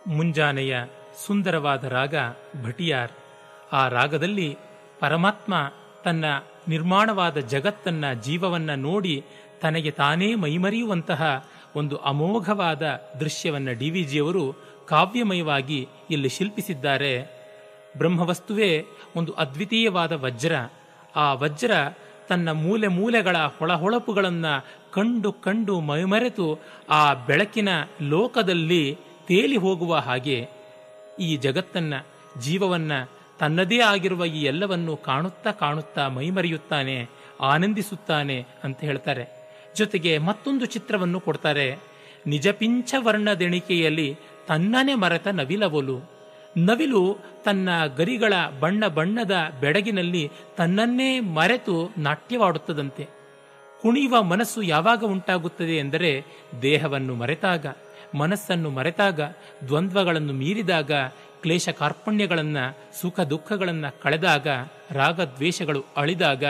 ಮುಂಜಾನೆಯ ಸುಂದರವಾದ ರಾಗ ಭಟಿಯಾರ್. ಆ ರಾಗದಲ್ಲಿ ಪರಮಾತ್ಮ ತನ್ನ ನಿರ್ಮಾಣವಾದ ಜಗತ್ತನ್ನ, ಜೀವವನ್ನ ನೋಡಿ ತನಗೆ ತಾನೇ ಮೈಮರೆಯುವಂತಹ ಒಂದು ಅಮೋಘವಾದ ದೃಶ್ಯವನ್ನ ಡಿ ವಿ ಜಿಯವರು ಕಾವ್ಯಮಯವಾಗಿ ಇಲ್ಲಿ ಶಿಲ್ಪಿಸಿದ್ದಾರೆ. ಬ್ರಹ್ಮವಸ್ತುವೇ ಒಂದು ಅದ್ವಿತೀಯವಾದ ವಜ್ರ. ಆ ವಜ್ರ ತನ್ನ ಮೂಲೆ ಮೂಲೆಗಳ ಹೊಳಹೊಳಪುಗಳನ್ನು ಕಂಡು ಕಂಡು ಮೈಮರೆತು ಆ ಬೆಳಕಿನ ಲೋಕದಲ್ಲಿ ತೇಲಿ ಹೋಗುವ ಹಾಗೆ ಈ ಜಗತ್ತನ್ನು, ಜೀವವನ್ನ ತನ್ನದೇ ಆಗಿರುವ ಈ ಎಲ್ಲವನ್ನು ಕಾಣುತ್ತಾ ಕಾಣುತ್ತಾ ಮೈಮರೆಯುತ್ತಾನೆ, ಆನಂದಿಸುತ್ತಾನೆ ಅಂತ ಹೇಳ್ತಾರೆ. ಜೊತೆಗೆ ಮತ್ತೊಂದು ಚಿತ್ರವನ್ನು ಕೊಡ್ತಾರೆ. ನಿಜಪಿಂಚ ವರ್ಣದೆಣಿಕೆಯಲ್ಲಿ ತನ್ನನೇ ಮರೆತ ನವಿಲವೊಲು. ನವಿಲು ತನ್ನ ಗರಿಗಳ ಬಣ್ಣ ಬಣ್ಣದ ಬೆಡಗಿನಲ್ಲಿ ತನ್ನನ್ನೇ ಮರೆತು ನಾಟ್ಯವಾಡುತ್ತದಂತೆ. ಕುಣಿಯುವ ಮನಸ್ಸು ಯಾವಾಗ ಉಂಟಾಗುತ್ತದೆ ಎಂದರೆ ದೇಹವನ್ನು ಮರೆತಾಗ, ಮನಸ್ಸನ್ನು ಮರೆತಾಗ, ದ್ವಂದ್ವಗಳನ್ನು ಮೀರಿದಾಗ ಕ್ಲೇಶ ಕಾರ್ಪಣ್ಯಗಳನ್ನು ಸುಖ ದುಃಖಗಳನ್ನು ಕಳೆದಾಗ, ರಾಗದ್ವೇಷಗಳು ಅಳಿದಾಗ,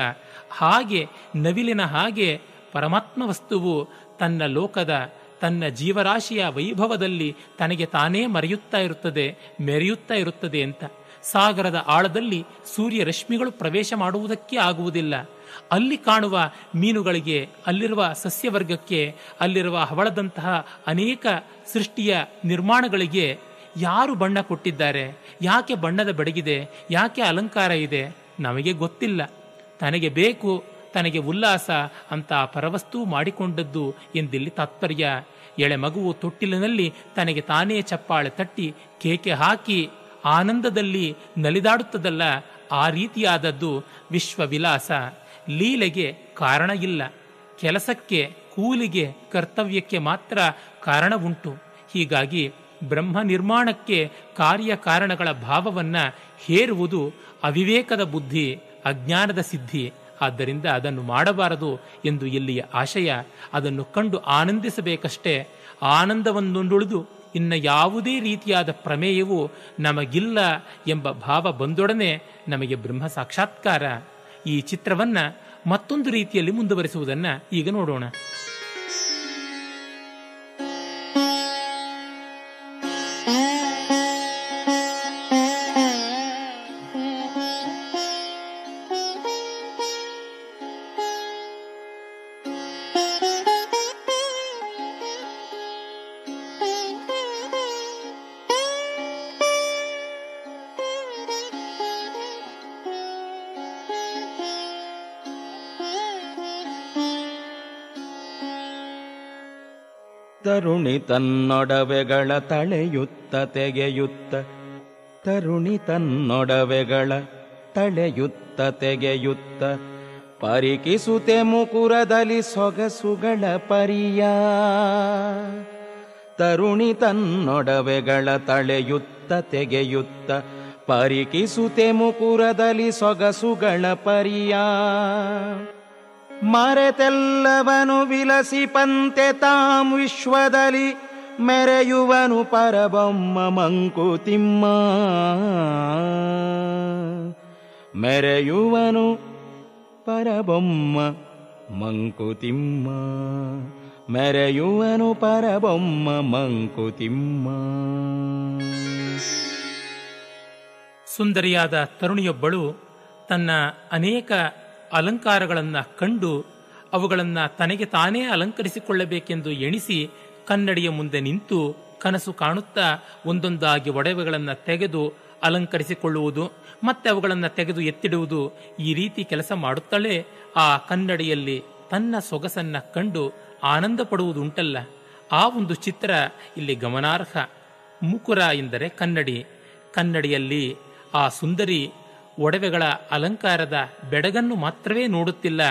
ಹಾಗೆ ನವಿಲಿನ ಹಾಗೆ ಪರಮಾತ್ಮ ವಸ್ತುವು ತನ್ನ ಲೋಕದ, ತನ್ನ ಜೀವರಾಶಿಯ ವೈಭವದಲ್ಲಿ ತನಗೆ ತಾನೇ ಮರೆಯುತ್ತಾ ಇರುತ್ತದೆ, ಮೆರೆಯುತ್ತಾ ಇರುತ್ತದೆ ಅಂತ. ಸಾಗರದ ಆಳದಲ್ಲಿ ಸೂರ್ಯ ರಶ್ಮಿಗಳು ಪ್ರವೇಶ ಮಾಡುವುದಕ್ಕೆ ಆಗುವುದಿಲ್ಲ. ಅಲ್ಲಿ ಕಾಣುವ ಮೀನುಗಳಿಗೆ, ಅಲ್ಲಿರುವ ಸಸ್ಯವರ್ಗಕ್ಕೆ, ಅಲ್ಲಿರುವ ಹವಳದಂತಹ ಅನೇಕ ಸೃಷ್ಟಿಯ ನಿರ್ಮಾಣಗಳಿಗೆ ಯಾರು ಬಣ್ಣ ಕೊಟ್ಟಿದ್ದಾರೆ? ಯಾಕೆ ಬಣ್ಣದ ಬೆಡಗಿದೆ? ಯಾಕೆ ಅಲಂಕಾರ ಇದೆ? ನಮಗೆ ಗೊತ್ತಿಲ್ಲ. ತನಗೆ ಬೇಕು, ತನಗೆ ಉಲ್ಲಾಸ ಅಂತ ಪರವಸ್ತು ಮಾಡಿಕೊಂಡದ್ದು ಎಂದಿಲ್ಲಿ ತಾತ್ಪರ್ಯ? ಎಳೆ ಮಗುವು ತೊಟ್ಟಿಲಿನಲ್ಲಿ ತನಗೆ ತಾನೇ ಚಪ್ಪಾಳೆ ತಟ್ಟಿ ಕೇಕೆ ಹಾಕಿ ಆನಂದದಲ್ಲಿ ನಲಿದಾಡುತ್ತದಲ್ಲ, ಆ ರೀತಿಯಾದದ್ದು ವಿಶ್ವವಿಲಾಸ. ಲೀಲೆಗೆ ಕಾರಣ ಇಲ್ಲ. ಕೆಲಸಕ್ಕೆ, ಕೂಲಿಗೆ, ಕರ್ತವ್ಯಕ್ಕೆ ಮಾತ್ರ ಕಾರಣ ಉಂಟು ಹೀಗಾಗಿ ಬ್ರಹ್ಮ ನಿರ್ಮಾಣಕ್ಕೆ ಕಾರ್ಯ ಕಾರಣಗಳ ಭಾವವನ್ನ ಹೇರುವುದು ಅವಿವೇಕದ ಬುದ್ಧಿ, ಅಜ್ಞಾನದ ಸಿದ್ಧಿ. ಆದ್ದರಿಂದ ಅದನ್ನು ಮಾಡಬಾರದು ಎಂದು ಇಲ್ಲಿಯ ಆಶಯ? ಅದನ್ನು ಕಂಡು ಆನಂದಿಸಬೇಕಷ್ಟೇ. ಆನಂದವನ್ನುಂಡುಳಿದು ಇನ್ನ ಯಾವುದೇ ರೀತಿಯಾದ ಪ್ರಮೇಯವು ನಮಗಿಲ್ಲ ಎಂಬ ಭಾವ ಬಂದೊಡನೆ ನಮಗೆ ಬ್ರಹ್ಮ ಸಾಕ್ಷಾತ್ಕಾರ. ಈ ಚಿತ್ರವನ್ನ ಮತ್ತೊಂದು ರೀತಿಯಲ್ಲಿ ಮುಂದುವರಿಸುವುದನ್ನು ಈಗ ನೋಡೋಣ. ತರುಣಿ ತನ್ನೊಡವೆಗಳ ತಳೆಯುತ್ತ ತೆಗೆಯುತ್ತ, ತರುಣಿ ತನ್ನೊಡವೆಗಳ ತಳೆಯುತ್ತ ತೆಗೆಯುತ್ತ ಪರಿಕಿಸುತ್ತೆ ಮುಕುರದಲ್ಲಿ ಸೊಗಸುಗಳ ಪರಿಯ, ತರುಣಿ ತನ್ನೊಡವೆಗಳ ತಳೆಯುತ್ತ ತೆಗೆಯುತ್ತ ಪರಿಕಿಸುತ್ತೆ ಮುಕುರದಲ್ಲಿ ಸೊಗಸುಗಳ ಪರಿಯ. ಮರೆತೆಲ್ಲವನು ವಿಲಸಿ ಪಂತೆ ತಾಂ ವಿಶ್ವದಲ್ಲಿ, ಮೆರೆಯುವನು ಪರಬೊಮ್ಮ ಮಂಕುತಿಮ್ಮ ಮೆರೆಯುವನು ಪರಬೊಮ್ಮ ಮಂಕುತಿಮ್ಮ ಮೆರೆಯುವನು ಪರಬೊಮ್ಮ ಮಂಕುತಿಮ್ಮ ಸುಂದರಿಯಾದ ತರುಣಿಯೊಬ್ಬಳು ತನ್ನ ಅನೇಕ ಅಲಂಕಾರಗಳನ್ನು ಕಂಡು ಅವುಗಳನ್ನು ತನಗೆ ತಾನೇ ಅಲಂಕರಿಸಿಕೊಳ್ಳಬೇಕೆಂದು ಎಣಿಸಿ ಕನ್ನಡಿಯ ಮುಂದೆ ನಿಂತು ಕನಸು ಕಾಣುತ್ತಾ ಒಂದೊಂದಾಗಿ ಒಡವೆಗಳನ್ನು ತೆಗೆದು ಅಲಂಕರಿಸಿಕೊಳ್ಳುವುದು, ಮತ್ತೆ ಅವುಗಳನ್ನು ತೆಗೆದು ಎತ್ತಿಡುವುದು ಈ ರೀತಿ ಕೆಲಸ ಮಾಡುತ್ತಲೇ ಆ ಕನ್ನಡಿಯಲ್ಲಿ ತನ್ನ ಸೊಗಸನ್ನ ಕಂಡು ಆನಂದ ಪಡುವುದುಂಟಲ್ಲ ಆ ಒಂದು ಚಿತ್ರ ಇಲ್ಲಿ ಗಮನಾರ್ಹ. ಮುಕುರ ಎಂದರೆ ಕನ್ನಡಿ. ಕನ್ನಡಿಯಲ್ಲಿ ಆ ಸುಂದರಿ ಒಡವೆಗಳ ಅಲಂಕಾರದ ಬೆಡಗನ್ನು ಮಾತ್ರವೇ ನೋಡುತ್ತಿಲ್ಲ.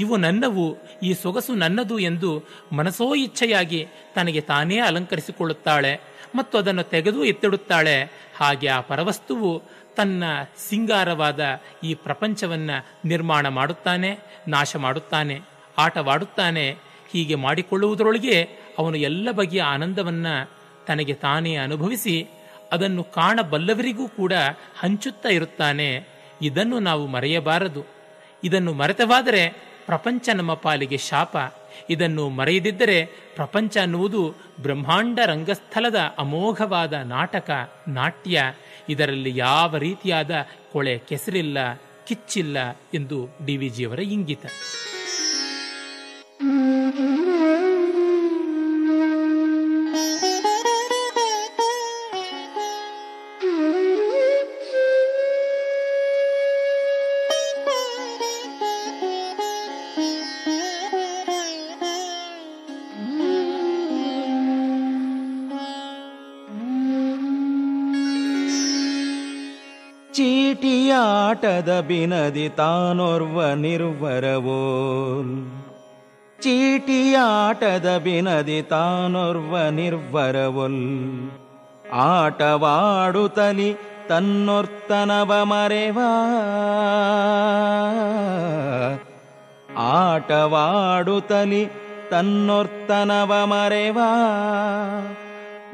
ಇವು ನನ್ನವು, ಈ ಸೊಗಸು ನನ್ನದು ಎಂದು ಮನಸೋ ಇಚ್ಛೆಯಾಗಿ ತನಗೆ ತಾನೇ ಅಲಂಕರಿಸಿಕೊಳ್ಳುತ್ತಾಳೆ ಮತ್ತು ಅದನ್ನು ತೆಗೆದು ಎತ್ತಿಡುತ್ತಾಳೆ. ಹಾಗೆ ಆ ಪರವಸ್ತುವು ತನ್ನ ಸಿಂಗಾರವಾದ ಈ ಪ್ರಪಂಚವನ್ನ ನಿರ್ಮಾಣ ಮಾಡುತ್ತಾನೆ, ನಾಶ ಮಾಡುತ್ತಾನೆ, ಆಟವಾಡುತ್ತಾನೆ. ಹೀಗೆ ಮಾಡಿಕೊಳ್ಳುವುದರೊಳಗೆ ಅವನು ಎಲ್ಲ ಬಗೆಯ ಆನಂದವನ್ನ ತನಗೆ ತಾನೇ ಅನುಭವಿಸಿ ಅದನ್ನು ಕಾಣಬಲ್ಲವರಿಗೂ ಕೂಡ ಹಂಚುತ್ತಾ ಇರುತ್ತಾನೆ. ಇದನ್ನು ನಾವು ಮರೆಯಬಾರದು. ಇದನ್ನು ಮರೆತವಾದರೆ ಪ್ರಪಂಚ ನಮ್ಮ ಪಾಲಿಗೆ ಶಾಪ. ಇದನ್ನು ಮರೆಯದಿದ್ದರೆ ಪ್ರಪಂಚ ಅನ್ನುವುದು ಬ್ರಹ್ಮಾಂಡ ರಂಗಸ್ಥಲದ ಅಮೋಘವಾದ ನಾಟಕ, ನಾಟ್ಯ. ಇದರಲ್ಲಿ ಯಾವ ರೀತಿಯಾದ ಕೊಳೆ ಕೆಸರಿಲ್ಲ, ಕಿಚ್ಚಿಲ್ಲ ಎಂದು ಡಿ ವಿ ಜಿಯವರ ಇಂಗಿತ. ಚೀಟಿಯಾಟದ ಬಿನದಿ ತಾನೋರ್ವ ನಿರ್ವರವೋಲ್ ಚೀಟಿಯಾಟದ ಬಿನದಿ ತಾನೋರ್ವ ನಿರ್ವರವೊಲ್ ಆಟವಾಡುತ್ತಲಿ ತನ್ನೊರ್ತನವ ಮರೆವಾ. ಆಟವಾಡುತ್ತಲಿ ತನ್ನೊರ್ತನವ ಮರೆವಾ.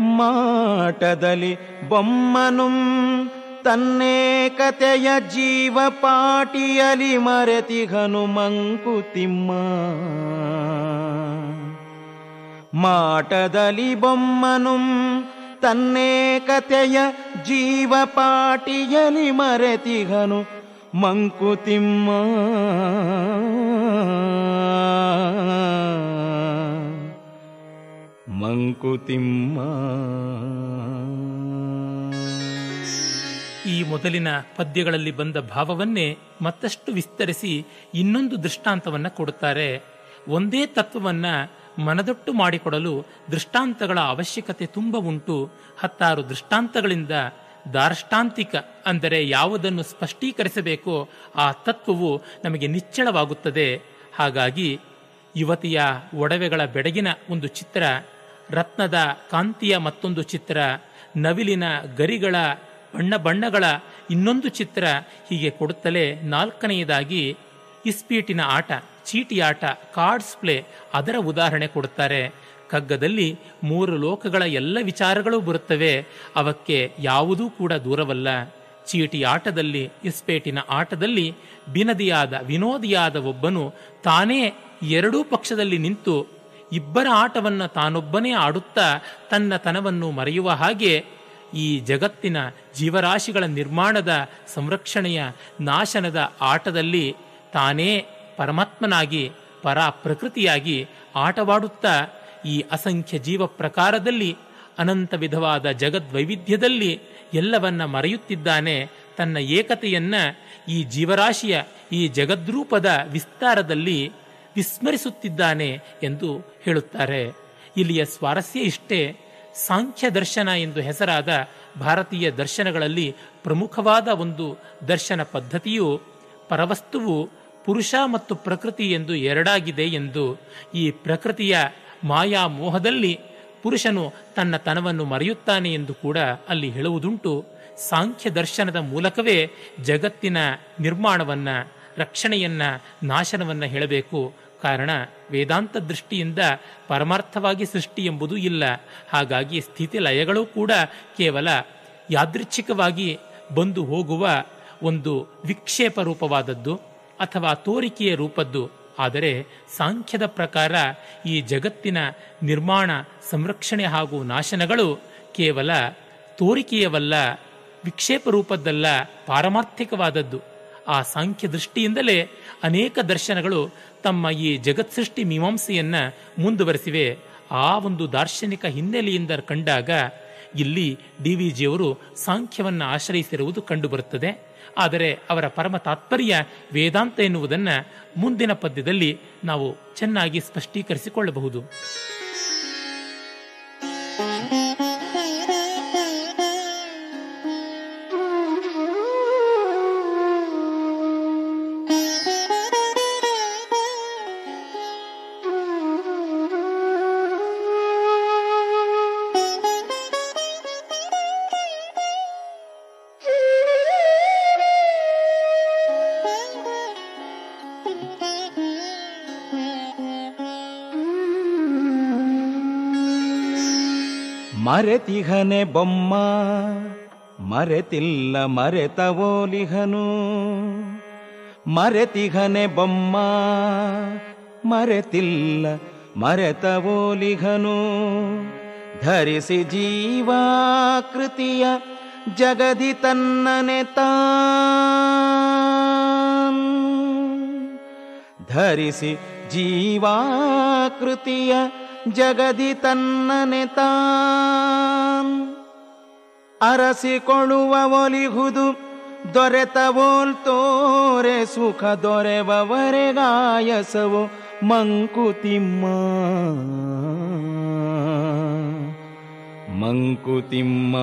ಮಾಟದಲ್ಲಿ ಬೊಮ್ಮನುಂ ತನ್ನೇಕತೆಯ ಜೀವ ಪಾಟಿಯಲಿ ಮರೆತಿಗನು ಮಂಕುತಿಮ್ಮ ಮಾಟದಲ್ಲಿ ಬೊಮ್ಮನುಂ ತನ್ನೇಕತೆಯ ಜೀವ ಪಾಟಿಯಲಿ ಮರೆತಿಗನು ಮಂಕುತಿಮ್ಮ ಮಂಕುತಿಮ್ಮ ಮೊದಲಿನ ಪದ್ಯಗಳಲ್ಲಿ ಬಂದ ಭಾವವನ್ನೇ ಮತ್ತಷ್ಟು ವಿಸ್ತರಿಸಿ ಇನ್ನೊಂದು ದೃಷ್ಟಾಂತವನ್ನು ಕೊಡುತ್ತಾರೆ. ಒಂದೇ ತತ್ವವನ್ನ ಮನದೊಟ್ಟು ಮಾಡಿಕೊಡಲು ದೃಷ್ಟಾಂತಗಳ ಅವಶ್ಯಕತೆ ತುಂಬ ಉಂಟು. ಹತ್ತಾರು ದೃಷ್ಟಾಂತಗಳಿಂದ ದಾರ್ಷ್ಟಾಂತಿಕ ಅಂದರೆ ಯಾವುದನ್ನು ಸ್ಪಷ್ಟೀಕರಿಸಬೇಕೋ ಆ ತತ್ವವು ನಮಗೆ ನಿಚ್ಚಳವಾಗುತ್ತದೆ. ಹಾಗಾಗಿ ಯುವತಿಯ ಒಡವೆಗಳ ಬೆಡಗಿನ ಒಂದು ಚಿತ್ರ, ರತ್ನದ ಕಾಂತಿಯ ಮತ್ತೊಂದು ಚಿತ್ರ, ನವಿಲಿನ ಗರಿಗಳ ಬಣ್ಣ ಬಣ್ಣಗಳ ಇನ್ನೊಂದು ಚಿತ್ರ ಹೀಗೆ ಕೊಡುತ್ತಲೇ ನಾಲ್ಕನೆಯದಾಗಿ ಇಸ್ಪೀಟಿನ ಆಟ, ಚೀಟಿ ಆಟ ಕಾರ್ಡ್ಸ್ ಪ್ಲೇ ಅದರ ಉದಾಹರಣೆ ಕೊಡುತ್ತಾರೆ. ಕಗ್ಗದಲ್ಲಿ ಮೂರು ಲೋಕಗಳ ಎಲ್ಲ ವಿಚಾರಗಳು ಬರುತ್ತವೆ, ಅವಕ್ಕೆ ಯಾವುದೂ ಕೂಡ ದೂರವಲ್ಲ. ಚೀಟಿ ಆಟದಲ್ಲಿ, ಇಸ್ಪೇಟಿನ ಆಟದಲ್ಲಿ ಬಿನದಿಯಾದ, ವಿನೋದಿಯಾದ ಒಬ್ಬನು ತಾನೇ ಎರಡೂ ಪಕ್ಷದಲ್ಲಿ ನಿಂತು ಇಬ್ಬರ ಆಟವನ್ನು ತಾನೊಬ್ಬನೇ ಆಡುತ್ತಾ ತನ್ನ ತನವನ್ನು ಮರೆಯುವ ಹಾಗೆ ಈ ಜಗತ್ತಿನ ಜೀವರಾಶಿಗಳ ನಿರ್ಮಾಣದ ಸಂರಕ್ಷಣೆಯ ನಾಶನದ ಆಟದಲ್ಲಿ ತಾನೇ ಪರಮಾತ್ಮನಾಗಿ ಪರ ಪ್ರಕೃತಿಯಾಗಿ ಆಟವಾಡುತ್ತಾ ಈ ಅಸಂಖ್ಯ ಜೀವ ಪ್ರಕಾರದಲ್ಲಿ, ಅನಂತ ವಿಧವಾದ ಜಗದ್ವೈವಿಧ್ಯದಲ್ಲಿ ಎಲ್ಲವನ್ನ ಮರೆಯುತ್ತಿದ್ದಾನೆ ತನ್ನ ಏಕತೆಯನ್ನ ಈ ಜೀವರಾಶಿಯ ಈ ಜಗದ್ರೂಪದ ವಿಸ್ತಾರದಲ್ಲಿ ವಿಸ್ಮರಿಸುತ್ತಿದ್ದಾನೆ ಎಂದು ಹೇಳುತ್ತಾರೆ. ಇಲ್ಲಿಯ ಸ್ವಾರಸ್ಯ ಇಷ್ಟೇ. ಸಾಂಖ್ಯ ದರ್ಶನ ಎಂದು ಹೆಸರಾದ ಭಾರತೀಯ ದರ್ಶನಗಳಲ್ಲಿ ಪ್ರಮುಖವಾದ ಒಂದು ದರ್ಶನ ಪದ್ಧತಿಯು ಪರವಸ್ತುವು ಪುರುಷ ಮತ್ತು ಪ್ರಕೃತಿ ಎಂದು ಎರಡಾಗಿದೆ ಎಂದು ಈ ಪ್ರಕೃತಿಯ ಮಾಯಾ ಮೋಹದಲ್ಲಿ ಪುರುಷನು ತನ್ನ ತನವನ್ನು ಮರೆಯುತ್ತಾನೆ ಎಂದು ಕೂಡ ಅಲ್ಲಿ ಹೇಳುವುದುಂಟು. ಸಾಂಖ್ಯ ದರ್ಶನದ ಮೂಲಕವೇ ಜಗತ್ತಿನ ನಿರ್ಮಾಣವನ್ನ, ರಕ್ಷಣೆಯನ್ನ, ನಾಶನವನ್ನ ಹೇಳಬೇಕು. ಕಾರಣ ವೇದಾಂತ ದೃಷ್ಟಿಯಿಂದ ಪರಮಾರ್ಥವಾಗಿ ಸೃಷ್ಟಿ ಎಂಬುದು ಇಲ್ಲ. ಹಾಗಾಗಿ ಸ್ಥಿತಿ ಲಯಗಳು ಕೂಡ ಕೇವಲ ಯಾದೃಚ್ಛಿಕವಾಗಿ ಬಂದು ಹೋಗುವ ಒಂದು ವಿಕ್ಷೇಪ ರೂಪವಾದದ್ದು ಅಥವಾ ತೋರಿಕೆಯ ರೂಪದ್ದು. ಆದರೆ ಸಾಂಖ್ಯದ ಪ್ರಕಾರ ಈ ಜಗತ್ತಿನ ನಿರ್ಮಾಣ, ಸಂರಕ್ಷಣೆ ಹಾಗೂ ನಾಶನಗಳು ಕೇವಲ ತೋರಿಕೆಯವಲ್ಲ, ವಿಕ್ಷೇಪ ರೂಪದ್ದಲ್ಲ, ಪಾರಮಾರ್ಥಿಕವಾದದ್ದು. ಆ ಸಾಂಖ್ಯ ದೃಷ್ಟಿಯಿಂದಲೇ ಅನೇಕ ದರ್ಶನಗಳು ತಮ್ಮ ಈ ಜಗತ್ಸೃಷ್ಟಿ ಮೀಮಾಂಸೆಯನ್ನು ಮುಂದುವರೆಸಿವೆ. ಆ ಒಂದು ದಾರ್ಶನಿಕ ಹಿನ್ನೆಲೆಯಿಂದ ಕಂಡಾಗ ಇಲ್ಲಿ ಡಿ ವಿ ಜಿಯವರು ಸಾಂಖ್ಯವನ್ನು ಆಶ್ರಯಿಸಿರುವುದು ಕಂಡುಬರುತ್ತದೆ. ಆದರೆ ಅವರ ಪರಮ ತಾತ್ಪರ್ಯ ವೇದಾಂತ ಎನ್ನುವುದನ್ನು ಮುಂದಿನ ಪದ್ಯದಲ್ಲಿ ನಾವು ಚೆನ್ನಾಗಿ ಸ್ಪಷ್ಟೀಕರಿಸಿಕೊಳ್ಳಬಹುದು. ಮರೆತಿಹನೆ ಬೊಮ್ಮ. ಮರೆತಿಲ್ಲ ಮರೆತವೋಲಿಹನು. ಮರೆತಿಹನೆ ಬೊಮ್ಮ. ಮರೆತಿಲ್ಲ ಮರೆತವೋಲಿಹನು. ಧರಿಸಿ ಜೀವಾಕೃತಿಯ ಜಗದಿ ತನ್ನನೆ ತಾನ್. ಧರಿಸಿ ಜೀವಾಕೃತಿಯ ಜಗದಿ ತನ್ನನೆ ತಾನ್. ಅರಸಿಕೊಳ್ಳುವ ಒಲಿಹುದು ದೊರೆತವೋಲ್ ತೋರೆ ಸುಖ ದೊರೆವವರೆಗಾಯಸವು ಮಂಕುತಿಮ್ಮ. ಮಂಕುತಿಮ್ಮ.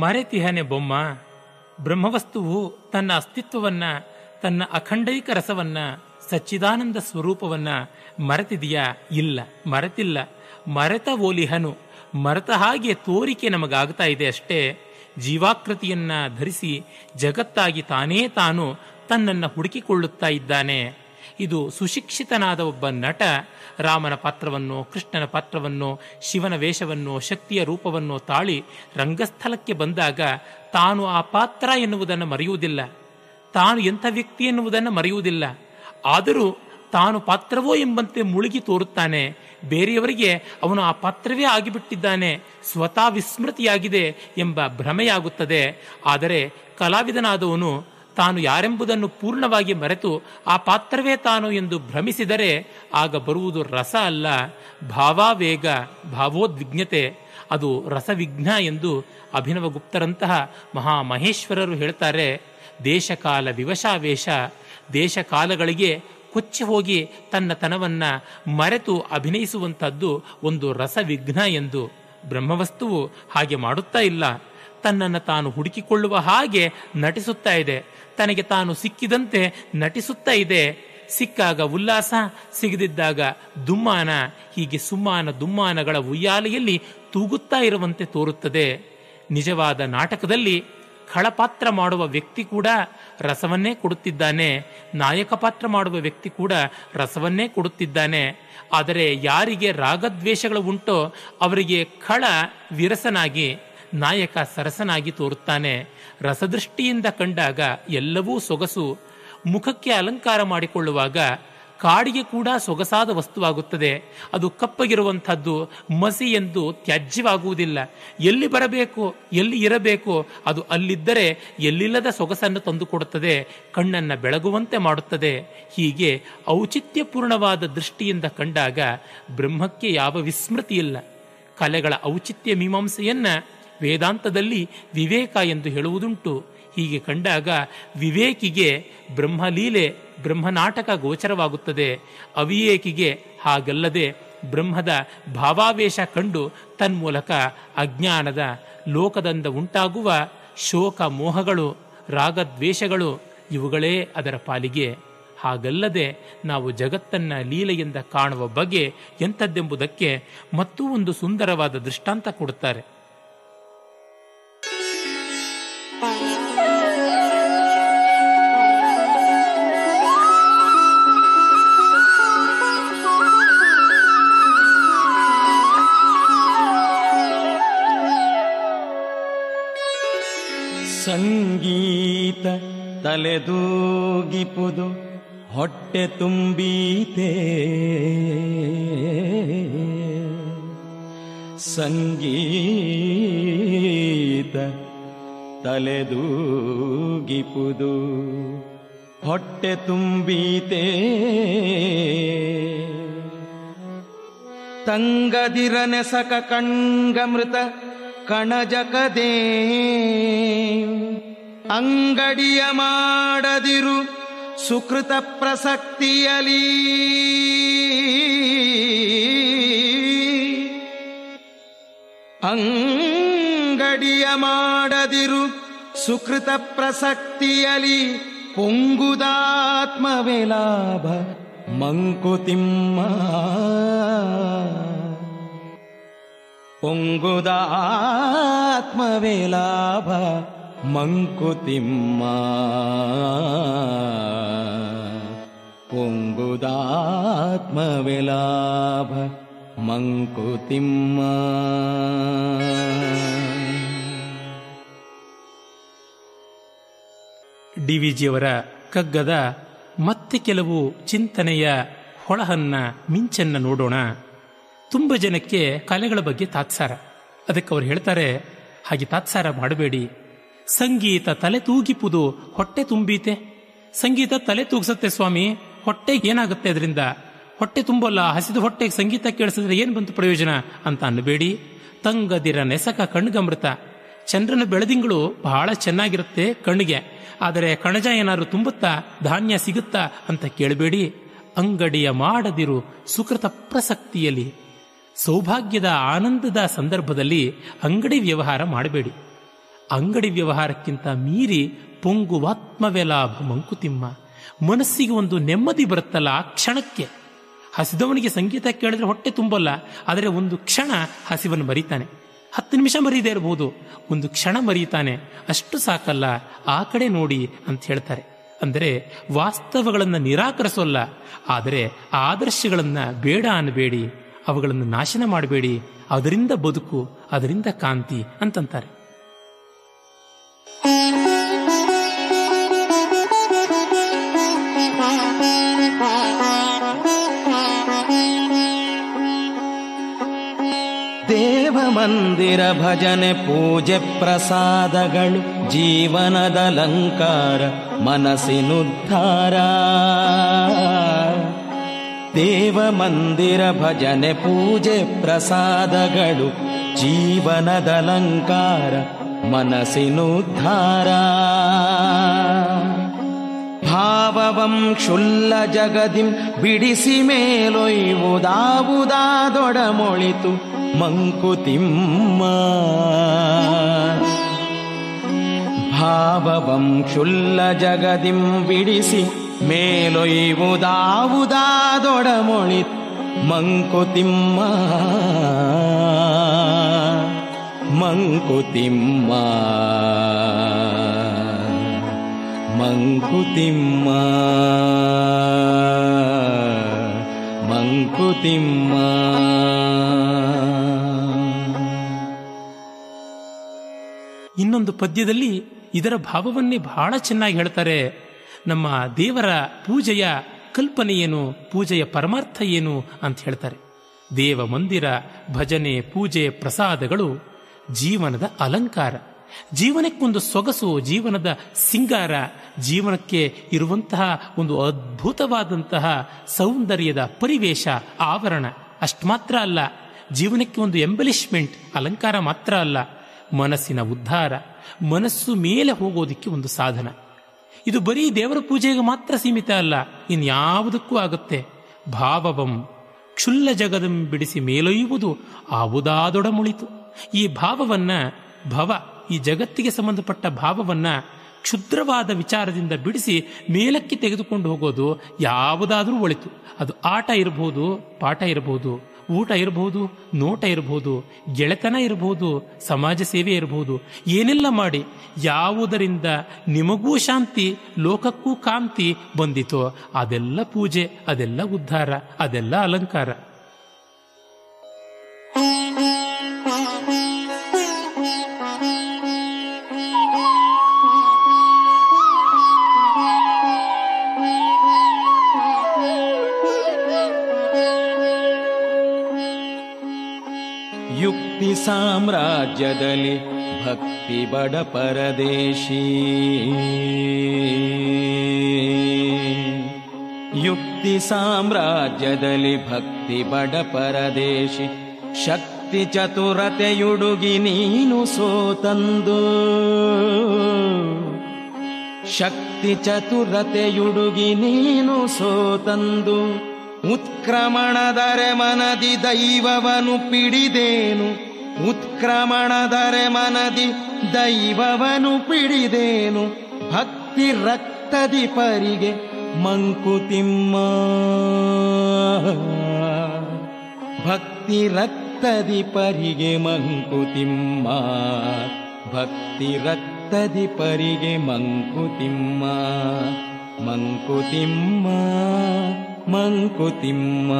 ಮರೆತಿಹನೆ ಬೊಮ್ಮ ಬ್ರಹ್ಮವಸ್ತುವು ತನ್ನ ಅಸ್ತಿತ್ವವನ್ನ, ತನ್ನ ಅಖಂಡೈಕ ರಸವನ್ನ, ಸಚ್ಚಿದಾನಂದ ಸ್ವರೂಪವನ್ನ ಮರೆತಿದೆಯಾ? ಇಲ್ಲ, ಮರೆತಿಲ್ಲ. ಮರೆತ ಓಲಿಹನು, ಮರೆತ ಹಾಗೆ ತೋರಿಕೆ ನಮಗಾಗ್ತಾ ಇದೆ ಅಷ್ಟೇ. ಜೀವಾಕೃತಿಯನ್ನ ಧರಿಸಿ ಜಗತ್ತಾಗಿ ತಾನೇ ತಾನು ತನ್ನನ್ನು ಹುಡುಕಿಕೊಳ್ಳುತ್ತಾ ಇದ್ದಾನೆ. ಇದು ಸುಶಿಕ್ಷಿತನಾದ ಒಬ್ಬ ನಟ, ರಾಮನ ಪಾತ್ರವನ್ನು, ಕೃಷ್ಣನ ಪಾತ್ರವನ್ನು, ಶಿವನ ವೇಷವನ್ನು, ಶಕ್ತಿಯ ರೂಪವನ್ನು ತಾಳಿ ರಂಗಸ್ಥಲಕ್ಕೆ ಬಂದಾಗ ತಾನು ಆ ಪಾತ್ರ ಎನ್ನುವುದನ್ನು ಮರೆಯುವುದಿಲ್ಲ. ತಾನು ಎಂಥ ವ್ಯಕ್ತಿ ಎನ್ನುವುದನ್ನು ಮರೆಯುವುದಿಲ್ಲ. ಆದರೂ ತಾನು ಪಾತ್ರವೋ ಎಂಬಂತೆ ಮುಳುಗಿ ತೋರುತ್ತಾನೆ. ಬೇರೆಯವರಿಗೆ ಅವನು ಆ ಪಾತ್ರವೇ ಆಗಿಬಿಟ್ಟಿದ್ದಾನೆ. ಸ್ವತಃ ವಿಸ್ಮೃತಿಯಾಗಿದೆ ಎಂಬ ಭ್ರಮೆಯಾಗುತ್ತದೆ. ಆದರೆ ಕಲಾವಿದನಾದವನು ತಾನು ಯಾರೆಂಬುದನ್ನು ಪೂರ್ಣವಾಗಿ ಮರೆತು ಆ ಪಾತ್ರವೇ ತಾನು ಎಂದು ಭ್ರಮಿಸಿದರೆ ಆಗ ಬರುವುದು ರಸ ಅಲ್ಲ. ಭಾವಾವೇಗ, ಭಾವೋದ್ವಿಗ್ನತೆ ಅದು ರಸವಿಘ್ನ ಎಂದು ಅಭಿನವಗುಪ್ತರಂತಹ ಮಹಾಮಹೇಶ್ವರರು ಹೇಳ್ತಾರೆ. ದೇಶಕಾಲ ವಿವಶಾವೇಶ ದೇಶಕಾಲಗಳಿಗೆ ಕೊಚ್ಚಿ ಹೋಗಿ ತನ್ನ ತನವನ್ನ ಮರೆತು ಅಭಿನಯಿಸುವಂಥದ್ದು ಒಂದು ರಸವಿಘ್ನ ಎಂದು ಬ್ರಹ್ಮವಸ್ತುವು ಹಾಗೆ ಮಾಡುತ್ತಾ ಇಲ್ಲ. ತನ್ನನ್ನು ತಾನು ಹುಡುಕಿಕೊಳ್ಳುವ ಹಾಗೆ ನಟಿಸುತ್ತಾ ಇದೆ. ತನಗೆ ತಾನು ಸಿಕ್ಕಿದಂತೆ ನಟಿಸುತ್ತಾ ಇದೆ. ಸಿಕ್ಕಾಗ ಉಲ್ಲಾಸ, ಸಿಗದಿದ್ದಾಗ ದುಮ್ಮಾನ, ಹೀಗೆ ಸುಮ್ಮಾನ ದುಮ್ಮಾನಗಳ ಉಯ್ಯಾಲೆಯಲ್ಲಿ ತೂಗುತ್ತಾ ಇರುವಂತೆ ತೋರುತ್ತದೆ. ನಿಜವಾದ ನಾಟಕದಲ್ಲಿ ಖಳಪಾತ್ರ ಮಾಡುವ ವ್ಯಕ್ತಿ ಕೂಡ ರಸವನ್ನೇ ಕೊಡುತ್ತಿದ್ದಾನೆ. ನಾಯಕ ಪಾತ್ರ ಮಾಡುವ ವ್ಯಕ್ತಿ ಕೂಡ ರಸವನ್ನೇ ಕೊಡುತ್ತಿದ್ದಾನೆ. ಆದರೆ ಯಾರಿಗೆ ರಾಗದ್ವೇಷಗಳು ಉಂಟೋ ಅವರಿಗೆ ಖಳ ವಿರಸನಾಗಿ, ನಾಯಕ ಸರಸನಾಗಿ ತೋರುತ್ತಾನೆ. ರಸದೃಷ್ಟಿಯಿಂದ ಕಂಡಾಗ ಎಲ್ಲವೂ ಸೊಗಸು. ಮುಖಕ್ಕೆ ಅಲಂಕಾರ ಮಾಡಿಕೊಳ್ಳುವಾಗ ಕಾಡಿಗೆ ಕೂಡ ಸೊಗಸಾದ ವಸ್ತುವಾಗುತ್ತದೆ. ಅದು ಕಪ್ಪಗಿರುವಂಥದ್ದು, ಮಸಿ ಎಂದು ತ್ಯಾಜ್ಯವಾಗುವುದಿಲ್ಲ. ಎಲ್ಲಿ ಬರಬೇಕು, ಎಲ್ಲಿ ಇರಬೇಕು, ಅದು ಅಲ್ಲಿದ್ದರೆ ಎಲ್ಲಿಲ್ಲದ ಸೊಗಸನ್ನು ತಂದುಕೊಡುತ್ತದೆ, ಕಣ್ಣನ್ನು ಬೆಳಗುವಂತೆ ಮಾಡುತ್ತದೆ. ಹೀಗೆ ಔಚಿತ್ಯಪೂರ್ಣವಾದ ದೃಷ್ಟಿಯಿಂದ ಕಂಡಾಗ ಬ್ರಹ್ಮಕ್ಕೆ ಯಾವ ವಿಸ್ಮೃತಿ ಇಲ್ಲ ಕಲೆಗಳ ಔಚಿತ್ಯ ಮೀಮಾಂಸೆಯನ್ನ ವೇದಾಂತದಲ್ಲಿ ವಿವೇಕ ಎಂದು ಹೇಳುವುದುಂಟು. ಹೀಗೆ ಕಂಡಾಗ ವಿವೇಕಿಗೆ ಬ್ರಹ್ಮಲೀಲೆ ಬ್ರಹ್ಮನಾಟಕ ಗೋಚರವಾಗುತ್ತದೆ. ಅವಿಯೇಕಿಗೆ ಹಾಗಲ್ಲದೆ ಬ್ರಹ್ಮದ ಭಾವಾವೇಶ ಕಂಡು ತನ್ಮೂಲಕ ಅಜ್ಞಾನದ ಲೋಕದಿಂದ ಉಂಟಾಗುವ ಶೋಕ ಮೋಹಗಳು ರಾಗದ್ವೇಷಗಳು ಇವುಗಳೇ ಅದರ ಪಾಲಿಗೆ. ಹಾಗಲ್ಲದೆ ನಾವು ಜಗತ್ತನ್ನ ಲೀಲೆಯಿಂದ ಕಾಣುವ ಬಗೆ ಎಂಥದ್ದೆಂಬುದಕ್ಕೆ ಮತ್ತೂ ಒಂದು ಸುಂದರವಾದ ದೃಷ್ಟಾಂತ ಕೊಡುತ್ತಾರೆ. ಸಂಗೀತ ತಲೆದೂಗಿಪುದು ಹೊಟ್ಟೆ ತುಂಬೀತೆ. ಸಂಗೀತ ತಲೆದೂಗಿಪುದು ಹೊಟ್ಟೆ ತುಂಬೀತೆ. ತಂಗದಿರನೆಸಕ ಕಣ್ಗಮೃತ ಕಣಜಕದೇ ಅಂಗಡಿಯ ಮಾಡದಿರು ಸುಕೃತ ಪ್ರಸಕ್ತಿಯಲಿ. ಅಂಗಡಿಯ ಮಾಡದಿರು ಸುಕೃತ ಪ್ರಸಕ್ತಿಯಲಿ ಪೊಂಗುದಾತ್ಮವೇ ಲಾಭ ಮಂಕುತಿಮ್ಮ. ಪೊಂಗುದಾತ್ಮವೇ ಲಾಭ ಮಂಕುತಿಮ್ಮ ಪೊಂಗುದಾತ್ಮವೇ ಲಾಭ ಮಂಕುತಿಮ್ಮ ಡಿ ವಿ ಜಿಯವರ ಕಗ್ಗದ ಮತ್ತೆ ಕೆಲವು ಚಿಂತನೆಯ ಹೊಳಹನ್ನ ಮಿಂಚನ್ನ ನೋಡೋಣ. ತುಂಬ ಜನಕ್ಕೆ ಕಲೆಗಳ ಬಗ್ಗೆ ತಾತ್ಸಾರ. ಅದಕ್ಕೆ ಅವರು ಹೇಳ್ತಾರೆ, ಹಾಗೆ ತಾತ್ಸಾರ ಮಾಡಬೇಡಿ. ಸಂಗೀತ ತಲೆ ತೂಗಿಪುದು ಹೊಟ್ಟೆ ತುಂಬೀತೆ. ಸಂಗೀತ ತಲೆ ತೂಗಿಸುತ್ತೆ ಸ್ವಾಮಿ ಹೊಟ್ಟೆಗೆ ಏನಾಗುತ್ತೆ ಅದರಿಂದ? ಹೊಟ್ಟೆ ತುಂಬಲ್ಲ, ಹಸಿದ ಹೊಟ್ಟೆಗೆ ಸಂಗೀತ ಕೇಳಿಸಿದ್ರೆ ಏನು ಬಂತು ಪ್ರಯೋಜನ? ಅಂತ ಅನ್ನಬೇಡಿ. ತಂಗದಿರ ನೆಸಕ ಕಣ್ಗಮೃತ. ಚಂದ್ರನ ಬೆಳದಿಂಗಳು ಬಹಳ ಚೆನ್ನಾಗಿರುತ್ತೆ ಕಣ್ಣಿಗೆ ಆದರೆ ಕಣಜ ಏನಾದ್ರು ತುಂಬುತ್ತಾ, ಧಾನ್ಯ ಸಿಗುತ್ತಾ ಅಂತ ಕೇಳಬೇಡಿ. ಅಂಗಡಿಯ ಮಾಡದಿರು ಸುಕೃತ ಪ್ರಸಕ್ತಿಯಲ್ಲಿ ಸೌಭಾಗ್ಯದ ಆನಂದದ ಸಂದರ್ಭದಲ್ಲಿ ಅಂಗಡಿ ವ್ಯವಹಾರ ಮಾಡಬೇಡಿ. ಅಂಗಡಿ ವ್ಯವಹಾರಕ್ಕಿಂತ ಮೀರಿ ಪೊಂಗುವಾತ್ಮವೇ ಲಾಭ ಮಂಕುತಿಮ್ಮ ಮನಸ್ಸಿಗೆ ಒಂದು ನೆಮ್ಮದಿ ಬರುತ್ತಲ್ಲ ಆ ಕ್ಷಣಕ್ಕೆ. ಹಸಿದವನಿಗೆ ಸಂಗೀತ ಕೇಳಿದ್ರೆ ಹೊಟ್ಟೆ ತುಂಬಲ್ಲ, ಆದರೆ ಒಂದು ಕ್ಷಣ ಹಸಿವನ್ನು ಮರೀತಾನೆ. ಹತ್ತು ನಿಮಿಷ ಮರೀದೇ ಇರಬಹುದು ಒಂದು ಕ್ಷಣ ಮರೀತಾನೆ. ಅಷ್ಟು ಸಾಕಲ್ಲ, ಆ ಕಡೆ ನೋಡಿ ಅಂತ ಹೇಳ್ತಾರೆ. ಅಂದರೆ ವಾಸ್ತವಗಳನ್ನು ನಿರಾಕರಿಸೋಲ್ಲ, ಆದರೆ ಆದರ್ಶಗಳನ್ನು ಬೇಡ ಅನ್ನಬೇಡಿ ಅವುಗಳನ್ನು ನಾಶನ ಮಾಡಬೇಡಿ. ಅದರಿಂದ ಬದುಕು, ಅದರಿಂದ ಕಾಂತಿ ಅಂತಂತಾರೆ. ದೇವ ಮಂದಿರ ಭಜನೆ, ಪೂಜೆ ಪ್ರಸಾದಗಳು, ಜೀವನದ ಅಲಂಕಾರ, ಮನಸ್ಸಿನುದ್ಧಾರ. ದೇವ ಮಂದಿರ ಭಜನೆ ಪೂಜೆ ಪ್ರಸಾದಗಳು, ಜೀವನದ ಅಲಂಕಾರ, ಮನಸ್ಸಿನುದ್ಧಾರ. ಭಾವವಂ ಕ್ಷುಲ್ಲ ಜಗದಿಂ ಬಿಡಿಸಿ ಮೇಲೊಯ್ಯುವುದಾವುದಾದೊಡಮೊಳಿತು ಮಂಕುತಿಮ್ಮ. ಭಾವವಂ ಕ್ಷುಲ್ಲ ಜಗದಿಂ ಬಿಡಿಸಿ ಮೇಲೊಯ್ಯುವುದಾವುದಾದೊಡಮೊಳಿ ಮಂಕುತಿಮ್ಮ ಮಂಕುತಿಮ್ಮ ಮಂಕುತಿಮ್ಮ ಮಂಕುತಿಮ್ಮ ಇನ್ನೊಂದು ಪದ್ಯದಲ್ಲಿ ಇದರ ಭಾವವನ್ನೇ ಬಹಳ ಚೆನ್ನಾಗಿ ಹೇಳ್ತಾರೆ ನಮ್ಮ ದೇವರ ಪೂಜೆಯ ಕಲ್ಪನೆ ಏನು ಪೂಜೆಯ ಪರಮಾರ್ಥ ಏನು ಅಂತ ಹೇಳ್ತಾರೆ. ದೇವ ಮಂದಿರ, ಭಜನೆ, ಪೂಜೆ, ಪ್ರಸಾದಗಳು ಜೀವನದ ಅಲಂಕಾರ. ಜೀವನಕ್ಕೊಂದು ಸೊಗಸು, ಜೀವನದ ಸಿಂಗಾರ, ಜೀವನಕ್ಕೆ ಇರುವಂತಹ ಒಂದು ಅದ್ಭುತವಾದಂತಹ ಸೌಂದರ್ಯದ ಪರಿವೇಶ, ಆವರಣ. ಅಷ್ಟು ಮಾತ್ರ ಅಲ್ಲ, ಜೀವನಕ್ಕೆ ಒಂದು ಎಂಬಲಿಷ್ಮೆಂಟ್ ಅಲಂಕಾರ ಮಾತ್ರ ಅಲ್ಲ, ಮನಸ್ಸಿನ ಉದ್ಧಾರ, ಮನಸ್ಸು ಮೇಲೆ ಹೋಗೋದಿಕ್ಕೆ ಒಂದು ಸಾಧನ. ಇದು ಬರೀ ದೇವರ ಪೂಜೆಗೆ ಮಾತ್ರ ಸೀಮಿತ ಅಲ್ಲ, ಇನ್ಯಾವುದಕ್ಕೂ ಆಗುತ್ತೆ. ಭಾವವಂ ಕ್ಷುಲ್ಲ ಜಗದಂ ಬಿಡಿಸಿ ಮೇಲೊಯ್ಯುವುದು ಆವುದಾದೊಡಮುಳಿತು ಈ ಭಾವವನ್ನ, ಭವ, ಈ ಜಗತ್ತಿಗೆ ಸಂಬಂಧಪಟ್ಟ ಭಾವವನ್ನ ಕ್ಷುದ್ರವಾದ ವಿಚಾರದಿಂದ ಬಿಡಿಸಿ ಮೇಲಕ್ಕೆ ತೆಗೆದುಕೊಂಡು ಹೋಗೋದು ಯಾವುದಾದರೂ ಒಳಿತು. ಅದು ಆಟ ಇರಬಹುದು, ಪಾಠ ಇರಬಹುದು ಊಟ ಇರಬಹುದು ನೋಟ ಇರಬಹುದು ಗೆಳೆತನ ಇರಬಹುದು ಸಮಾಜ ಸೇವೆ ಇರಬಹುದು ಏನೆಲ್ಲ ಮಾಡಿ ಯಾವುದರಿಂದ ನಿಮಗೂ ಶಾಂತಿ, ಲೋಕಕ್ಕೂ ಕಾಂತಿ ಬಂದಿತೋ ಅದೆಲ್ಲ ಪೂಜೆ, ಅದೆಲ್ಲ ಉದ್ಧಾರ, ಅದೆಲ್ಲ ಅಲಂಕಾರ. ಸಾಮ್ರಾಜ್ಯದಲ್ಲಿ ಭಕ್ತಿ ಬಡ ಪರದೇಶಿ. ಯುಕ್ತಿ ಸಾಮ್ರಾಜ್ಯದಲ್ಲಿ ಭಕ್ತಿ ಬಡ ಪರದೇಶಿ. ಶಕ್ತಿ ಚತುರತೆಯುಡುಗಿ ನೀನು ಸೋತಂದು. ಶಕ್ತಿ ಚತುರತೆಯುಡುಗಿ ನೀನು ಸೋತಂದು. ಉತ್ಕ್ರಮಣದರೆ ಮನದಿ ದೈವವನು ಪಿಡಿದೇನು. ಉತ್ಕ್ರಮಣದರೆ ಮನದಿ ದೈವವನು ಪಿಡಿದೇನು ಭಕ್ತಿ ರಕ್ತದಿ ಪರಿಗೆ ಮಂಕುತಿಮ್ಮ ಭಕ್ತಿ ರಕ್ತದಿ ಪರಿಗೆ ಮಂಕುತಿಮ್ಮ ಭಕ್ತಿ ರಕ್ತದಿ ಪರಿಗೆ ಮಂಕುತಿಮ್ಮ ಮಂಕುತಿಮ್ಮ ಮಂಕುತಿಮ್ಮ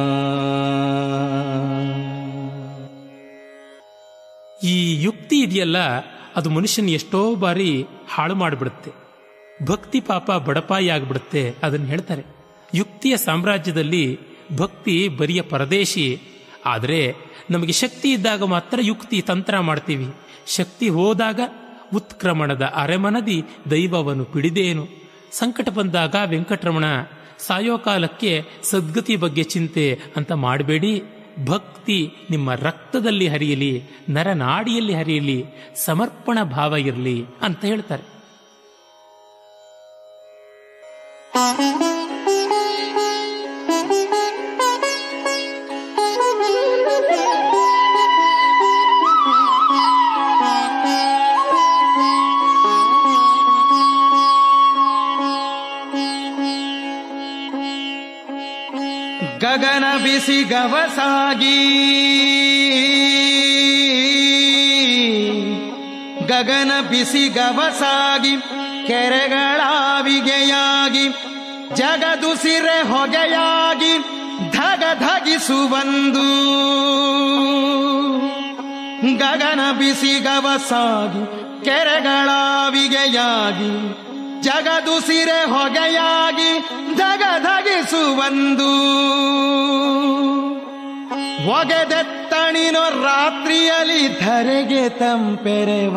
ಈ ಯುಕ್ತಿ ಇದೆಯಲ್ಲ, ಅದು ಮನುಷ್ಯನ ಎಷ್ಟೋ ಬಾರಿ ಹಾಳು ಮಾಡಿಬಿಡುತ್ತೆ. ಭಕ್ತಿ ಪಾಪ ಬಡಪಾಯಿ ಆಗಿಬಿಡುತ್ತೆ ಅದನ್ನು ಹೇಳ್ತಾರೆ. ಯುಕ್ತಿಯ ಸಾಮ್ರಾಜ್ಯದಲ್ಲಿ ಭಕ್ತಿ ಬರಿಯ ಪರದೇಶಿ. ಆದರೆ ನಮಗೆ ಶಕ್ತಿ ಇದ್ದಾಗ ಮಾತ್ರ ಯುಕ್ತಿ ತಂತ್ರ ಮಾಡ್ತೀವಿ. ಶಕ್ತಿ ಹೋದಾಗ ಉತ್ಕ್ರಮಣದ ಅರೆಮನದಿ ದೈವವನ್ನು ಪಿಡಿದೇನು. ಸಂಕಟ ಬಂದಾಗ ವೆಂಕಟರಮಣ, ಸಾಯೋ ಕಾಲಕ್ಕೆ ಸದ್ಗತಿ ಬಗ್ಗೆ ಚಿಂತೆ ಅಂತ ಮಾಡಬೇಡಿ. ಭಕ್ತಿ ನಿಮ್ಮ ರಕ್ತದಲ್ಲಿ ಹರಿಯಲಿ ನರನಾಡಿಯಲ್ಲಿ ಹರಿಯಲಿ ಸಮರ್ಪಣ ಭಾವ ಇರಲಿ ಅಂತ ಹೇಳ್ತಾರೆ. ಗಗನ ಬಿಸಿ ಗವಸಾಗಿ ಗಗನ ಬಿಸಿ ಗವಸಾಗಿ ಕೆರೆಗಳಾವಿಗೆಯಾಗಿ ಜಗದುಸಿರೆ ಹೊಗೆಯಾಗಿ ಧಗ ಧಗಿಸುವಂದು. ಗಗನ ಬಿಸಿ ಗವಸಾಗಿ ಕೆರೆಗಳಾವಿಗೆಯಾಗಿ ಜಗದುಸಿರೆ ಹೊಗೆಯಾಗಿ ಧಗ ಧಗಿಸುವಂದು ಒಗೆದೆತ್ತಣಿನೋ ರಾತ್ರಿಯಲ್ಲಿ ಧರೆಗೆ ತಂಪೆರೆವ.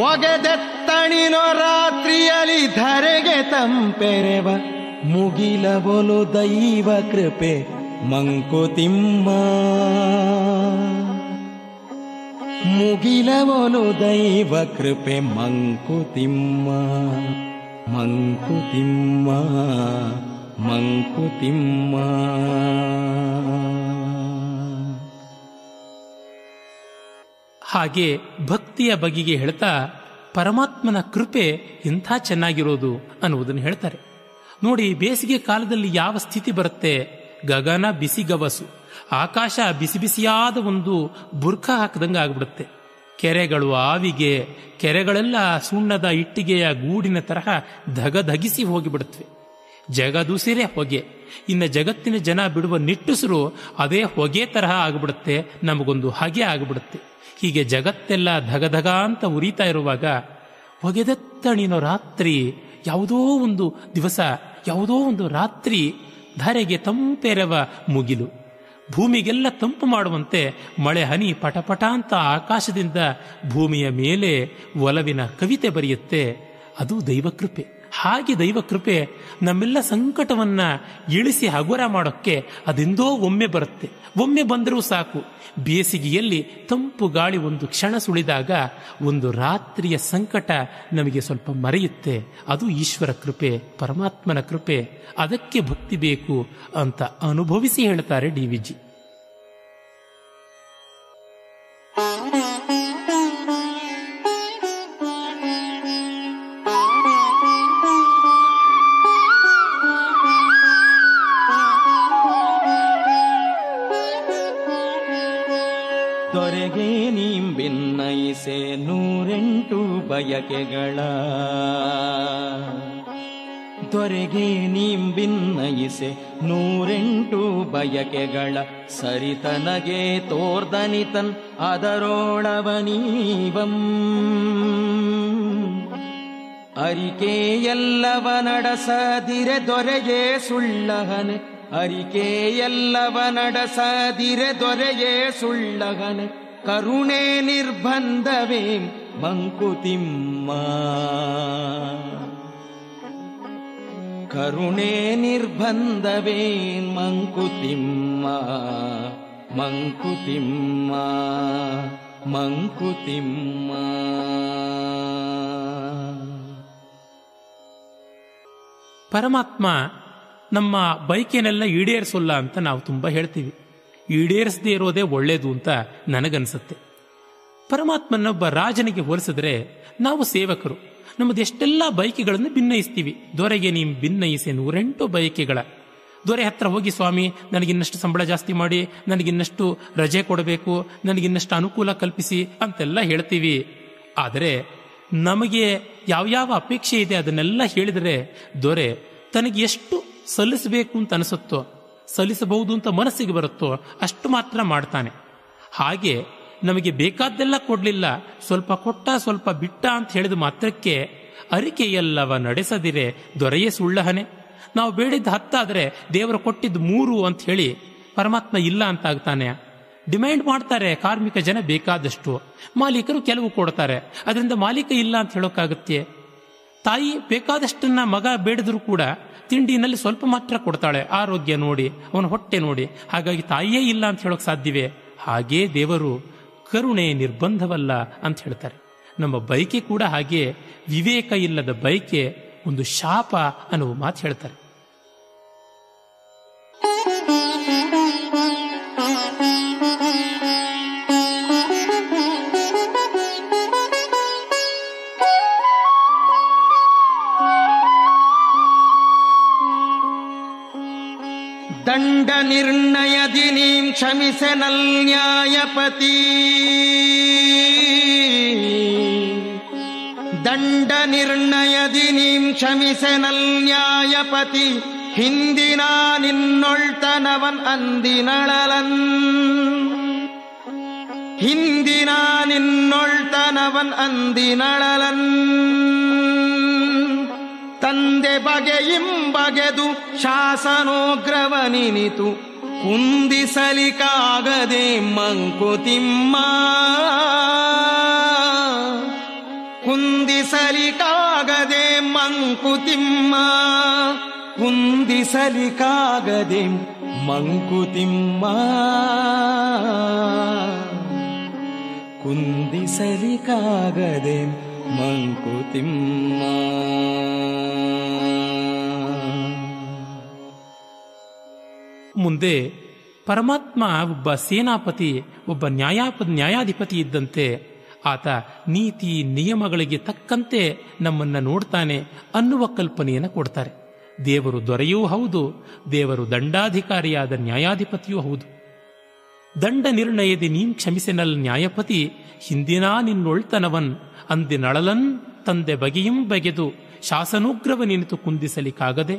ಒಗೆದೆತ್ತಣಿನೋ ರಾತ್ರಿಯಲ್ಲಿ ಧರೆಗೆ ತಂಪೆರೆವ. ಮುಗಿಲವೊಲು ದೈವ ಕೃಪೆ ಮಂಕುತಿಮ್ಮ. ಮುಗಿಲವೊಲು ದೈವ ಕೃಪೆ ಮಂಕುತಿಮ್ಮ ಮಂಕುತಿಮ್ಮ ಮಂಕುತಿಮ್ಮ. ಹಾಗೆ ಭಕ್ತಿಯ ಬಗೆಗೆ ಹೇಳ್ತಾ ಪರಮಾತ್ಮನ ಕೃಪೆ ಇಂಥ ಚೆನ್ನಾಗಿರೋದು ಅನ್ನುವುದನ್ನು ಹೇಳ್ತಾರೆ. ನೋಡಿ, ಬೇಸಿಗೆ ಕಾಲದಲ್ಲಿ ಯಾವ ಸ್ಥಿತಿ ಬರುತ್ತೆ? ಗಗನ ಬಿಸಿಗವಸು. ಆಕಾಶ ಬಿಸಿ ಬಿಸಿಯಾದ ಒಂದು ಬುರ್ಖ ಹಾಕದಂಗೆ ಆಗ್ಬಿಡುತ್ತೆ. ಕೆರೆಗಳು, ಆವಿಗೆ, ಕೆರೆಗಳೆಲ್ಲ ಸುಣ್ಣದ ಇಟ್ಟಿಗೆಯ ಗೂಡಿನ ತರಹ ಧಗಧಗಿಸಿ ಹೋಗಿಬಿಡುತ್ತವೆ ಜಗದುಸಿರೇ ಹೊಗೆ. ಇನ್ನು ಜಗತ್ತಿನ ಜನ ಬಿಡುವ ನಿಟ್ಟುಸಿರು ಅದೇ ಹೊಗೆ ತರಹ ಆಗಿಬಿಡುತ್ತೆ, ನಮಗೊಂದು ಹಗೆ ಆಗಿಬಿಡುತ್ತೆ. ಹೀಗೆ ಜಗತ್ತೆಲ್ಲ ಧಗಧಗ ಅಂತ ಉರಿತಾ ಇರುವಾಗ, ಹೊಗೆದತ್ತಣಿನೋ ರಾತ್ರಿ, ಯಾವುದೋ ಒಂದು ದಿವಸ, ಯಾವುದೋ ಒಂದು ರಾತ್ರಿ ಧರೆಗೆ ತಂಪೆರವ ಮುಗಿಲು. ಭೂಮಿಗೆಲ್ಲ ತಂಪು ಮಾಡುವಂತೆ ಮಳೆ ಹನಿ ಪಟಪಟ ಅಂತ ಆಕಾಶದಿಂದ ಭೂಮಿಯ ಮೇಲೆ ಒಲವಿನ ಕವಿತೆ ಬರೆಯುತ್ತೆ. ಅದು ದೈವಕೃಪೆ. ಹಾಗೆ ದೈವ ಕೃಪೆ ನಮ್ಮೆಲ್ಲ ಸಂಕಟವನ್ನ ಇಳಿಸಿ ಹಗುರ ಮಾಡೋಕ್ಕೆ ಅದೆಂದೋ ಒಮ್ಮೆ ಬರುತ್ತೆ. ಒಮ್ಮೆ ಬಂದರೂ ಸಾಕು. ಬೇಸಿಗೆಯಲ್ಲಿ ತಂಪು ಗಾಳಿ ಒಂದು ಕ್ಷಣ ಸುಳಿದಾಗ ಒಂದು ರಾತ್ರಿಯ ಸಂಕಟ ನಮಗೆ ಸ್ವಲ್ಪ ಮರೆಯುತ್ತೆ. ಅದು ಈಶ್ವರ ಕೃಪೆ, ಪರಮಾತ್ಮನ ಕೃಪೆ. ಅದಕ್ಕೆ ಭಕ್ತಿ ಬೇಕು ಅಂತ ಅನುಭವಿಸಿ ಹೇಳ್ತಾರೆ ಡಿ ವಿ ಬಯಕೆಗಳ ದೊರೆಗೆ ನಿಂಬಿನ್ನಯಿಸೆ ನೂರೆಂಟು ಬಯಕೆಗಳ ಸರಿತನಗೆ ತೋರ್ದನಿತನ್ ಅದರೋಳವನೀವಂ. ಅರಿಕೆ ಎಲ್ಲವ ನಡಸದಿರೆ ದೊರೆಯೇ ಸುಳ್ಳಹನೆ ಅರಿಕೆ ಎಲ್ಲವ ನಡಸದಿರೆ ದೊರೆಯೇ ಸುಳ್ಳಹನೆ, ಕರುಣೆ ನಿರ್ಬಂಧವೇ ಮಂಕುತಿಮ್ಮ. ಕರುಣೆ ನಿರ್ಬಂಧವೇನ್ ಮಂಕುತಿಮ್ಮ? ಮಂಕುತಿಮ್ಮ ಮಂಕುತಿಮ್ಮ. ಪರಮಾತ್ಮ ನಮ್ಮ ಬೈಕೇನೆಲ್ಲ ಈಡೇರಿಸೋಲ್ಲ ಅಂತ ನಾವು ತುಂಬ ಹೇಳ್ತೀವಿ. ಈಡೇರಿಸದೇ ಇರೋದೇ ಒಳ್ಳೇದು ಅಂತ ನನಗನ್ಸುತ್ತೆ. ಪರಮಾತ್ಮನೊಬ್ಬ ರಾಜನಿಗೆ ಹೋಲಿಸಿದ್ರೆ ನಾವು ಸೇವಕರು. ನಮ್ಮದು ಎಷ್ಟೆಲ್ಲ ಬೈಕೆಗಳನ್ನು ಭಿನ್ನಯಿಸ್ತೀವಿ ದೊರೆಗೆ ನೀವು ಭಿನ್ನಯಿಸಿ ನೂರೆಂಟು ಬಯಕೆಗಳ. ದೊರೆ ಹತ್ರ ಹೋಗಿ, ಸ್ವಾಮಿ, ನನಗಿನ್ನಷ್ಟು ಸಂಬಳ ಜಾಸ್ತಿ ಮಾಡಿ, ನನಗಿನ್ನಷ್ಟು ರಜೆ ಕೊಡಬೇಕು, ನನಗಿನ್ನಷ್ಟು ಅನುಕೂಲ ಕಲ್ಪಿಸಿ ಅಂತೆಲ್ಲ ಹೇಳ್ತೀವಿ. ಆದರೆ ನಮಗೆ ಯಾವ್ಯಾವ ಅಪೇಕ್ಷೆ ಇದೆ ಅದನ್ನೆಲ್ಲ ಹೇಳಿದರೆ ದೊರೆ ತನಗೆ ಎಷ್ಟು ಸಲ್ಲಿಸಬೇಕು ಅಂತ ಅನಿಸುತ್ತೋ, ಸಲ್ಲಿಸಬಹುದು ಅಂತ ಮನಸ್ಸಿಗೆ ಬರುತ್ತೋ ಅಷ್ಟು ಮಾತ್ರ ಮಾಡ್ತಾನೆ. ಹಾಗೆ ನಮಗೆ ಬೇಕಾದ್ದೆಲ್ಲ ಕೊಡಲಿಲ್ಲ. ಸ್ವಲ್ಪ ಕೊಟ್ಟ, ಸ್ವಲ್ಪ ಬಿಟ್ಟ ಅಂತ ಹೇಳಿದ ಮಾತ್ರಕ್ಕೆ ಅರಿಕೆಯಲ್ಲವ ನಡೆಸದಿರೆ, ದೊರೆಯೇ ಸುಳ್ಳಹನೆ. ನಾವು ಬೇಡಿದ್ದು ಹತ್ತಾದರೆ ದೇವರು ಕೊಟ್ಟಿದ್ದು ಮೂರು ಅಂತ ಹೇಳಿ ಪರಮಾತ್ಮ ಇಲ್ಲ ಅಂತ ಆಗ್ತಾನೆ ಡಿಮ್ಯಾಂಡ್ ಮಾಡ್ತಾರೆ ಕಾರ್ಮಿಕ ಜನ ಬೇಕಾದಷ್ಟು. ಮಾಲೀಕರು ಕೆಲವು ಕೊಡ್ತಾರೆ. ಅದರಿಂದ ಮಾಲೀಕ ಇಲ್ಲ ಅಂತ ಹೇಳೋಕ್ಕಾಗತ್ತೆ. ತಾಯಿ ಬೇಕಾದಷ್ಟನ್ನ ಮಗ ಬೇಡಿದ್ರು ಕೂಡ ತಿಂಡಿನಲ್ಲಿ ಸ್ವಲ್ಪ ಮಾತ್ರ ಕೊಡ್ತಾಳೆ. ಆರೋಗ್ಯ ನೋಡಿ, ಅವನ ಹೊಟ್ಟೆ ನೋಡಿ. ಹಾಗಾಗಿ ತಾಯಿಯೇ ಇಲ್ಲ ಅಂತ ಹೇಳೋಕೆ ಸಾಧ್ಯವೇ? ಹಾಗೇ ದೇವರು ಕರುಣೆ ನಿರ್ಬಂಧವಲ್ಲ ಅಂತ ಹೇಳ್ತಾರೆ. ನಮ್ಮ ಬೈಕೆ ಕೂಡ ಹಾಗೆ ವಿವೇಕ ಇಲ್ಲದ ಬೈಕೆ ಒಂದು ಶಾಪ ಅನ್ನುವ ಮಾತು ಹೇಳ್ತಾರೆ. ನಿರ್ಣಯದಿ ನೀಂ ಕ್ಷಮಿಸೆನಲ್ ನ್ಯಾಯಪತಿ ದಂಡ ನಿರ್ಣಯದಿ ನೀಂ ಕ್ಷಮಿಸೆನಲ್ನ್ಯಾಯಪತಿ ಹಿಂದಿನ ನಿನ್ನೊಳ್ತನವನ್ ಅಂದಿನಳಲನ್. ಹಿಂದಿನ ನಿನ್ನೊಳ್ತನವನ್ ಅಂದಿನಳಲನ್. ತಂದೆ ಬಗೆಯಿಂಬಗೆದು ಶಾಸನೋಗ್ರವನಿನಿತು ಕುಂದಿಸಲಿಕಾಗದೆ ಮಂಕುತಿಮ್ಮ. ಕುಂದಿಸಲಿಕಾಗದೆ ಮಂಕುತಿಮ್ಮ. ಕುಂದಿಸಲಿಕಾಗದೆ ಮಂಕುತಿಮ್ಮ. ಕುಂದಿಸಲಿಕಾಗದೆ ಮಂಕುತಿಮ್ಮ. ಮುಂದೆ ಪರಮಾತ್ಮ ಒಬ್ಬ ಸೇನಾಪತಿ, ಒಬ್ಬ ನ್ಯಾಯಾಪ, ನ್ಯಾಯಾಧಿಪತಿ ಇದ್ದಂತೆ ಆತ ನೀತಿ ನಿಯಮಗಳಿಗೆ ತಕ್ಕಂತೆ ನಮ್ಮನ್ನು ನೋಡ್ತಾನೆ ಅನ್ನುವ ಕಲ್ಪನೆಯನ್ನು ಕೊಡ್ತಾರೆ. ದೇವರು ದೊರೆಯೂ ಹೌದು, ದೇವರು ದಂಡಾಧಿಕಾರಿಯಾದ ನ್ಯಾಯಾಧಿಪತಿಯೂ ಹೌದು. ದಂಡ ನಿರ್ಣಯದಿ ನೀನ್ ಕ್ಷಮಿಸೆನಲ್ ನ್ಯಾಯಪತಿ, ಹಿಂದಿನ ನಿನ್ನೊಳ್ತನವನ್ ಅಂದಿನಳಲನ್ ತಂದೆ ಬಗೆಯಂ ಬಗೆದು ಶಾಸನೋಗ್ರವ ನಿನಿತು ಕುಂದಿಸಲಿಕ್ಕಾಗದೆ,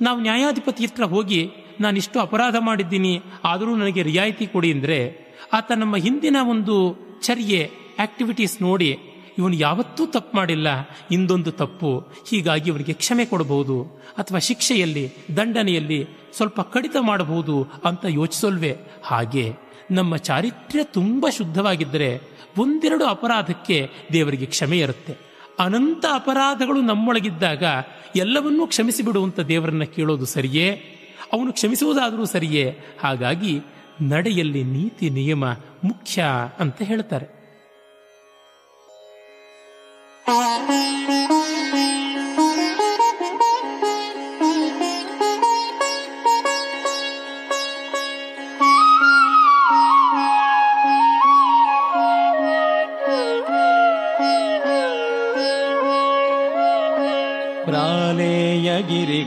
ನಾವು ನ್ಯಾಯಾಧಿಪತಿ ಹತ್ರ ಹೋಗಿ ನಾನಿಷ್ಟು ಅಪರಾಧ ಮಾಡಿದ್ದೀನಿ, ಆದರೂ ನನಗೆ ರಿಯಾಯಿತಿ ಕೊಡಿ ಅಂದರೆ, ಆತ ನಮ್ಮ ಹಿಂದಿನ ಒಂದು ಚರ್ಯೆ ಆಕ್ಟಿವಿಟೀಸ್ ನೋಡಿ, ಇವನು ಯಾವತ್ತೂ ತಪ್ಪು ಮಾಡಿಲ್ಲ, ಇಂದೊಂದು ತಪ್ಪು, ಹೀಗಾಗಿ ಇವನಿಗೆ ಕ್ಷಮೆ ಕೊಡಬಹುದು, ಅಥವಾ ಶಿಕ್ಷೆಯಲ್ಲಿ, ದಂಡನೆಯಲ್ಲಿ ಸ್ವಲ್ಪ ಕಡಿತ ಮಾಡಬಹುದು ಅಂತ ಯೋಚಿಸಲ್ವೇ? ಹಾಗೆ, ನಮ್ಮ ಚಾರಿತ್ರ್ಯ ತುಂಬ ಶುದ್ಧವಾಗಿದ್ದರೆ, ಒಂದೆರಡು ಅಪರಾಧಕ್ಕೆ ದೇವರಿಗೆ ಕ್ಷಮೆ ಇರುತ್ತೆ. ಅನಂತ ಅಪರಾಧಗಳು ನಮ್ಮೊಳಗಿದ್ದಾಗ, ಎಲ್ಲವನ್ನೂ ಕ್ಷಮಿಸಿಬಿಡುವಂಥ ದೇವರನ್ನ ಕೇಳೋದು ಸರಿಯೇ? ಅವನು ಕ್ಷಮಿಸುವುದಾದರೂ ಸರಿಯೇ? ಹಾಗಾಗಿ ನಡೆಯಲ್ಲಿ ನೀತಿ ನಿಯಮ ಮುಖ್ಯ ಅಂತ ಹೇಳ್ತಾರೆ.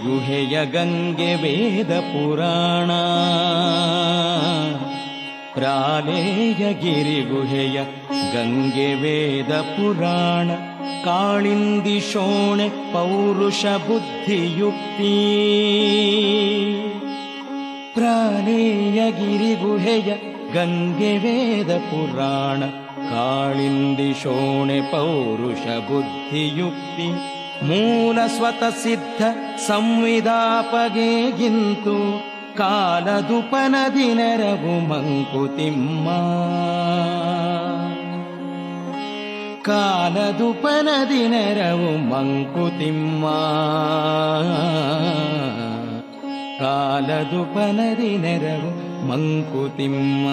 गुहय गङ्गे वेद पुराण प्राणेय गिरिगुहय गङ्गे वेद पुराण काळिन्दिशोण पौरुष बुद्धियुक्ति प्राणेय गिरिगुहय गङ्गे वेद पुराण काळिन्दिशोणे पौरुष बुद्धियुक्ति ಮೂಲ ಸ್ವತ ಸಿದ್ಧ ಸಂವಿಧಾಪಗೆಗಿಂತು ಕಾಲದುಪನದಿ ನೆರವು ಮಂಕುತಿಮ್ಮ ಕಾಲದುಪನದಿ ನೆರವು ಮಂಕುತಿಮ್ಮ ಕಾಲದುಪನದಿ ನೆರವು ಮಂಕುತಿಮ್ಮ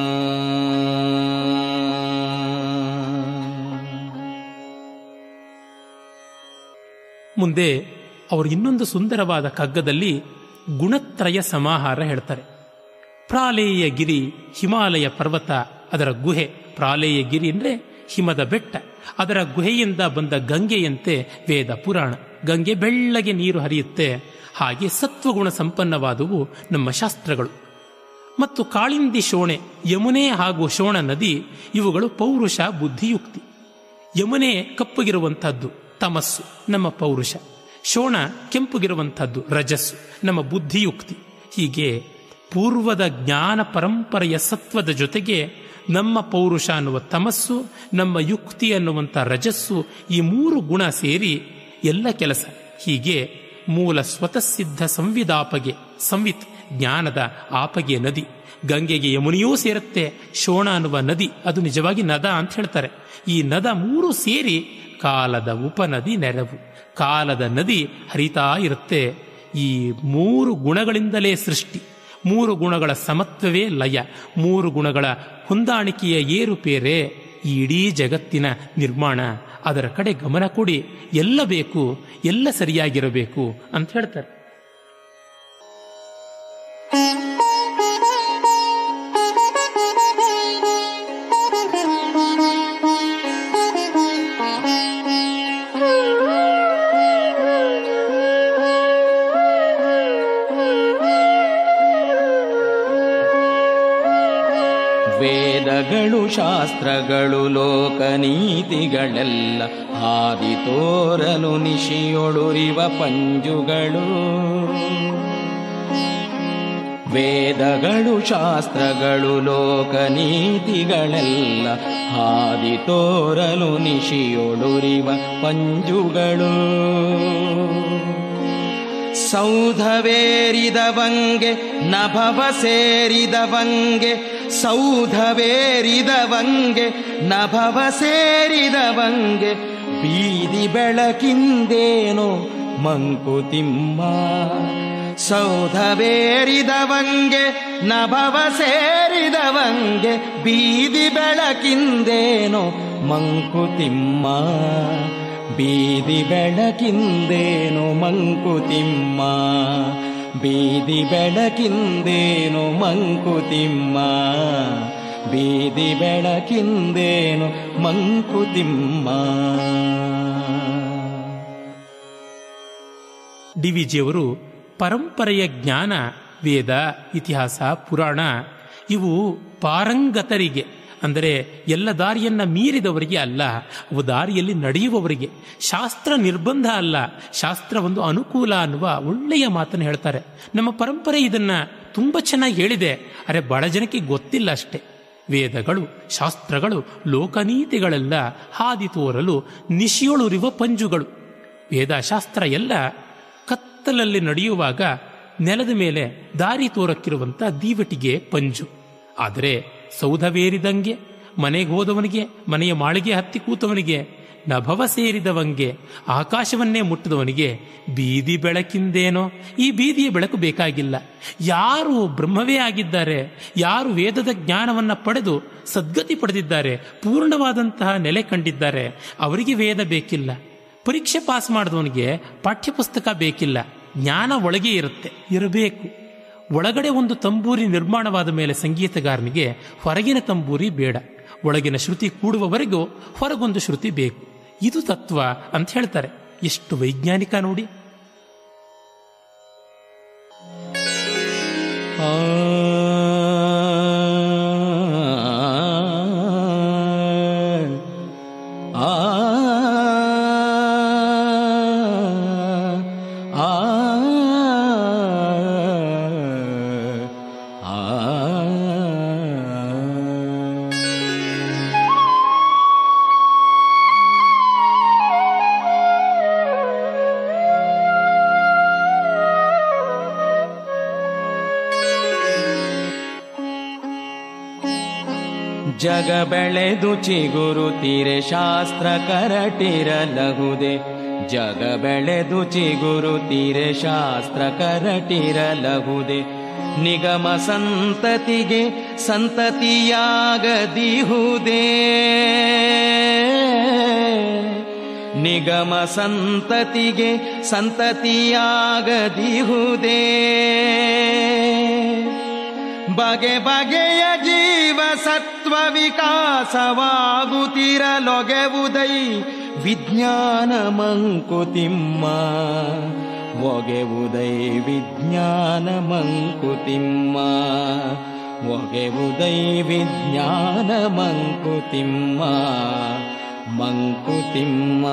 ಮುಂದೆ ಅವರು ಇನ್ನೊಂದು ಸುಂದರವಾದ ಕಗ್ಗದಲ್ಲಿ ಗುಣತ್ರಯ ಸಮಾಹಾರ ಹೇಳ್ತಾರೆ. ಪ್ರಾಲೇಯ ಗಿರಿ ಹಿಮಾಲಯ ಪರ್ವತ ಅದರ ಗುಹೆ. ಪ್ರಾಲೇಯ ಗಿರಿ ಅಂದರೆ ಹಿಮದ ಬೆಟ್ಟ. ಅದರ ಗುಹೆಯಿಂದ ಬಂದ ಗಂಗೆಯಂತೆ ವೇದ ಪುರಾಣ. ಗಂಗೆ ಬೆಳ್ಳಗೆ ನೀರು ಹರಿಯುತ್ತೆ. ಹಾಗೆ ಸತ್ವಗುಣ ಸಂಪನ್ನವಾದವು ನಮ್ಮ ಶಾಸ್ತ್ರಗಳು. ಮತ್ತು ಕಾಳಿಂದಿ ಶೋಣೆ, ಯಮುನೆ ಹಾಗೂ ಶೋಣ ನದಿ ಇವುಗಳು ಪೌರುಷ ಬುದ್ಧಿಯುಕ್ತಿ. ಯಮುನೆ ಕಪ್ಪಗಿರುವಂತಹದ್ದು. ತಮಸ್ಸು, ನಮ್ಮ ಪೌರುಷ. ಶೋಣ ಕೆಂಪುಗಿರುವಂಥದ್ದು ರಜಸ್ಸು, ನಮ್ಮ ಬುದ್ಧಿಯುಕ್ತಿ. ಹೀಗೆ ಪೂರ್ವದ ಜ್ಞಾನ ಪರಂಪರೆಯ ಸತ್ವದ ಜೊತೆಗೆ ನಮ್ಮ ಪೌರುಷ ಅನ್ನುವ ತಮಸ್ಸು, ನಮ್ಮ ಯುಕ್ತಿ ಅನ್ನುವಂಥ ರಜಸ್ಸು ಈ ಮೂರು ಗುಣ ಸೇರಿ ಎಲ್ಲ ಕೆಲಸ. ಹೀಗೆ ಮೂಲ ಸ್ವತಃಸಿದ್ಧ ಸಂವಿದಾಪಗೆ, ಸಂವಿತ್ ಜ್ಞಾನದ ಆಪಗೆ ನದಿ. ಗಂಗೆಗೆ ಯಮುನಿಯೂ ಸೇರುತ್ತೆ, ಶೋಣ ಅನ್ನುವ ನದಿ, ಅದು ನಿಜವಾಗಿ ನದ ಅಂತ ಹೇಳ್ತಾರೆ. ಈ ನದ ಮೂರು ಸೇರಿ ಕಾಲದ ಉಪನದಿ ನೆರವು, ಕಾಲದ ನದಿ ಹರಿತಾ ಇರುತ್ತೆ. ಈ ಮೂರು ಗುಣಗಳಿಂದಲೇ ಸೃಷ್ಟಿ, ಮೂರು ಗುಣಗಳ ಸಮತ್ವವೇ ಲಯ, ಮೂರು ಗುಣಗಳ ಹೊಂದಾಣಿಕೆಯ ಏರುಪೇರೆ ಈ ಇಡೀ ಜಗತ್ತಿನ ನಿರ್ಮಾಣ. ಅದರ ಕಡೆ ಗಮನ ಕೊಡಿ, ಎಲ್ಲ ಬೇಕು, ಎಲ್ಲ ಸರಿಯಾಗಿರಬೇಕು ಅಂತ ಹೇಳ್ತಾರೆ. ಶಾಸ್ತ್ರಗಳು ಲೋಕನೀತಿಗಳೆಲ್ಲ ಹಾದಿ ತೋರಲು ನಿಶಿಯೊಳುರಿವ ಪಂಜುಗಳು. ವೇದಗಳು, ಶಾಸ್ತ್ರಗಳು ಲೋಕನೀತಿಗಳೆಲ್ಲ ಹಾದಿ ತೋರಲು ನಿಶಿಯೊಳುರಿವ ಪಂಜುಗಳು. ಸೌಧವೇರಿದವಂಗೆ ನಭವ ಸೇರಿದವಂಗೆ ಸೌಧವೇರಿದವಂಗೆ ನಭವ ಸೇರಿದವಂಗೆ ಬೀದಿ ಬೆಳಕಿಂದೇನೋ ಮಂಕುತಿಮ್ಮ. ಸೌಧವೇರಿದವಂಗೆ ನಭವ ಸೇರಿದವಂಗೆ ಬೀದಿ ಬೆಳಕಿಂದೇನೋ ಮಂಕುತಿಮ್ಮ. ಬೀದಿ ಬೆಳಕಿಂದೇನೋ ಮಂಕುತಿಮ್ಮ. ಬೀದಿ ಬೆಳಕಿಂದೇನು ಮಂಕುತಿಮ್ಮ? ಬೀದಿ ಬೆಳಕಿಂದೇನು ಮಂಕುತಿಮ್ಮ? ಡಿ ವಿ ಜಿಯವರು ಪರಂಪರೆಯ ಜ್ಞಾನ, ವೇದ, ಇತಿಹಾಸ, ಪುರಾಣ ಇವು ಪಾರಂಗತರಿಗೆ ಅಂದರೆ ಎಲ್ಲ ದಾರಿಯನ್ನು ಮೀರಿದವರಿಗೆ ಅಲ್ಲ, ಅವು ದಾರಿಯಲ್ಲಿ ನಡೆಯುವವರಿಗೆ. ಶಾಸ್ತ್ರ ನಿರ್ಬಂಧ ಅಲ್ಲ, ಶಾಸ್ತ್ರ ಒಂದು ಅನುಕೂಲ ಅನ್ನುವ ಒಳ್ಳೆಯ ಮಾತನ್ನು ಹೇಳ್ತಾರೆ. ನಮ್ಮ ಪರಂಪರೆ ಇದನ್ನ ತುಂಬ ಚೆನ್ನಾಗಿ ಹೇಳಿದೆ, ಅರೆ ಬಹಳ ಜನಕ್ಕೆ ಗೊತ್ತಿಲ್ಲ ಅಷ್ಟೇ. ವೇದಗಳು, ಶಾಸ್ತ್ರಗಳು, ಲೋಕನೀತಿಗಳೆಲ್ಲ ಹಾದಿ ತೋರಲು ನಿಶಿಯೊಳುರಿವ ಪಂಜುಗಳು. ವೇದಶಾಸ್ತ್ರ ಎಲ್ಲ ಕತ್ತಲಲ್ಲಿ ನಡೆಯುವಾಗ ನೆಲದ ಮೇಲೆ ದಾರಿ ತೋರಕ್ಕಿರುವಂಥ ದೀವಟಿಗೆ ಪಂಜು. ಆದರೆ ಸೌಧವೇರಿದಂಗೆ, ಮನೆಗೆ ಹೋದವನಿಗೆ, ಮನೆಯ ಮಾಳಿಗೆ ಹತ್ತಿ ಕೂತವನಿಗೆ, ನಭವ ಸೇರಿದವಂಗೆ, ಆಕಾಶವನ್ನೇ ಮುಟ್ಟಿದವನಿಗೆ, ಬೀದಿ ಬೆಳಕಿಂದೇನೋ, ಈ ಬೀದಿಯ ಬೆಳಕು ಬೇಕಾಗಿಲ್ಲ. ಯಾರು ಬ್ರಹ್ಮವೇ ಆಗಿದ್ದಾರೆ, ಯಾರು ವೇದದ ಜ್ಞಾನವನ್ನ ಪಡೆದು ಸದ್ಗತಿ ಪಡೆದಿದ್ದಾರೆ, ಪೂರ್ಣವಾದಂತಹ ನೆಲೆ ಕಂಡಿದ್ದಾರೆ, ಅವರಿಗೆ ವೇದ ಬೇಕಿಲ್ಲ. ಪರೀಕ್ಷೆ ಪಾಸ್ ಮಾಡಿದವನಿಗೆ ಪಠ್ಯಪುಸ್ತಕ ಬೇಕಿಲ್ಲ, ಜ್ಞಾನ ಒಳಗೆ ಇರುತ್ತೆ, ಇರಬೇಕು. ಒಳಗಡೆ ಒಂದು ತಂಬೂರಿ ನಿರ್ಮಾಣವಾದ ಮೇಲೆ ಸಂಗೀತಗಾರನಿಗೆ ಹೊರಗಿನ ತಂಬೂರಿ ಬೇಡ. ಒಳಗಿನ ಶ್ರುತಿ ಕೂಡುವವರೆಗೂ ಹೊರಗೊಂದು ಶ್ರುತಿ ಬೇಕು. ಇದು ತತ್ವ ಅಂತ ಹೇಳ್ತಾರೆ. ಎಷ್ಟು ವೈಜ್ಞಾನಿಕ ನೋಡಿ. ಆ ಜಗ ಬೆಳೆದು ಚಿಗುರುತ್ತಿರೆ ಶಾಸ್ತ್ರ ಕರಟಿರಲಹುದೆ. ಜಗ ಬೆಳೆದು ಚಿಗುರುತ್ತಿರೆ ಶಾಸ್ತ್ರ ಕರಟಿರಲಹುದೆ. ನಿಗಮ ಸಂತತಿಗೆ ಸಂತತಿಯಾಗದಿಹುದೇ. ನಿಗಮ ಸಂತತಿಗೆ ಸಂತತಿಯಾಗದಿಹುದೇ. ಬಗೆ ಬಗೆಯ ಜೀವ ಸತ್ವ ವಿಕಾಸವಾಗುತ್ತಿರಲೊಗೆವುದೈ ವಿಜ್ಞಾನ ಮಂಕುತಿಮ್ಮ ಒಗೆವುದೈ ವಿಜ್ಞಾನ ಮಂಕುತಿಮ್ಮ ಒಗೆವುದೈ ವಿಜ್ಞಾನ ಮಂಕುತಿಮ್ಮ ಮಂಕುತಿಮ್ಮ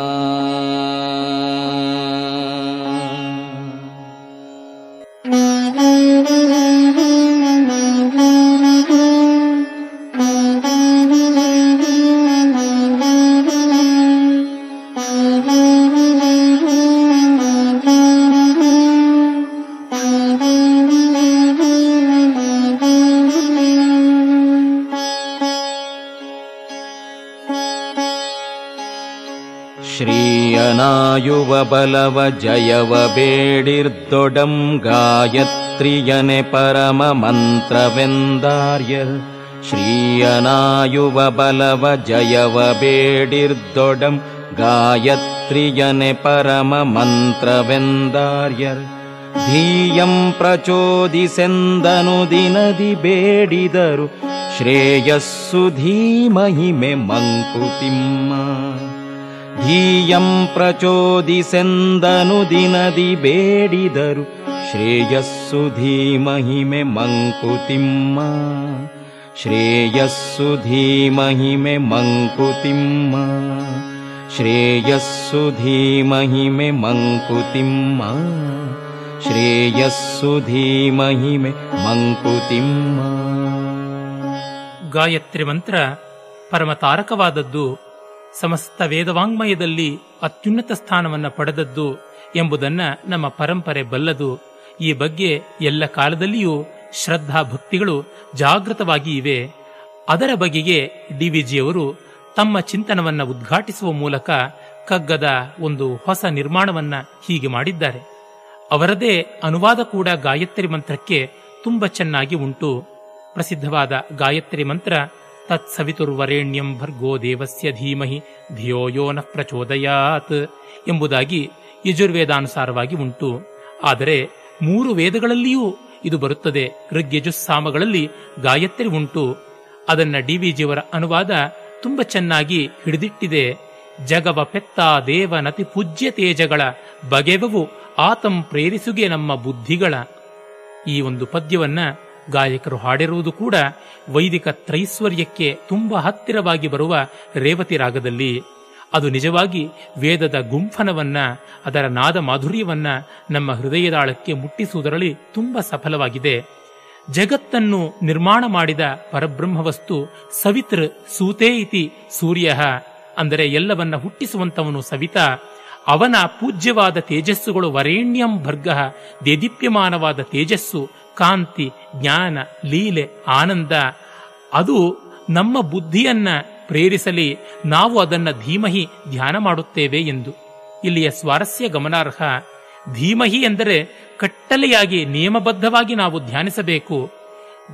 ಶ್ರೀಯನಾಯುವ ಬಲವ ಜಯವ ಬೇಡಿರ್ದೊಡಂ ಗಾಯತ್ರಿಯನೆ ಪರಮ ಮಂತ್ರವೆಂದಾರ್ಯ ಶ್ರೀಯನಾಯುವ ಬಲವ ಜಯವ ಬೇಡಿರ್ದೊಡಂ ಗಾಯತ್ರಿಯನೆ ಪರಮ ಮಂತ್ರವೆಂದಾರ್ಯರ್ ಧೀಯಂ ಪ್ರಚೋದಿಸೆಂದನು ದಿನದಿ ಬೇಡಿದರು ಶ್ರೇಯಸ್ಸು ಧೀಮಹಿಮೆ ಮಂಕುತಿಮ್ಮ ಧೀಯಂ ಪ್ರಚೋದಿಸೆಂದನು ದಿನದಿ ಬೇಡಿದರು. ಶ್ರೇಯಸ್ಸು ಧೀಮಹಿಮೆ ಮಂಕುತಿಮ್ಮ. ಶ್ರೇಯಸ್ಸು ಧೀಮಹಿಮೆ ಮಂಕುತಿಮ್ಮ. ಶ್ರೇಯಸ್ಸು ಧೀಮಹಿಮೆ ಮಂಕುತಿಮ್ಮ. ಶ್ರೇಯಸ್ಸು ಧೀಮಹಿಮೆ ಮಂಕುತಿಮ್ಮ. ಗಾಯತ್ರಿ ಮಂತ್ರ ಪರಮ ತಾರಕವಾದದ್ದು ಸಮಸ್ತ ವೇದವಾಂಗ್ಮಯದಲ್ಲಿ ಅತ್ಯುನ್ನತ ಸ್ಥಾನವನ್ನು ಪಡೆದದ್ದು ಎಂಬುದನ್ನು ನಮ್ಮ ಪರಂಪರೆ ಬಲ್ಲದು. ಈ ಬಗ್ಗೆ ಎಲ್ಲ ಕಾಲದಲ್ಲಿಯೂ ಶ್ರದ್ಧಾ ಭಕ್ತಿಗಳು ಜಾಗೃತವಾಗಿ ಇವೆ. ಅದರ ಬಗೆಗೆ ಡಿವಿಜಿಯವರು ತಮ್ಮ ಚಿಂತನವನ್ನು ಉದ್ಘಾಟಿಸುವ ಮೂಲಕ ಕಗ್ಗದ ಒಂದು ಹೊಸ ನಿರ್ಮಾಣವನ್ನ ಹೀಗೆ ಮಾಡಿದ್ದಾರೆ. ಅವರದೇ ಅನುವಾದ ಕೂಡ ಗಾಯತ್ರಿ ಮಂತ್ರಕ್ಕೆ ತುಂಬ ಚೆನ್ನಾಗಿ ಉಂಟು. ಪ್ರಸಿದ್ಧವಾದ ಗಾಯತ್ರಿ ಮಂತ್ರ ತತ್ಸವಿತುರ್ವರೇಣ್ಯಂ ಭರ್ಗೋ ದೇವಸ್ಯ ಧೀಮಹಿ ಧಿಯೋ ಯೋ ನ ಪ್ರಚೋದಯಾತ್ ಎಂಬುದಾಗಿ ಯಜುರ್ವೇದಾನುಸಾರವಾಗಿ ಉಂಟು. ಆದರೆ ಮೂರು ವೇದಗಳಲ್ಲಿಯೂ ಇದು ಬರುತ್ತದೆ. ಋಗ್ಯಜುಸ್ಸಾಮಗಳಲ್ಲಿ ಗಾಯತ್ರಿ ಉಂಟು. ಅದನ್ನ ಡಿವಿಜಿಯವರ ಅನುವಾದ ತುಂಬ ಚೆನ್ನಾಗಿ ಹಿಡಿದಿಟ್ಟಿದೆ. ಜಗವ ಪೆತ್ತ ದೇವನತಿ ಪೂಜ್ಯ ತೇಜಗಳ ಬಗೆವವು ಆತಂ ಪ್ರೇರಿಸುಗೆ ನಮ್ಮ ಬುದ್ಧಿಗಳ. ಈ ಒಂದು ಪದ್ಯವನ್ನ ಗಾಯಕರು ಹಾಡಿರುವುದು ಕೂಡ ವೈದಿಕ ತ್ರೈಶ್ವರ್ಯಕ್ಕೆ ತುಂಬಾ ಹತ್ತಿರವಾಗಿ ಬರುವ ರೇವತಿ ರಾಗದಲ್ಲಿ. ಅದು ನಿಜವಾಗಿ ವೇದದ ಗುಂಫನವನ್ನ, ಅದರ ನಾದ ಮಾಧುರ್ಯವನ್ನ ನಮ್ಮ ಹೃದಯದಾಳಕ್ಕೆ ಮುಟ್ಟಿಸುವುದರಲ್ಲಿ ತುಂಬಾ ಸಫಲವಾಗಿದೆ. ಜಗತ್ತನ್ನು ನಿರ್ಮಾಣ ಮಾಡಿದ ಪರಬ್ರಹ್ಮವಸ್ತು ಸವಿತೃ ಸೂತೇ ಇತಿ ಸೂರ್ಯ ಅಂದರೆ ಎಲ್ಲವನ್ನ ಹುಟ್ಟಿಸುವಂತವನು ಸವಿತಾ. ಅವನ ಪೂಜ್ಯವಾದ ತೇಜಸ್ಸುಗಳು ವರೇಣ್ಯಂ ಭರ್ಗ, ದೇದೀಪ್ಯಮಾನವಾದ ತೇಜಸ್ಸು ಕಾಂತಿ, ಜ್ಞಾನ, ಲೀಲೆ, ಆನಂದ, ಅದು ನಮ್ಮ ಬುದ್ಧಿಯನ್ನ ಪ್ರೇರಿಸಲಿ ನಾವು ಅದನ್ನು ಧೀಮಹಿ ಧ್ಯಾನ ಮಾಡುತ್ತೇವೆ ಎಂದು. ಇಲ್ಲಿಯ ಸ್ವಾರಸ್ಯ ಗಮನಾರ್ಹ. ಧೀಮಹಿ ಎಂದರೆ ಕಟ್ಟಲೆಯಾಗಿ ನಿಯಮಬದ್ಧವಾಗಿ ನಾವು ಧ್ಯಾನಿಸಬೇಕು.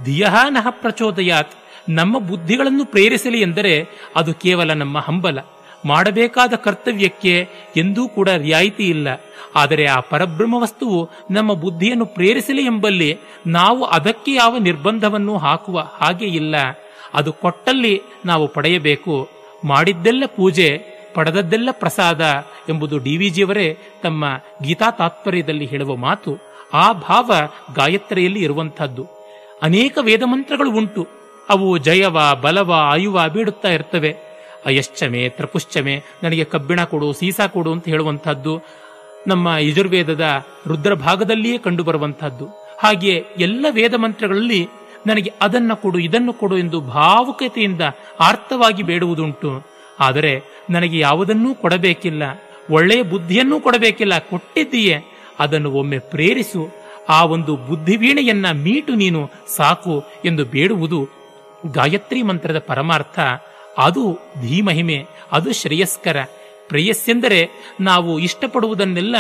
ಧಿಯಹಾನಃ ಪ್ರಚೋದಯಾತ್. ನಮ್ಮ ಬುದ್ಧಿಗಳನ್ನು ಪ್ರೇರಿಸಲಿ ಎಂದರೆ ಅದು ಕೇವಲ ನಮ್ಮ ಹಂಬಲ. ಮಾಡಬೇಕಾದ ಕರ್ತವ್ಯಕ್ಕೆ ಎಂದೂ ಕೂಡ ರಿಯಾಯಿತಿ ಇಲ್ಲ. ಆದರೆ ಆ ಪರಬ್ರಹ್ಮ ವಸ್ತುವು ನಮ್ಮ ಬುದ್ಧಿಯನ್ನು ಪ್ರೇರಿಸಲಿ ಎಂಬಲ್ಲಿ ನಾವು ಅದಕ್ಕೆ ಯಾವ ನಿರ್ಬಂಧವನ್ನು ಹಾಕುವ ಹಾಗೆ ಇಲ್ಲ. ಅದು ಕೊಟ್ಟಲ್ಲಿ ನಾವು ಪಡೆಯಬೇಕು. ಮಾಡಿದ್ದೆಲ್ಲ ಪೂಜೆ, ಪಡೆದದ್ದೆಲ್ಲ ಪ್ರಸಾದ ಎಂಬುದು ಡಿ ಜಿಯವರೇ ತಮ್ಮ ಗೀತಾ ತಾತ್ಪರ್ಯದಲ್ಲಿ ಹೇಳುವ ಮಾತು. ಆ ಭಾವ ಗಾಯತ್ರಿಯಲ್ಲಿ ಇರುವಂತಹದ್ದು ಅನೇಕ ವೇದ ಮಂತ್ರಗಳು ಉಂಟು. ಅವು ಜಯವ, ಬಲವ, ಆಯುವ ಬೀಡುತ್ತಾ ಇರ್ತವೆ. ಅಯಶ್ಚಮೆ ತ್ರಪುಶ್ಚಮೆ ನನಗೆ ಕಬ್ಬಿಣ ಕೊಡು, ಸೀಸಾ ಕೊಡು ಅಂತ ಹೇಳುವಂತಹದ್ದು ನಮ್ಮ ಯಜುರ್ವೇದದ ರುದ್ರ ಭಾಗದಲ್ಲಿಯೇ ಕಂಡುಬರುವಂತಹದ್ದು ಹಾಗೆ ಎಲ್ಲ ವೇದ ಮಂತ್ರಗಳಲ್ಲಿ ನನಗೆ ಅದನ್ನ ಕೊಡು, ಇದನ್ನು ಕೊಡು ಎಂದು ಭಾವುಕತೆಯಿಂದ ಆರ್ಥವಾಗಿ ಬೇಡುವುದುಂಟು. ಆದರೆ ನನಗೆ ಯಾವುದನ್ನೂ ಕೊಡಬೇಕಿಲ್ಲ. ಒಳ್ಳೆಯ ಬುದ್ಧಿಯನ್ನೂ ಕೊಡಬೇಕಿಲ್ಲ. ಕೊಟ್ಟಿದ್ದೀಯೇ. ಅದನ್ನು ಒಮ್ಮೆ ಪ್ರೇರಿಸು. ಆ ಒಂದು ಬುದ್ಧಿವೀಣೆಯನ್ನ ಮೀಟು ನೀನು ಸಾಕು ಎಂದು ಬೇಡುವುದು ಗಾಯತ್ರಿ ಮಂತ್ರದ ಪರಮಾರ್ಥ. ಅದು ಧೀಮಹಿಮೆ, ಅದು ಶ್ರೇಯಸ್ಕರ. ಪ್ರೇಯಸ್ಸೆಂದರೆ ನಾವು ಇಷ್ಟಪಡುವುದನ್ನೆಲ್ಲ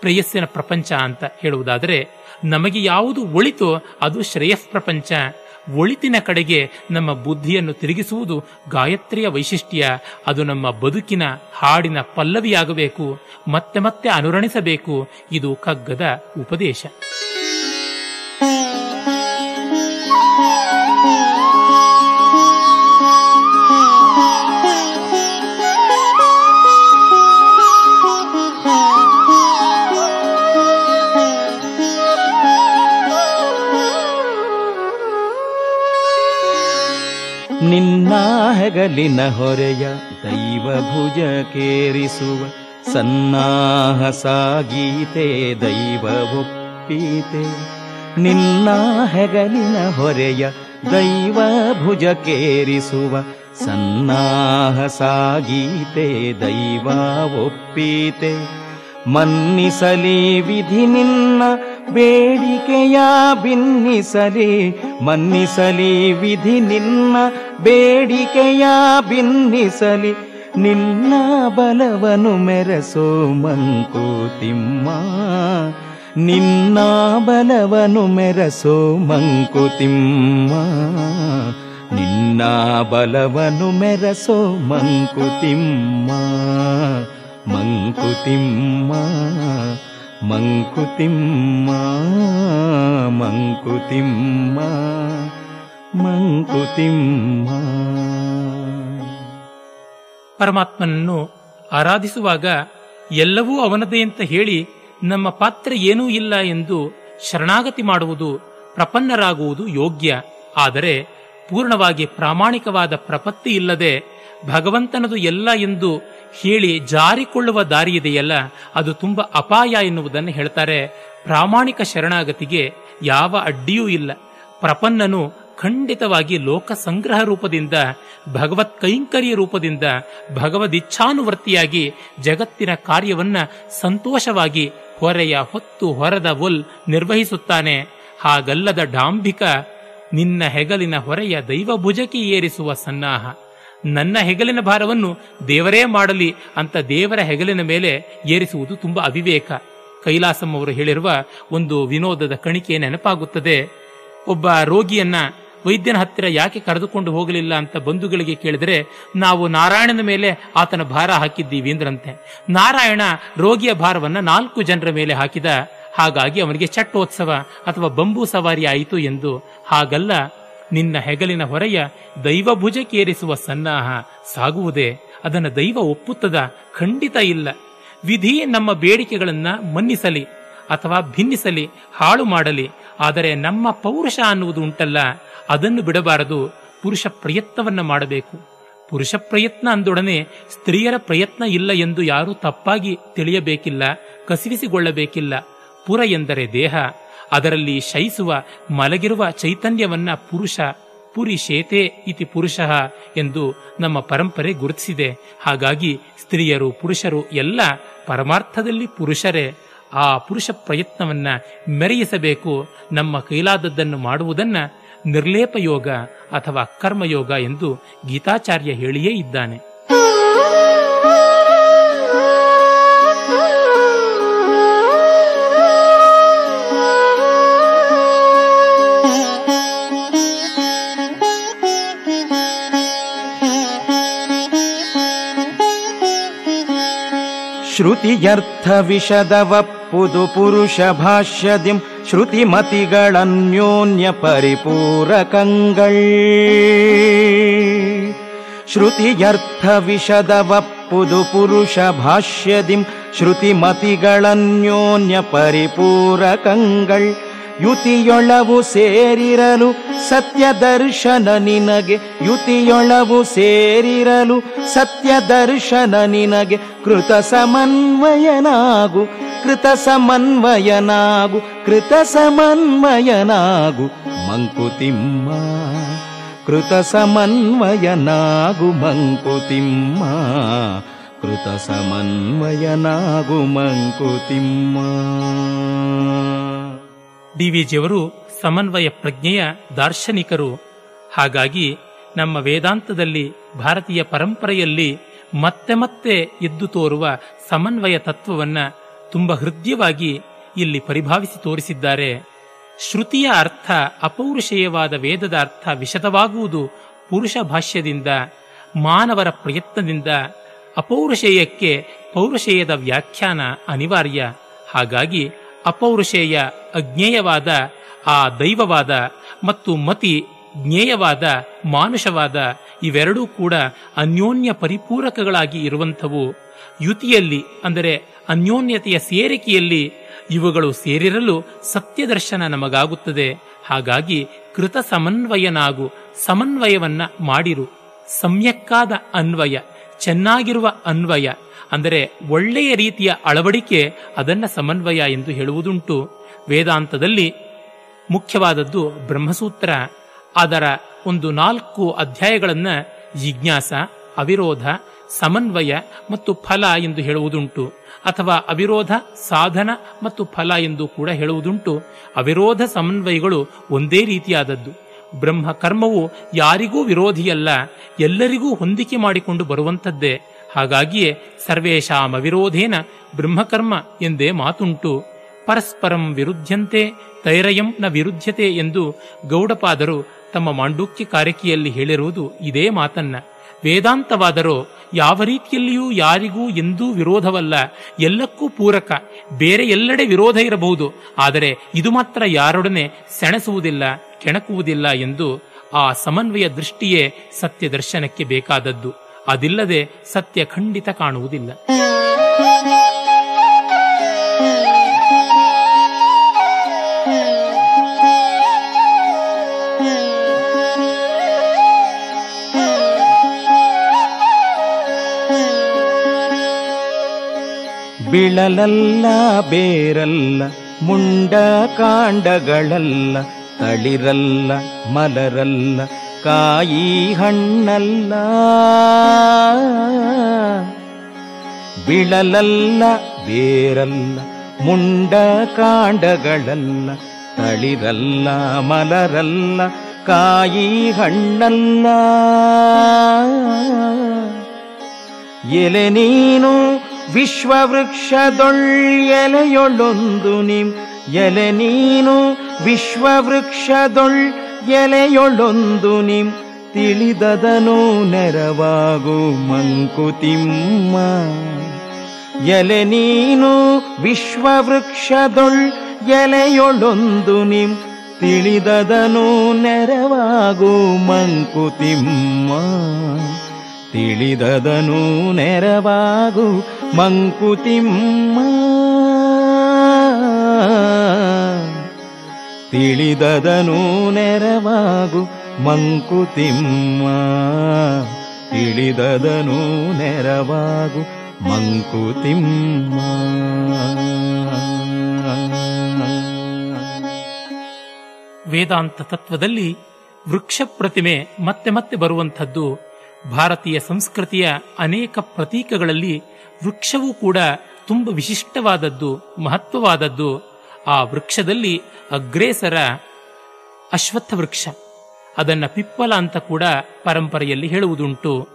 ಪ್ರೇಯಸ್ಸಿನ ಪ್ರಪಂಚ ಅಂತ ಹೇಳುವುದಾದರೆ ನಮಗೆ ಯಾವುದು ಒಳಿತೋ ಅದು ಶ್ರೇಯಸ್ ಪ್ರಪಂಚ. ಒಳಿತಿನ ಕಡೆಗೆ ನಮ್ಮ ಬುದ್ಧಿಯನ್ನು ತಿರುಗಿಸುವುದು ಗಾಯತ್ರಿಯ ವೈಶಿಷ್ಟ್ಯ. ಅದು ನಮ್ಮ ಬದುಕಿನ ಹಾಡಿನ ಪಲ್ಲವಿಯಾಗಬೇಕು, ಮತ್ತೆ ಮತ್ತೆ ಅನುರಣಿಸಬೇಕು. ಇದು ಕಗ್ಗದ ಉಪದೇಶ. ಹೆಗಲಿನ ಹೊರೆಯ ದೈವ ಭುಜ ಕೇರಿಸುವ ಸನ್ನಾಹ ಸಾಗೀತೆ, ದೈವ ಒಪ್ಪೀತೆ. ನಿನ್ನ ಹೆಗಲಿನ ಹೊರೆಯ ದೈವ ಸನ್ನಾಹ ಸಾಗೀತೆ, ದೈವ ಒಪ್ಪೀತೆ. ಮನ್ನಿಸಲಿ ವಿಧಿ ನಿನ್ನ ಬೇಡಿಕೆಯ ಭಿನ್ನಿಸಲಿ ಮನ್ನಿಸಲಿ ವಿಧಿ ನಿನ್ನ ಬೇಡಿಕೆಯ ಭಿನ್ನಿಸಲಿ ನಿನ್ನ ಬಲವನು ಮೆರಸೋ ಮಂಕುತಿಮ್ಮ. ನಿನ್ನ ಬಲವನು ಮೆರಸೋ ಮಂಕುತಿಮ್ಮ. ನಿನ್ನ ಬಲವನು ಮೆರಸೋ ಮಂಕುತಿಮ್ಮ. ಮಂಕುತಿಮ್ಮ ಮಂಕುತಿಮ್ಮ ಮಂಕುತಿಮ್ಮ. ಮಂಕುತಿಮ್ಮ. ಪರಮಾತ್ಮನನ್ನು ಆರಾಧಿಸುವಾಗ ಎಲ್ಲವೂ ಅವನದೇ ಅಂತ ಹೇಳಿ ನಮ್ಮ ಪಾತ್ರ ಏನೂ ಇಲ್ಲ ಎಂದು ಶರಣಾಗತಿ ಮಾಡುವುದು ಪ್ರಪನ್ನರಾಗುವುದು ಯೋಗ್ಯ. ಆದರೆ ಪೂರ್ಣವಾಗಿ ಪ್ರಾಮಾಣಿಕವಾದ ಪ್ರಪತ್ತಿ ಇಲ್ಲದೆ ಭಗವಂತನದು ಎಲ್ಲ ಎಂದು ಹೇಳಿ ಜಾರಿಕೊಳ್ಳುವ ದಾರಿಯಿದೆಯಲ್ಲ, ಅದು ತುಂಬಾ ಅಪಾಯ ಎನ್ನುವುದನ್ನು ಹೇಳ್ತಾರೆ. ಪ್ರಾಮಾಣಿಕ ಶರಣಾಗತಿಗೆ ಯಾವ ಅಡ್ಡಿಯೂ ಇಲ್ಲ. ಪ್ರಪನ್ನನು ಖಂಡಿತವಾಗಿ ಲೋಕ ಸಂಗ್ರಹ ರೂಪದಿಂದ, ಭಗವತ್ ಕೈಂಕರ್ಯ ರೂಪದಿಂದ, ಭಗವದಿಚ್ಛಾನುವರ್ತಿಯಾಗಿ ಜಗತ್ತಿನ ಕಾರ್ಯವನ್ನ ಸಂತೋಷವಾಗಿ ಹೊರೆಯ ಹೊತ್ತು ಹೊರದ ಒಲ್ ನಿರ್ವಹಿಸುತ್ತಾನೆ. ಹಾಗಲ್ಲದ ಡಾಂಬಿಕ ನಿನ್ನ ಹೆಗಲಿನ ಹೊರೆಯ ದೈವ ಭುಜಕ್ಕೆ ಏರಿಸುವ ಸನ್ನಾಹ. ನನ್ನ ಹೆಗಲಿನ ಭಾರವನ್ನು ದೇವರೇ ಮಾಡಲಿ ಅಂತ ದೇವರ ಹೆಗಲಿನ ಮೇಲೆ ಏರಿಸುವುದು ತುಂಬಾ ಅವಿವೇಕ. ಕೈಲಾಸಂ ಅವರು ಹೇಳಿರುವ ಒಂದು ವಿನೋದದ ಕಣಿಕೆ ನೆನಪಾಗುತ್ತದೆ. ಒಬ್ಬ ರೋಗಿಯನ್ನ ವೈದ್ಯನ ಹತ್ತಿರ ಯಾಕೆ ಕರೆದುಕೊಂಡು ಹೋಗಲಿಲ್ಲ ಅಂತ ಬಂಧುಗಳಿಗೆ ಕೇಳಿದರೆ, ನಾವು ನಾರಾಯಣನ ಮೇಲೆ ಆತನ ಭಾರ ಹಾಕಿದ್ದೀವಿ ಅಂದ್ರಂತೆ. ನಾರಾಯಣ ರೋಗಿಯ ಭಾರವನ್ನ ನಾಲ್ಕು ಜನರ ಮೇಲೆ ಹಾಕಿದ, ಹಾಗಾಗಿ ಅವನಿಗೆ ಚಟ್ಟೋತ್ಸವ ಅಥವಾ ಬಂಬೂ ಸವಾರಿ ಆಯಿತು ಎಂದು. ಹಾಗಲ್ಲ, ನಿನ್ನ ಹೆಗಲಿನ ಹೊರೆಯ ದೈವ ಭುಜಕ್ಕೇರಿಸುವ ಸನ್ನಾಹ ಸಾಗುವುದೇ, ಅದನ್ನು ದೈವ ಒಪ್ಪುತ್ತದ ಖಂಡಿತ ಇಲ್ಲ. ವಿಧಿ ನಮ್ಮ ಬೇಡಿಕೆಗಳನ್ನು ಮನ್ನಿಸಲಿ ಅಥವಾ ಭಿನ್ನಿಸಲಿ, ಹಾಳು ಮಾಡಲಿ ಆದರೆ ನಮ್ಮ ಪೌರುಷ ಅನ್ನುವುದು ಉಂಟಲ್ಲ, ಅದನ್ನು ಬಿಡಬಾರದು. ಪುರುಷ ಪ್ರಯತ್ನವನ್ನು ಮಾಡಬೇಕು. ಪುರುಷ ಪ್ರಯತ್ನ ಅಂದೊಡನೆ ಸ್ತ್ರೀಯರ ಪ್ರಯತ್ನ ಇಲ್ಲ ಎಂದು ಯಾರೂ ತಪ್ಪಾಗಿ ತಿಳಿಯಬೇಕಿಲ್ಲ, ಕಸಿವಿಸಿಕೊಳ್ಳಬೇಕಿಲ್ಲ. ಪುರ ಎಂದರೆ ದೇಹ. ಅದರಲ್ಲಿ ಶಯಿಸುವ, ಮಲಗಿರುವ ಚೈತನ್ಯವನ್ನ ಪುರುಷ ಪುರಿ ಶೇತೆ ಇತಿ ಪುರುಷ ಎಂದು ನಮ್ಮ ಪರಂಪರೆ ಗುರುತಿಸಿದೆ. ಹಾಗಾಗಿ ಸ್ತ್ರೀಯರು ಪುರುಷರು ಎಲ್ಲ ಪರಮಾರ್ಥದಲ್ಲಿ ಪುರುಷರೇ. ಆ ಪುರುಷ ಪ್ರಯತ್ನವನ್ನ ಮೆರೆಯಿಸಬೇಕು. ನಮ್ಮ ಕೈಲಾದದ್ದನ್ನು ಮಾಡುವುದನ್ನ ನಿರ್ಲೇಪ ಯೋಗ ಅಥವಾ ಕರ್ಮಯೋಗ ಎಂದು ಗೀತಾಚಾರ್ಯ ಹೇಳಿಯೇ ಇದ್ದಾನೆ. ಶ್ರುತಿಯರ್ಥವಿಷದವಪ್ಪುದು ಪುರುಷ ಭಾಷ್ಯದಿಂ ಶ್ರುತಿಮತಿಗಳನ್ಯೋನ್ಯ ಪರಿಪೂರಕಂಗಳ್ ಶ್ರುತಿಯರ್ಥವಿಷದವಪ್ಪುದು ಪುರುಷ ಭಾಷ್ಯದಿಂ ಶ್ರುತಿಮತಿಗಳನ್ಯೋನ್ಯ ಪರಿಪೂರಕಂಗಳ್ ಯುತಿಯೊಳವು ಸೇರಿರಲು ಸತ್ಯ ದರ್ಶನ ನಿನಗೆ. ಯುತಿಯೊಳವು ಸೇರಿರಲು ಸತ್ಯ ದರ್ಶನ ನಿನಗೆ. ಕೃತ ಸಮನ್ವಯನಾಗು ಕೃತ ಸಮನ್ವಯನಾಗು ಕೃತ ಸಮನ್ವಯನಾಗು ಮಂಕುತಿಮ್ಮ ಕೃತ ಸಮನ್ವಯನಾಗು ಮಂಕುತಿಮ್ಮ ಕೃತ ಸಮನ್ವಯನಾಗು ಮಂಕುತಿಮ್ಮ. ಡಿವಿಜಿಯವರು ಸಮನ್ವಯ ಪ್ರಜ್ಞೆಯ ದಾರ್ಶನಿಕರು. ಹಾಗಾಗಿ ನಮ್ಮ ವೇದಾಂತದಲ್ಲಿ, ಭಾರತೀಯ ಪರಂಪರೆಯಲ್ಲಿ ಮತ್ತೆ ಮತ್ತೆ ಎದ್ದು ತೋರುವ ಸಮನ್ವಯ ತತ್ವವನ್ನು ತುಂಬ ಹೃದಯವಾಗಿ ಇಲ್ಲಿ ಪರಿಭಾವಿಸಿ ತೋರಿಸಿದ್ದಾರೆ. ಶ್ರುತಿಯ ಅರ್ಥ ಅಪೌರುಷೇಯವಾದ ವೇದದ ಅರ್ಥ ವಿಶದವಾಗುವುದು ಪುರುಷ ಭಾಷ್ಯದಿಂದ, ಮಾನವರ ಪ್ರಯತ್ನದಿಂದ, ಅಪೌರುಷೇಯಕ್ಕೆ ಪೌರುಷೇಯದ ವ್ಯಾಖ್ಯಾನ ಅನಿವಾರ್ಯ. ಹಾಗಾಗಿ ಅಪೌರುಷೇಯ ಅಜ್ಞೇಯವಾದ, ಆ ದೈವವಾದ ಮತ್ತು ಮತಿ ಜ್ಞೇಯವಾದ, ಮಾನುಷವಾದ ಇವೆರಡೂ ಕೂಡ ಅನ್ಯೋನ್ಯ ಪರಿಪೂರಕಗಳಾಗಿ ಇರುವಂಥವು. ಯುತಿಯಲ್ಲಿ, ಅಂದರೆ ಅನ್ಯೋನ್ಯತೆಯ ಸೇರಿಕೆಯಲ್ಲಿ ಇವುಗಳು ಸೇರಿರಲು ಸತ್ಯದರ್ಶನ ನಮಗಾಗುತ್ತದೆ. ಹಾಗಾಗಿ ಕೃತ ಸಮನ್ವಯನಾಗು ಸಮನ್ವಯವನ್ನ ಮಾಡಿರು. ಸಮ್ಯಕ್ಕಾದ ಅನ್ವಯ. ಚೆನ್ನಾಗಿರುವ ಅನ್ವಯ, ಅಂದರೆ ಒಳ್ಳೆಯ ರೀತಿಯ ಅಳವಡಿಕೆ ಅದನ್ನ ಸಮನ್ವಯ ಎಂದು ಹೇಳುವುದುಂಟು. ವೇದಾಂತದಲ್ಲಿ ಮುಖ್ಯವಾದದ್ದು ಬ್ರಹ್ಮಸೂತ್ರ, ಅದರ ಒಂದು ನಾಲ್ಕು ಅಧ್ಯಾಯಗಳನ್ನು ಜಿಜ್ಞಾಸ, ಅವಿರೋಧ, ಸಮನ್ವಯ ಮತ್ತು ಫಲ ಎಂದು ಹೇಳುವುದುಂಟು. ಅಥವಾ ಅವಿರೋಧ, ಸಾಧನ ಮತ್ತು ಫಲ ಎಂದು ಕೂಡ ಹೇಳುವುದುಂಟು. ಅವಿರೋಧ ಸಮನ್ವಯಗಳು ಒಂದೇ ರೀತಿಯಾದದ್ದು. ಬ್ರಹ್ಮ ಕರ್ಮವು ಯಾರಿಗೂ ವಿರೋಧಿಯಲ್ಲ, ಎಲ್ಲರಿಗೂ ಹೊಂದಿಕೆ ಮಾಡಿಕೊಂಡು ಬರುವಂಥದ್ದೇ. ಹಾಗಾಗಿಯೇ ಸರ್ವೇಶಾಮ ವಿರೋಧೇನ ಬ್ರಹ್ಮಕರ್ಮ ಎಂದೇ ಮಾತುಂಟು. ಪರಸ್ಪರಂ ವಿರುದ್ಧಂತೆ ತೈರಯಂ ನ ವಿರುದ್ಧತೆ ಎಂದು ಗೌಡಪಾದರು ತಮ್ಮ ಮಾಂಡೂಕ್ಯ ಕಾರಿಕೆಯಲ್ಲಿ ಹೇಳಿರುವುದು ಇದೇ ಮಾತನ್ನ. ವೇದಾಂತವಾದರೂ ಯಾವ ರೀತಿಯಲ್ಲಿಯೂ ಯಾರಿಗೂ ಎಂದೂ ವಿರೋಧವಲ್ಲ. ಎಲ್ಲಕ್ಕೂ ಪೂರಕ. ಬೇರೆ ಎಲ್ಲೆಡೆ ವಿರೋಧ ಇರಬಹುದು. ಆದರೆ ಇದು ಮಾತ್ರ ಯಾರೊಡನೆ ಸೆಣಸುವುದಿಲ್ಲ, ಕೆಣಕುವುದಿಲ್ಲ ಎಂದು ಆ ಸಮನ್ವಯ ದೃಷ್ಟಿಯೇ ಸತ್ಯ ದರ್ಶನಕ್ಕೆ ಬೇಕಾದದ್ದು. ಅದಿಲ್ಲದೆ ಸತ್ಯ ಖಂಡಿತ ಕಾಣುವುದಿಲ್ಲ. ಬಿಳಲಲ್ಲ, ಬೇರಲ್ಲ, ಮುಂಡ ಕಾಂಡಗಳಲ್ಲ, ತಳಿರಲ್ಲ, ಮಲರಲ್ಲ, ಕಾಯಿ ಹಣ್ಣಲ್ಲ. ಬಿಳಲಲ್ಲ, ಬೇರಲ್ಲ, ಮುಂಡ ಕಾಂಡಗಳಲ್ಲ, ತಳಿರಲ್ಲ, ಮಲರಲ್ಲ, ಕಾಯಿ ಹಣ್ಣಲ್ಲ. ಎಲೆ ನೀನು ವಿಶ್ವವೃಕ್ಷದೊಳ್ ಎಲೆಯೊಳೊಂದು ನಿಮ್ ಎಲೆ ನೀನು ವಿಶ್ವವೃಕ್ಷದೊಳ್ ಎಲೆಯೊಳೊಂದು ನಿಮ್ ತಿಳಿದದನು ನೆರವಾಗು ಮಂಕುತಿಮ್ಮ ಎಲೆ ನೀನು ವಿಶ್ವವೃಕ್ಷದೊಳ್ ಎಲೆಯೊಳೊಂದು ನಿಮ್ ತಿಳಿದದನು ನೆರವಾಗು ಮಂಕುತಿಮ್ಮ ತಿಳಿದದನು ನೆರವಾಗು ಮಂಕುತಿಮ್ಮ ತಿಳಿದದನು ನೆರವಾಗು ಮಂಕುತಿಮ್ಮ ತಿಳಿದದನು ನೆರವಾಗು ಮಂಕುತಿಮ್ಮ ವೇದಾಂತ ತತ್ವದಲ್ಲಿ ವೃಕ್ಷ ಪ್ರತಿಮೆ ಮತ್ತೆ ಮತ್ತೆ ಬರುವಂಥದ್ದು ಭಾರತೀಯ ಸಂಸ್ಕೃತಿಯ ಅನೇಕ ಪ್ರತೀಕಗಳಲ್ಲಿ ವೃಕ್ಷವೂ ಕೂಡ ತುಂಬ ವಿಶಿಷ್ಟವಾದದ್ದು, ಮಹತ್ವವಾದದ್ದು. ಆ ವೃಕ್ಷದಲ್ಲಿ ಅಗ್ರೇಸರ ಅಶ್ವತ್ಥ ವೃಕ್ಷ. ಅದನ್ನು ಪಿಪ್ಪಲ ಅಂತ ಕೂಡ ಪರಂಪರೆಯಲ್ಲಿ ಹೇಳುವುದುಂಟು.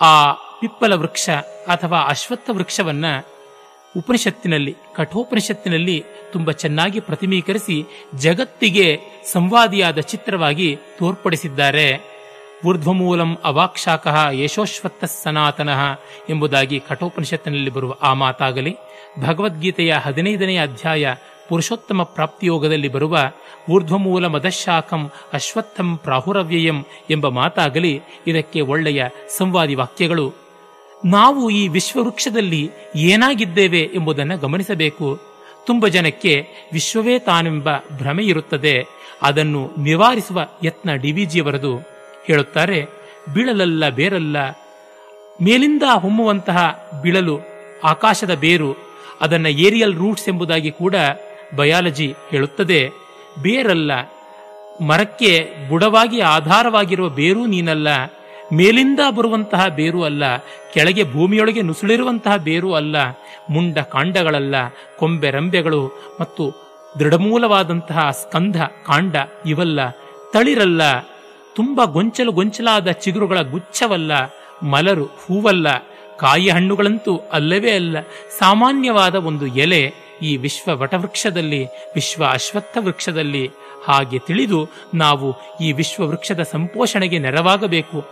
ಆ ಪಿಪ್ಪಲ ವೃಕ್ಷ ಅಥವಾ ಅಶ್ವತ್ಥ ವೃಕ್ಷವನ್ನ ಉಪನಿಷತ್ತಿನಲ್ಲಿ, ಕಠೋಪನಿಷತ್ತಿನಲ್ಲಿ ತುಂಬ ಚೆನ್ನಾಗಿ ಪ್ರತಿಮೀಕರಿಸಿ ಜಗತ್ತಿಗೆ ಸಂವಾದಿಯಾದ ಚಿತ್ರವಾಗಿ ತೋರ್ಪಡಿಸಿದ್ದಾರೆ. ಊರ್ಧ್ವಮೂಲಂ ಅವಾಕ್ಷಾಕಃ ಯಶೋಶ್ವತ್ತ ಸನಾತನಃ ಎಂಬುದಾಗಿ ಕಠೋಪನಿಷತ್ತಿನಲ್ಲಿ ಬರುವ ಆ ಮಾತಾಗಲಿ, ಭಗವದ್ಗೀತೆಯ ಹದಿನೈದನೇ ಅಧ್ಯಾಯ ಪುರುಷೋತ್ತಮ ಪ್ರಾಪ್ತಿಯೋಗದಲ್ಲಿ ಬರುವ ಊರ್ಧ್ವಮೂಲ ಮದಶಾಖಂ ಅಶ್ವತ್ಥಂ ಪ್ರಾಹುರವ್ಯಯಂ ಎಂಬ ಮಾತಾಗಲಿ, ಇದಕ್ಕೆ ಒಳ್ಳೆಯ ಸಂವಾದಿ ವಾಕ್ಯಗಳು. ನಾವು ಈ ವಿಶ್ವವೃಕ್ಷದಲ್ಲಿ ಏನಾಗಿದ್ದೇವೆ ಎಂಬುದನ್ನು ಗಮನಿಸಬೇಕು. ತುಂಬ ಜನಕ್ಕೆ ವಿಶ್ವವೇ ತಾನೆಂಬ ಭ್ರಮೆ ಇರುತ್ತದೆ. ಅದನ್ನು ನಿವಾರಿಸುವ ಯತ್ನ ಡಿವಿಜಿಯವರದು ಹೇಳುತ್ತಾರೆ, ಬೀಳಲಲ್ಲ ಬೇರಲ್ಲ. ಮೇಲಿಂದ ಹೊಮ್ಮುವಂತಹ ಬಿಳಲು ಆಕಾಶದ ಬೇರು, ಅದನ್ನ ಏರಿಯಲ್ ರೂಟ್ಸ್ ಎಂಬುದಾಗಿ ಕೂಡ ಬಯಾಲಜಿ ಹೇಳುತ್ತದೆ. ಬೇರಲ್ಲ. ಮರಕ್ಕೆ ಬುಡವಾಗಿ ಆಧಾರವಾಗಿರುವ ಬೇರು ನೀನಲ್ಲ. ಮೇಲಿಂದ ಬರುವಂತಹ ಬೇರು ಅಲ್ಲ. ಕೆಳಗೆ ಭೂಮಿಯೊಳಗೆ ನುಸುಳಿರುವಂತಹ ಬೇರು ಅಲ್ಲ. ಮುಂಡ ಕಾಂಡಗಳಲ್ಲ. ಕೊಂಬೆ ರಂಬೆಗಳು ಮತ್ತು ದೃಢಮೂಲವಾದಂತಹ ಸ್ಕಂಧ, ಕಾಂಡ ಇವಲ್ಲ. ತಳಿರಲ್ಲ. ತುಂಬ ಗೊಂಚಲು ಗೊಂಚಲಾದ ಚಿಗುರುಗಳ ಗುಚ್ಛವಲ್ಲ, ಮಲರು, ಹೂವಲ್ಲ, ಕಾಯಿ ಹಣ್ಣುಗಳಂತೂ ಅಲ್ಲವೇ ಅಲ್ಲ, ಸಾಮಾನ್ಯವಾದ ಒಂದು ಎಲೆ ಈ ವಿಶ್ವ ವಟವೃಕ್ಷದಲ್ಲಿ, ವಿಶ್ವ ಅಶ್ವತ್ಥ ವೃಕ್ಷದಲ್ಲಿ ಹಾಗೆ ತಿಳಿದು ನಾವು ಈ ವಿಶ್ವ ವೃಕ್ಷದ ಸಂಪೋಷಣೆಗೆ ನೆರವಾಗಬೇಕು.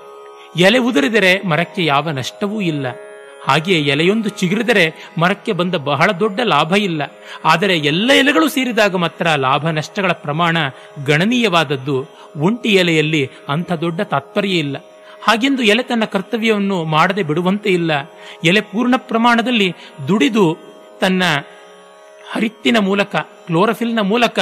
ಎಲೆ ಉದುರಿದರೆ ಮರಕ್ಕೆ ಯಾವ ನಷ್ಟವೂ ಇಲ್ಲ. ಹಾಗೆಯೇ ಎಲೆಯೊಂದು ಚಿಗುರಿದರೆ ಮರಕ್ಕೆ ಬಂದ ಬಹಳ ದೊಡ್ಡ ಲಾಭ ಇಲ್ಲ. ಆದರೆ ಎಲ್ಲ ಎಲೆಗಳು ಸೇರಿದಾಗ ಮಾತ್ರ ಲಾಭ ನಷ್ಟಗಳ ಪ್ರಮಾಣ ಗಣನೀಯವಾದದ್ದು. ಒಂಟಿ ಎಲೆಯಲ್ಲಿ ಅಂಥ ದೊಡ್ಡ ತಾತ್ಪರ್ಯ ಇಲ್ಲ. ಹಾಗೆಂದು ಎಲೆ ತನ್ನ ಕರ್ತವ್ಯವನ್ನು ಮಾಡದೆ ಬಿಡುವಂತೆ ಇಲ್ಲ. ಎಲೆ ಪೂರ್ಣ ಪ್ರಮಾಣದಲ್ಲಿ ದುಡಿದು ತನ್ನ ಹರಿತ್ತಿನ ಮೂಲಕ, ಕ್ಲೋರಫಿಲ್ನ ಮೂಲಕ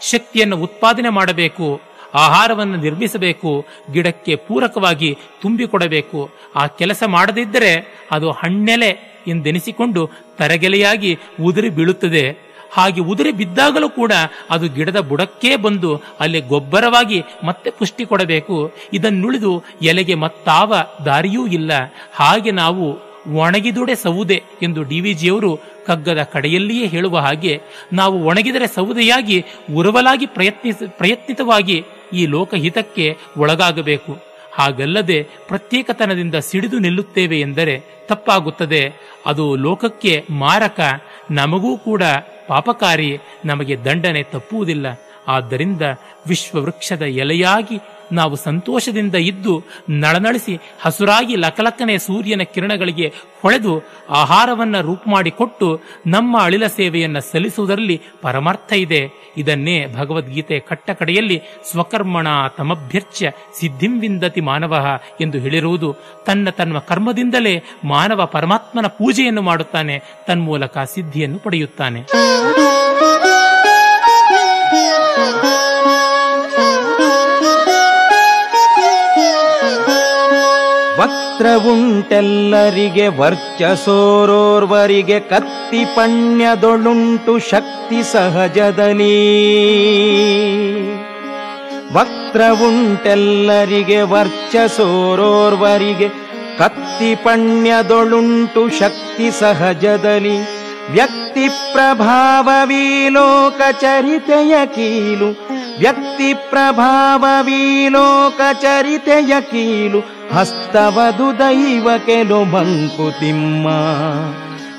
ಶಕ್ತಿಯನ್ನು ಉತ್ಪಾದನೆ ಮಾಡಬೇಕು. ಆಹಾರವನ್ನು ನಿರ್ಮಿಸಬೇಕು, ಗಿಡಕ್ಕೆ ಪೂರಕವಾಗಿ ತುಂಬಿಕೊಡಬೇಕು. ಆ ಕೆಲಸ ಮಾಡದಿದ್ದರೆ ಅದು ಹಣ್ಣೆಲೆ ಎಂದೆನಿಸಿಕೊಂಡು ತರಗೆಲೆಯಾಗಿ ಉದುರಿ ಬೀಳುತ್ತದೆ. ಹಾಗೆ ಉದುರಿ ಬಿದ್ದಾಗಲೂ ಕೂಡ ಅದು ಗಿಡದ ಬುಡಕ್ಕೇ ಬಂದು ಅಲ್ಲಿ ಗೊಬ್ಬರವಾಗಿ ಮತ್ತೆ ಪುಷ್ಟಿ ಕೊಡಬೇಕು. ಇದನ್ನುಳಿದು ಎಲೆಗೆ ಮತ್ತಾವ ದಾರಿಯೂ ಇಲ್ಲ. ಹಾಗೆ ನಾವು ಒಣಗಿದುಡೆ ಸೌದೆ ಎಂದು ಡಿ ವಿ ಜಿಯವರು ಕಗ್ಗದ ಕಡೆಯಲ್ಲಿಯೇ ಹೇಳುವ ಹಾಗೆ, ನಾವು ಒಣಗಿದರೆ ಸೌದೆಯಾಗಿ ಉರವಲಾಗಿ ಪ್ರಯತ್ನಿಸ ಪ್ರಯತ್ನಿತವಾಗಿ ಈ ಲೋಕಹಿತಕ್ಕೆ ಒಳಗಾಗಬೇಕು. ಹಾಗಲ್ಲದೆ ಪ್ರತ್ಯೇಕತನದಿಂದ ಸಿಡಿದು ನಿಲ್ಲುತ್ತೇವೆ ಎಂದರೆ ತಪ್ಪಾಗುತ್ತದೆ. ಅದು ಲೋಕಕ್ಕೆ ಮಾರಕ, ನಮಗೂ ಕೂಡ ಪಾಪಕಾರಿ, ನಮಗೆ ದಂಡನೆ ತಪ್ಪುವುದಿಲ್ಲ. ಆದ್ದರಿಂದ ವಿಶ್ವವೃಕ್ಷದ ಎಲೆಯಾಗಿ ನಾವು ಸಂತೋಷದಿಂದ ಇದ್ದು ನಳನಳಿಸಿ ಹಸುರಾಗಿ ಲಕಲಕನೆ ಸೂರ್ಯನ ಕಿರಣಗಳಿಗೆ ಹೊಳೆದು ಆಹಾರವನ್ನ ರೂಪ ಮಾಡಿಕೊಟ್ಟು ನಮ್ಮ ಅಳಿಲ ಸೇವೆಯನ್ನು ಸಲ್ಲಿಸುವುದರಲ್ಲಿ ಪರಮಾರ್ಥ ಇದೆ. ಇದನ್ನೇ ಭಗವದ್ಗೀತೆ ಕಟ್ಟಕಡೆಯಲ್ಲಿ ಸ್ವಕರ್ಮಣ ತಮಭ್ಯರ್ಚ್ಯ ಸಿದ್ಧಿಂ ವಿಂದತಿ ಮಾನವ ಎಂದು ಹೇಳಿರುವುದು. ತನ್ನ ತನ್ನ ಕರ್ಮದಿಂದಲೇ ಮಾನವ ಪರಮಾತ್ಮನ ಪೂಜೆಯನ್ನು ಮಾಡುತ್ತಾನೆ. ತನ್ಮೂಲಕ ಸಿದ್ಧಿಯನ್ನು ಪಡೆಯುತ್ತಾನೆ. ವಕ್ರವುಂಟೆಲ್ಲರಿಗೆ ವರ್ಚಸೋರೋರ್ವರಿಗೆ ಕತ್ತಿ ಪಣ್ಯದೊಳುಂಟು ಶಕ್ತಿ ಸಹಜದಲ್ಲಿ ವಕ್ತ್ರವುಂಟೆಲ್ಲರಿಗೆ ವರ್ಚಸೋರೋರ್ವರಿಗೆ ಕತ್ತಿ ಪಣ್ಯದೊಳುಂಟು ಶಕ್ತಿ ಸಹಜದಲ್ಲಿ ವ್ಯಕ್ತಿ ಪ್ರಭಾವವೀಲೋಕ ಚರಿತೆಯ ಕೀಲು. ವ್ಯಕ್ತಿ ಪ್ರಭಾವವೀಲೋಕ ಚರಿತೆಯ ಕೀಲು. ಹಸ್ತವದು ದೈವ ಕೆಲು ಮಂಕುತಿಮ್ಮ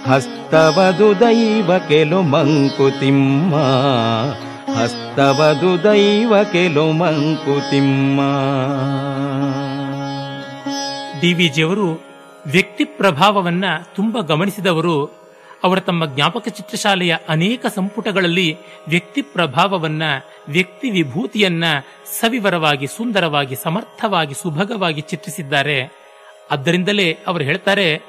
ಹಸ್ತವದು ದೈವ ಕೆಲು ಮಂಕುತಿಮ್ಮ ಹಸ್ತವದು ದೈವ ಕೆಲು ಮಂಕುತಿಮ್ಮ ಡಿ ವಿಜಿಯವರು ವ್ಯಕ್ತಿ ಪ್ರಭಾವವನ್ನ ತುಂಬಾ ಗಮನಿಸಿದವರು ಅವರ ತಮ್ಮ ಜ್ಞಾಪಕ ಚಿತ್ರಶಾಲೆಯ ಅನೇಕ ಸಂಪುಟಗಳಲ್ಲಿ ವ್ಯಕ್ತಿ ಪ್ರಭಾವವನ್ನ, ವ್ಯಕ್ತಿ ವಿಭೂತಿಯನ್ನ ಸವಿವರವಾಗಿ, ಸುಂದರವಾಗಿ, ಸಮರ್ಥವಾಗಿ, ಸುಭಗವಾಗಿ ಚಿತ್ರಿಸಿದ್ದಾರೆ. ಅದರಿಂದಲೇ ಅವರು ಹೇಳ್ತಾರೆ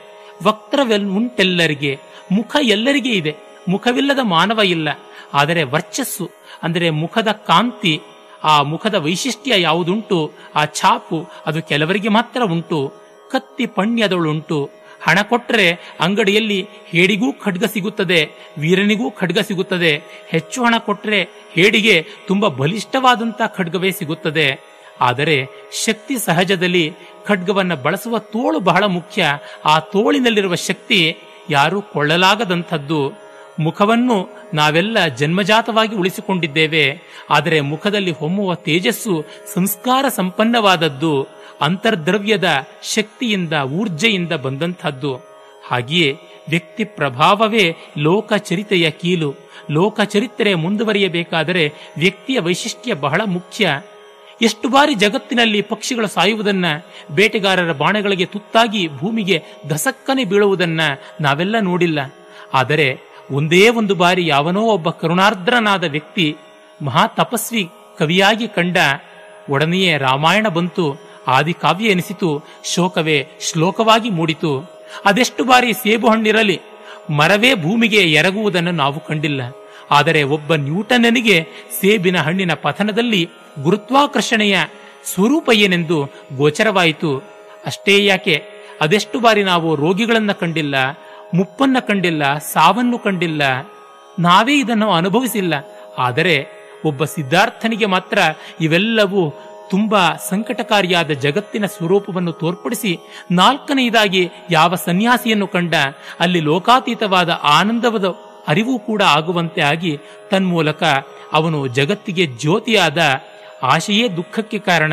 ವಕ್ರವೆಲ್ ಉಂಟೆಲ್ಲರಿಗೆ ಮುಖ ಎಲ್ಲರಿಗೆ ಇದೆ. ಮುಖವಿಲ್ಲದ ಮಾನವ ಇಲ್ಲ. ಆದರೆ ವರ್ಚಸ್ಸು, ಅಂದರೆ ಮುಖದ ಕಾಂತಿ, ಆ ಮುಖದ ವೈಶಿಷ್ಟ್ಯ ಯಾವುದುಂಟು? ಆ ಛಾಪು, ಅದು ಕೆಲವರಿಗೆ ಮಾತ್ರ ಉಂಟು. ಕತ್ತಿ ಪಣ್ಯದೊಳುಂಟು ಹಣ ಕೊಟ್ಟರೆ ಅಂಗಡಿಯಲ್ಲಿ ಹೇಡಿಗೂ ಖಡ್ಗ ಸಿಗುತ್ತದೆ, ವೀರನಿಗೂ ಖಡ್ಗ ಸಿಗುತ್ತದೆ. ಹೆಚ್ಚು ಹಣ ಕೊಟ್ಟರೆ ಹೇಡಿಗೆ ತುಂಬಾ ಬಲಿಷ್ಠವಾದಂಥ ಖಡ್ಗವೇ ಸಿಗುತ್ತದೆ. ಆದರೆ ಶಕ್ತಿ ಸಹಜದಲ್ಲಿ ಖಡ್ಗವನ್ನು ಬಳಸುವ ತೋಳು ಬಹಳ ಮುಖ್ಯ. ಆ ತೋಳಿನಲ್ಲಿರುವ ಶಕ್ತಿ ಯಾರೂ ಕೊಳ್ಳಲಾಗದಂಥದ್ದು ಮುಖವನ್ನು ನಾವೆಲ್ಲ ಜನ್ಮಜಾತವಾಗಿ ಉಳಿಸಿಕೊಂಡಿದ್ದೇವೆ, ಆದರೆ ಮುಖದಲ್ಲಿ ಹೊಮ್ಮುವ ತೇಜಸ್ಸು ಸಂಸ್ಕಾರ ಸಂಪನ್ನವಾದದ್ದು, ಅಂತರ್ದ್ರವ್ಯದ ಶಕ್ತಿಯಿಂದ, ಊರ್ಜೆಯಿಂದ ಬಂದಂಥದ್ದು. ಹಾಗೆಯೇ ವ್ಯಕ್ತಿ ಪ್ರಭಾವವೇ ಲೋಕಚರಿತೆಯ ಕೀಲು. ಲೋಕಚರಿತ್ರೆ ಮುಂದುವರಿಯಬೇಕಾದರೆ ವ್ಯಕ್ತಿಯ ವೈಶಿಷ್ಟ್ಯ ಬಹಳ ಮುಖ್ಯ. ಎಷ್ಟು ಬಾರಿ ಜಗತ್ತಿನಲ್ಲಿ ಪಕ್ಷಿಗಳು ಸಾಯುವುದನ್ನ, ಬೇಟೆಗಾರರ ಬಾಣಗಳಿಗೆ ತುತ್ತಾಗಿ ಭೂಮಿಗೆ ದಸಕ್ಕನೆ ಬೀಳುವುದನ್ನ ನಾವೆಲ್ಲ ನೋಡಿಲ್ಲ. ಆದರೆ ಒಂದೇ ಒಂದು ಬಾರಿ ಯಾವನೋ ಒಬ್ಬ ಕರುಣಾರ್ದ್ರನಾದ ವ್ಯಕ್ತಿ ಮಹಾ ತಪಸ್ವಿ ಕವಿಯಾಗಿ ಕಂಡ ಒಡನೆಯೇ ರಾಮಾಯಣ ಬಂತು ಆದಿಕಾವ್ಯ ಎನಿಸಿತು, ಶೋಕವೇ ಶ್ಲೋಕವಾಗಿ ಮೂಡಿತು. ಅದೆಷ್ಟು ಬಾರಿ ಸೇಬು ಹಣ್ಣಿರಲಿ, ಮರವೇ ಭೂಮಿಗೆ ಎರಗುವುದನ್ನು ನಾವು ಕಂಡಿಲ್ಲ. ಆದರೆ ಒಬ್ಬ ನ್ಯೂಟನನಿಗೆ ಸೇಬಿನ ಹಣ್ಣಿನ ಪತನದಲ್ಲಿ ಗುರುತ್ವಾಕರ್ಷಣೆಯ ಸ್ವರೂಪ ಏನೆಂದು ಗೋಚರವಾಯಿತು. ಅಷ್ಟೇ ಯಾಕೆ, ಅದೆಷ್ಟು ಬಾರಿ ನಾವು ರೋಗಿಗಳನ್ನು ಕಂಡಿಲ್ಲ ಮುಪ್ಪನ್ನ ಕಂಡಿಲ್ಲ, ಸಾವನ್ನು ಕಂಡಿಲ್ಲ. ನಾವೇ ಇದನ್ನು ಅನುಭವಿಸಿಲ್ಲ. ಆದರೆ ಒಬ್ಬ ಸಿದ್ಧಾರ್ಥನಿಗೆ ಮಾತ್ರ ಇವೆಲ್ಲವೂ ತುಂಬಾ ಸಂಕಟಕಾರಿಯಾದ ಜಗತ್ತಿನ ಸ್ವರೂಪವನ್ನು ತೋರ್ಪಡಿಸಿ ನಾಲ್ಕನೆಯದಾಗಿ ಯಾವ ಸನ್ಯಾಸಿಯನ್ನು ಕಂಡ ಅಲ್ಲಿ ಲೋಕಾತೀತವಾದ ಆನಂದವದ ಅರಿವು ಕೂಡ ಆಗುವಂತೆ ಆಗಿ ತನ್ಮೂಲಕ ಅವನು ಜಗತ್ತಿಗೆ ಜ್ಯೋತಿಯಾದ ಆಶೆಯೇ ದುಃಖಕ್ಕೆ ಕಾರಣ.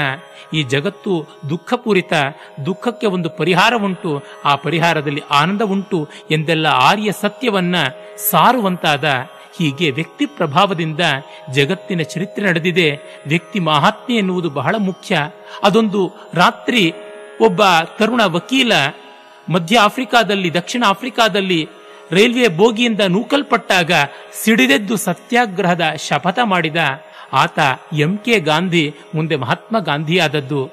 ಈ ಜಗತ್ತು ದುಃಖಪೂರಿತ, ದುಃಖಕ್ಕೆ ಒಂದು ಪರಿಹಾರ ಉಂಟು. ಆ ಪರಿಹಾರದಲ್ಲಿ ಆನಂದ ಉಂಟು ಎಂದೆಲ್ಲ ಆರ್ಯ ಸತ್ಯವನ್ನ ಸಾರುವಂತಾದ, ಹೀಗೆ ವ್ಯಕ್ತಿ ಪ್ರಭಾವದಿಂದ ಜಗತ್ತಿನ ಚರಿತ್ರೆ ನಡೆದಿದೆ. ವ್ಯಕ್ತಿ ಮಹಾತ್ಮೆ ಎನ್ನುವುದು ಬಹಳ ಮುಖ್ಯ. ಅದೊಂದು ರಾತ್ರಿ ಒಬ್ಬ ತರುಣ ವಕೀಲ ಮಧ್ಯ ಆಫ್ರಿಕಾದಲ್ಲಿ, ದಕ್ಷಿಣ ಆಫ್ರಿಕಾದಲ್ಲಿ ರೈಲ್ವೆ ಬೋಗಿಯಿಂದ ನೂಕಲ್ಪಟ್ಟಾಗ ಸಿಡಿದೆದ್ದು ಸತ್ಯಾಗ್ರಹದ ಶಪಥ ಮಾಡಿದ. ಆತ ಎಂ ಕೆ ಗಾಂಧಿ ಮುಂದೆ ಮಹಾತ್ಮ ಗಾಂಧಿಯಾದದ್ದು?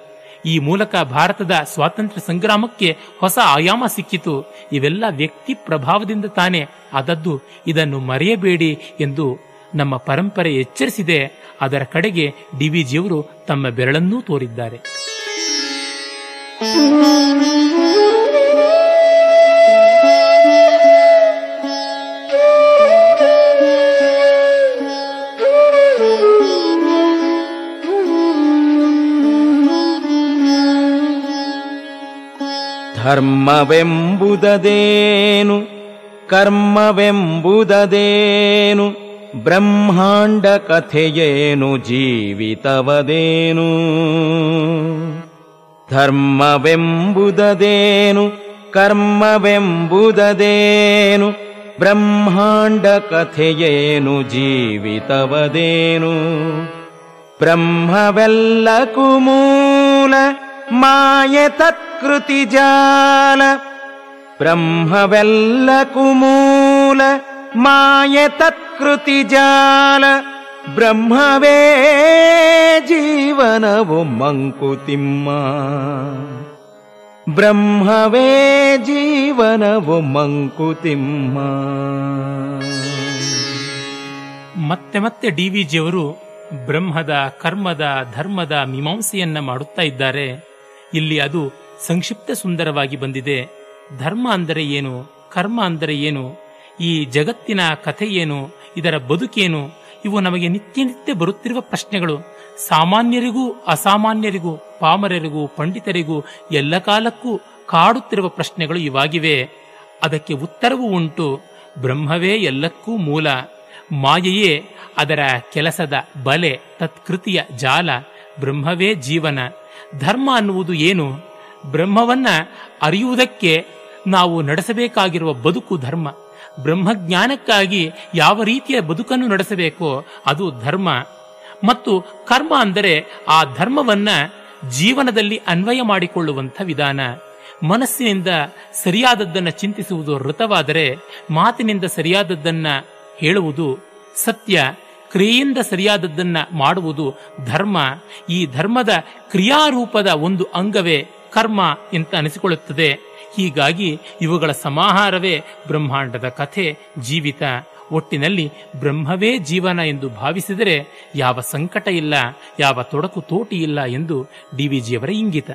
ಈ ಮೂಲಕ ಭಾರತದ ಸ್ವಾತಂತ್ರ್ಯ ಸಂಗ್ರಾಮಕ್ಕೆ ಹೊಸ ಆಯಾಮ ಸಿಕ್ಕಿತು. ಇವೆಲ್ಲ ವ್ಯಕ್ತಿ ಪ್ರಭಾವದಿಂದ ತಾನೇ ಆದದ್ದು. ಇದನ್ನು ಮರೆಯಬೇಡಿ ಎಂದು ನಮ್ಮ ಪರಂಪರೆ ಎಚ್ಚರಿಸಿದೆ. ಅದರ ಕಡೆಗೆ ಡಿವಿಜಿಯವರು ತಮ್ಮ ಬೆರಳನ್ನೂ ತೋರಿದ್ದಾರೆ. ಧರ್ಮವೆಂಬುದದೇನು? ಕರ್ಮವೆಂಬುದದೇನು? ಬ್ರಹ್ಮಾಂಡ ಕಥೆಯೇನು? ಜೀವಿತವದೇನು? ಧರ್ಮವೆಂಬುದದೇನು? ಕರ್ಮವೆಂಬುದದೇನು? ಬ್ರಹ್ಮಾಂಡ ಕಥೆಯೇನು? ಜೀವಿತವದೇನು? ಬ್ರಹ್ಮವೆಲ್ಲಕ್ಕೂ ಮೂಲ ಮಾಯೆ ತತ್ಕೃತಿ ಜಾಲ, ಬ್ರಹ್ಮವೆಲ್ಲ ಕುಮೂಲ, ಮಾಯೆ ತತ್ಕೃತಿ ಜಾಲ, ಬ್ರಹ್ಮವೇ ಜೀವನವು ಮಂಕುತಿಮ್ಮ. ಬ್ರಹ್ಮವೇ ಜೀವನವು ಮಂಕುತಿಮ್ಮ. ಮತ್ತೆ ಮತ್ತೆ ಡಿ ವಿ ಜಿಯವರು ಬ್ರಹ್ಮದ, ಕರ್ಮದ, ಧರ್ಮದ ಮೀಮಾಂಸೆಯನ್ನ ಮಾಡುತ್ತಾ ಇದ್ದಾರೆ. ಇಲ್ಲಿ ಅದು ಸಂಕ್ಷಿಪ್ತ ಸುಂದರವಾಗಿ ಬಂದಿದೆ. ಧರ್ಮ ಅಂದರೆ ಏನು? ಕರ್ಮ ಅಂದರೆ ಏನು? ಈ ಜಗತ್ತಿನ ಕಥೆ ಏನು? ಇದರ ಬದುಕೇನು? ಇವು ನಮಗೆ ನಿತ್ಯ ನಿತ್ಯ ಬರುತ್ತಿರುವ ಪ್ರಶ್ನೆಗಳು. ಸಾಮಾನ್ಯರಿಗೂ, ಅಸಾಮಾನ್ಯರಿಗೂ, ಪಾಮರರಿಗೂ, ಪಂಡಿತರಿಗೂ ಎಲ್ಲ ಕಾಲಕ್ಕೂ ಕಾಡುತ್ತಿರುವ ಪ್ರಶ್ನೆಗಳು ಇವಾಗಿವೆ. ಅದಕ್ಕೆ ಉತ್ತರವೂ ಉಂಟು. ಬ್ರಹ್ಮವೇ ಎಲ್ಲಕ್ಕೂ ಮೂಲ. ಮಾಯೆಯೇ ಅದರ ಕೆಲಸದ ಬಲೆ, ತತ್ಕೃತಿಯ ಜಾಲ. ಬ್ರಹ್ಮವೇ ಜೀವನ. ಧರ್ಮ ಅನ್ನುವುದು ಏನು? ಬ್ರಹ್ಮವನ್ನ ಅರಿಯುವುದಕ್ಕೆ ನಾವು ನಡೆಸಬೇಕಾಗಿರುವ ಬದುಕು ಧರ್ಮ. ಬ್ರಹ್ಮಜ್ಞಾನಕ್ಕಾಗಿ ಯಾವ ರೀತಿಯ ಬದುಕನ್ನು ನಡೆಸಬೇಕೋ ಅದು ಧರ್ಮ. ಮತ್ತು ಕರ್ಮ ಅಂದರೆ ಆ ಧರ್ಮವನ್ನ ಜೀವನದಲ್ಲಿ ಅನ್ವಯ ಮಾಡಿಕೊಳ್ಳುವಂಥ ವಿಧಾನ. ಮನಸ್ಸಿನಿಂದ ಸರಿಯಾದದ್ದನ್ನು ಚಿಂತಿಸುವುದು ಋತವಾದರೆ ಮಾತಿನಿಂದ ಸರಿಯಾದದ್ದನ್ನು ಹೇಳುವುದು ಸತ್ಯ. ಕ್ರಿಯೆಯಿಂದ ಸರಿಯಾದದ್ದನ್ನ ಮಾಡುವುದು ಧರ್ಮ. ಈ ಧರ್ಮದ ಕ್ರಿಯಾರೂಪದ ಒಂದು ಅಂಗವೇ ಕರ್ಮ ಅಂತ ಅನಿಸಿಕೊಳ್ಳುತ್ತದೆ. ಹೀಗಾಗಿ ಇವುಗಳ ಸಮಾಹಾರವೇ ಬ್ರಹ್ಮಾಂಡದ ಕಥೆ, ಜೀವಿತ. ಒಟ್ಟಿನಲ್ಲಿ ಬ್ರಹ್ಮವೇ ಜೀವನ ಎಂದು ಭಾವಿಸಿದರೆ ಯಾವ ಸಂಕಟ ಇಲ್ಲ, ಯಾವ ತೊಡಕು ತೋಟಿ ಇಲ್ಲ ಎಂದು ಡಿ ವಿಜಿಯವರ ಇಂಗಿತ.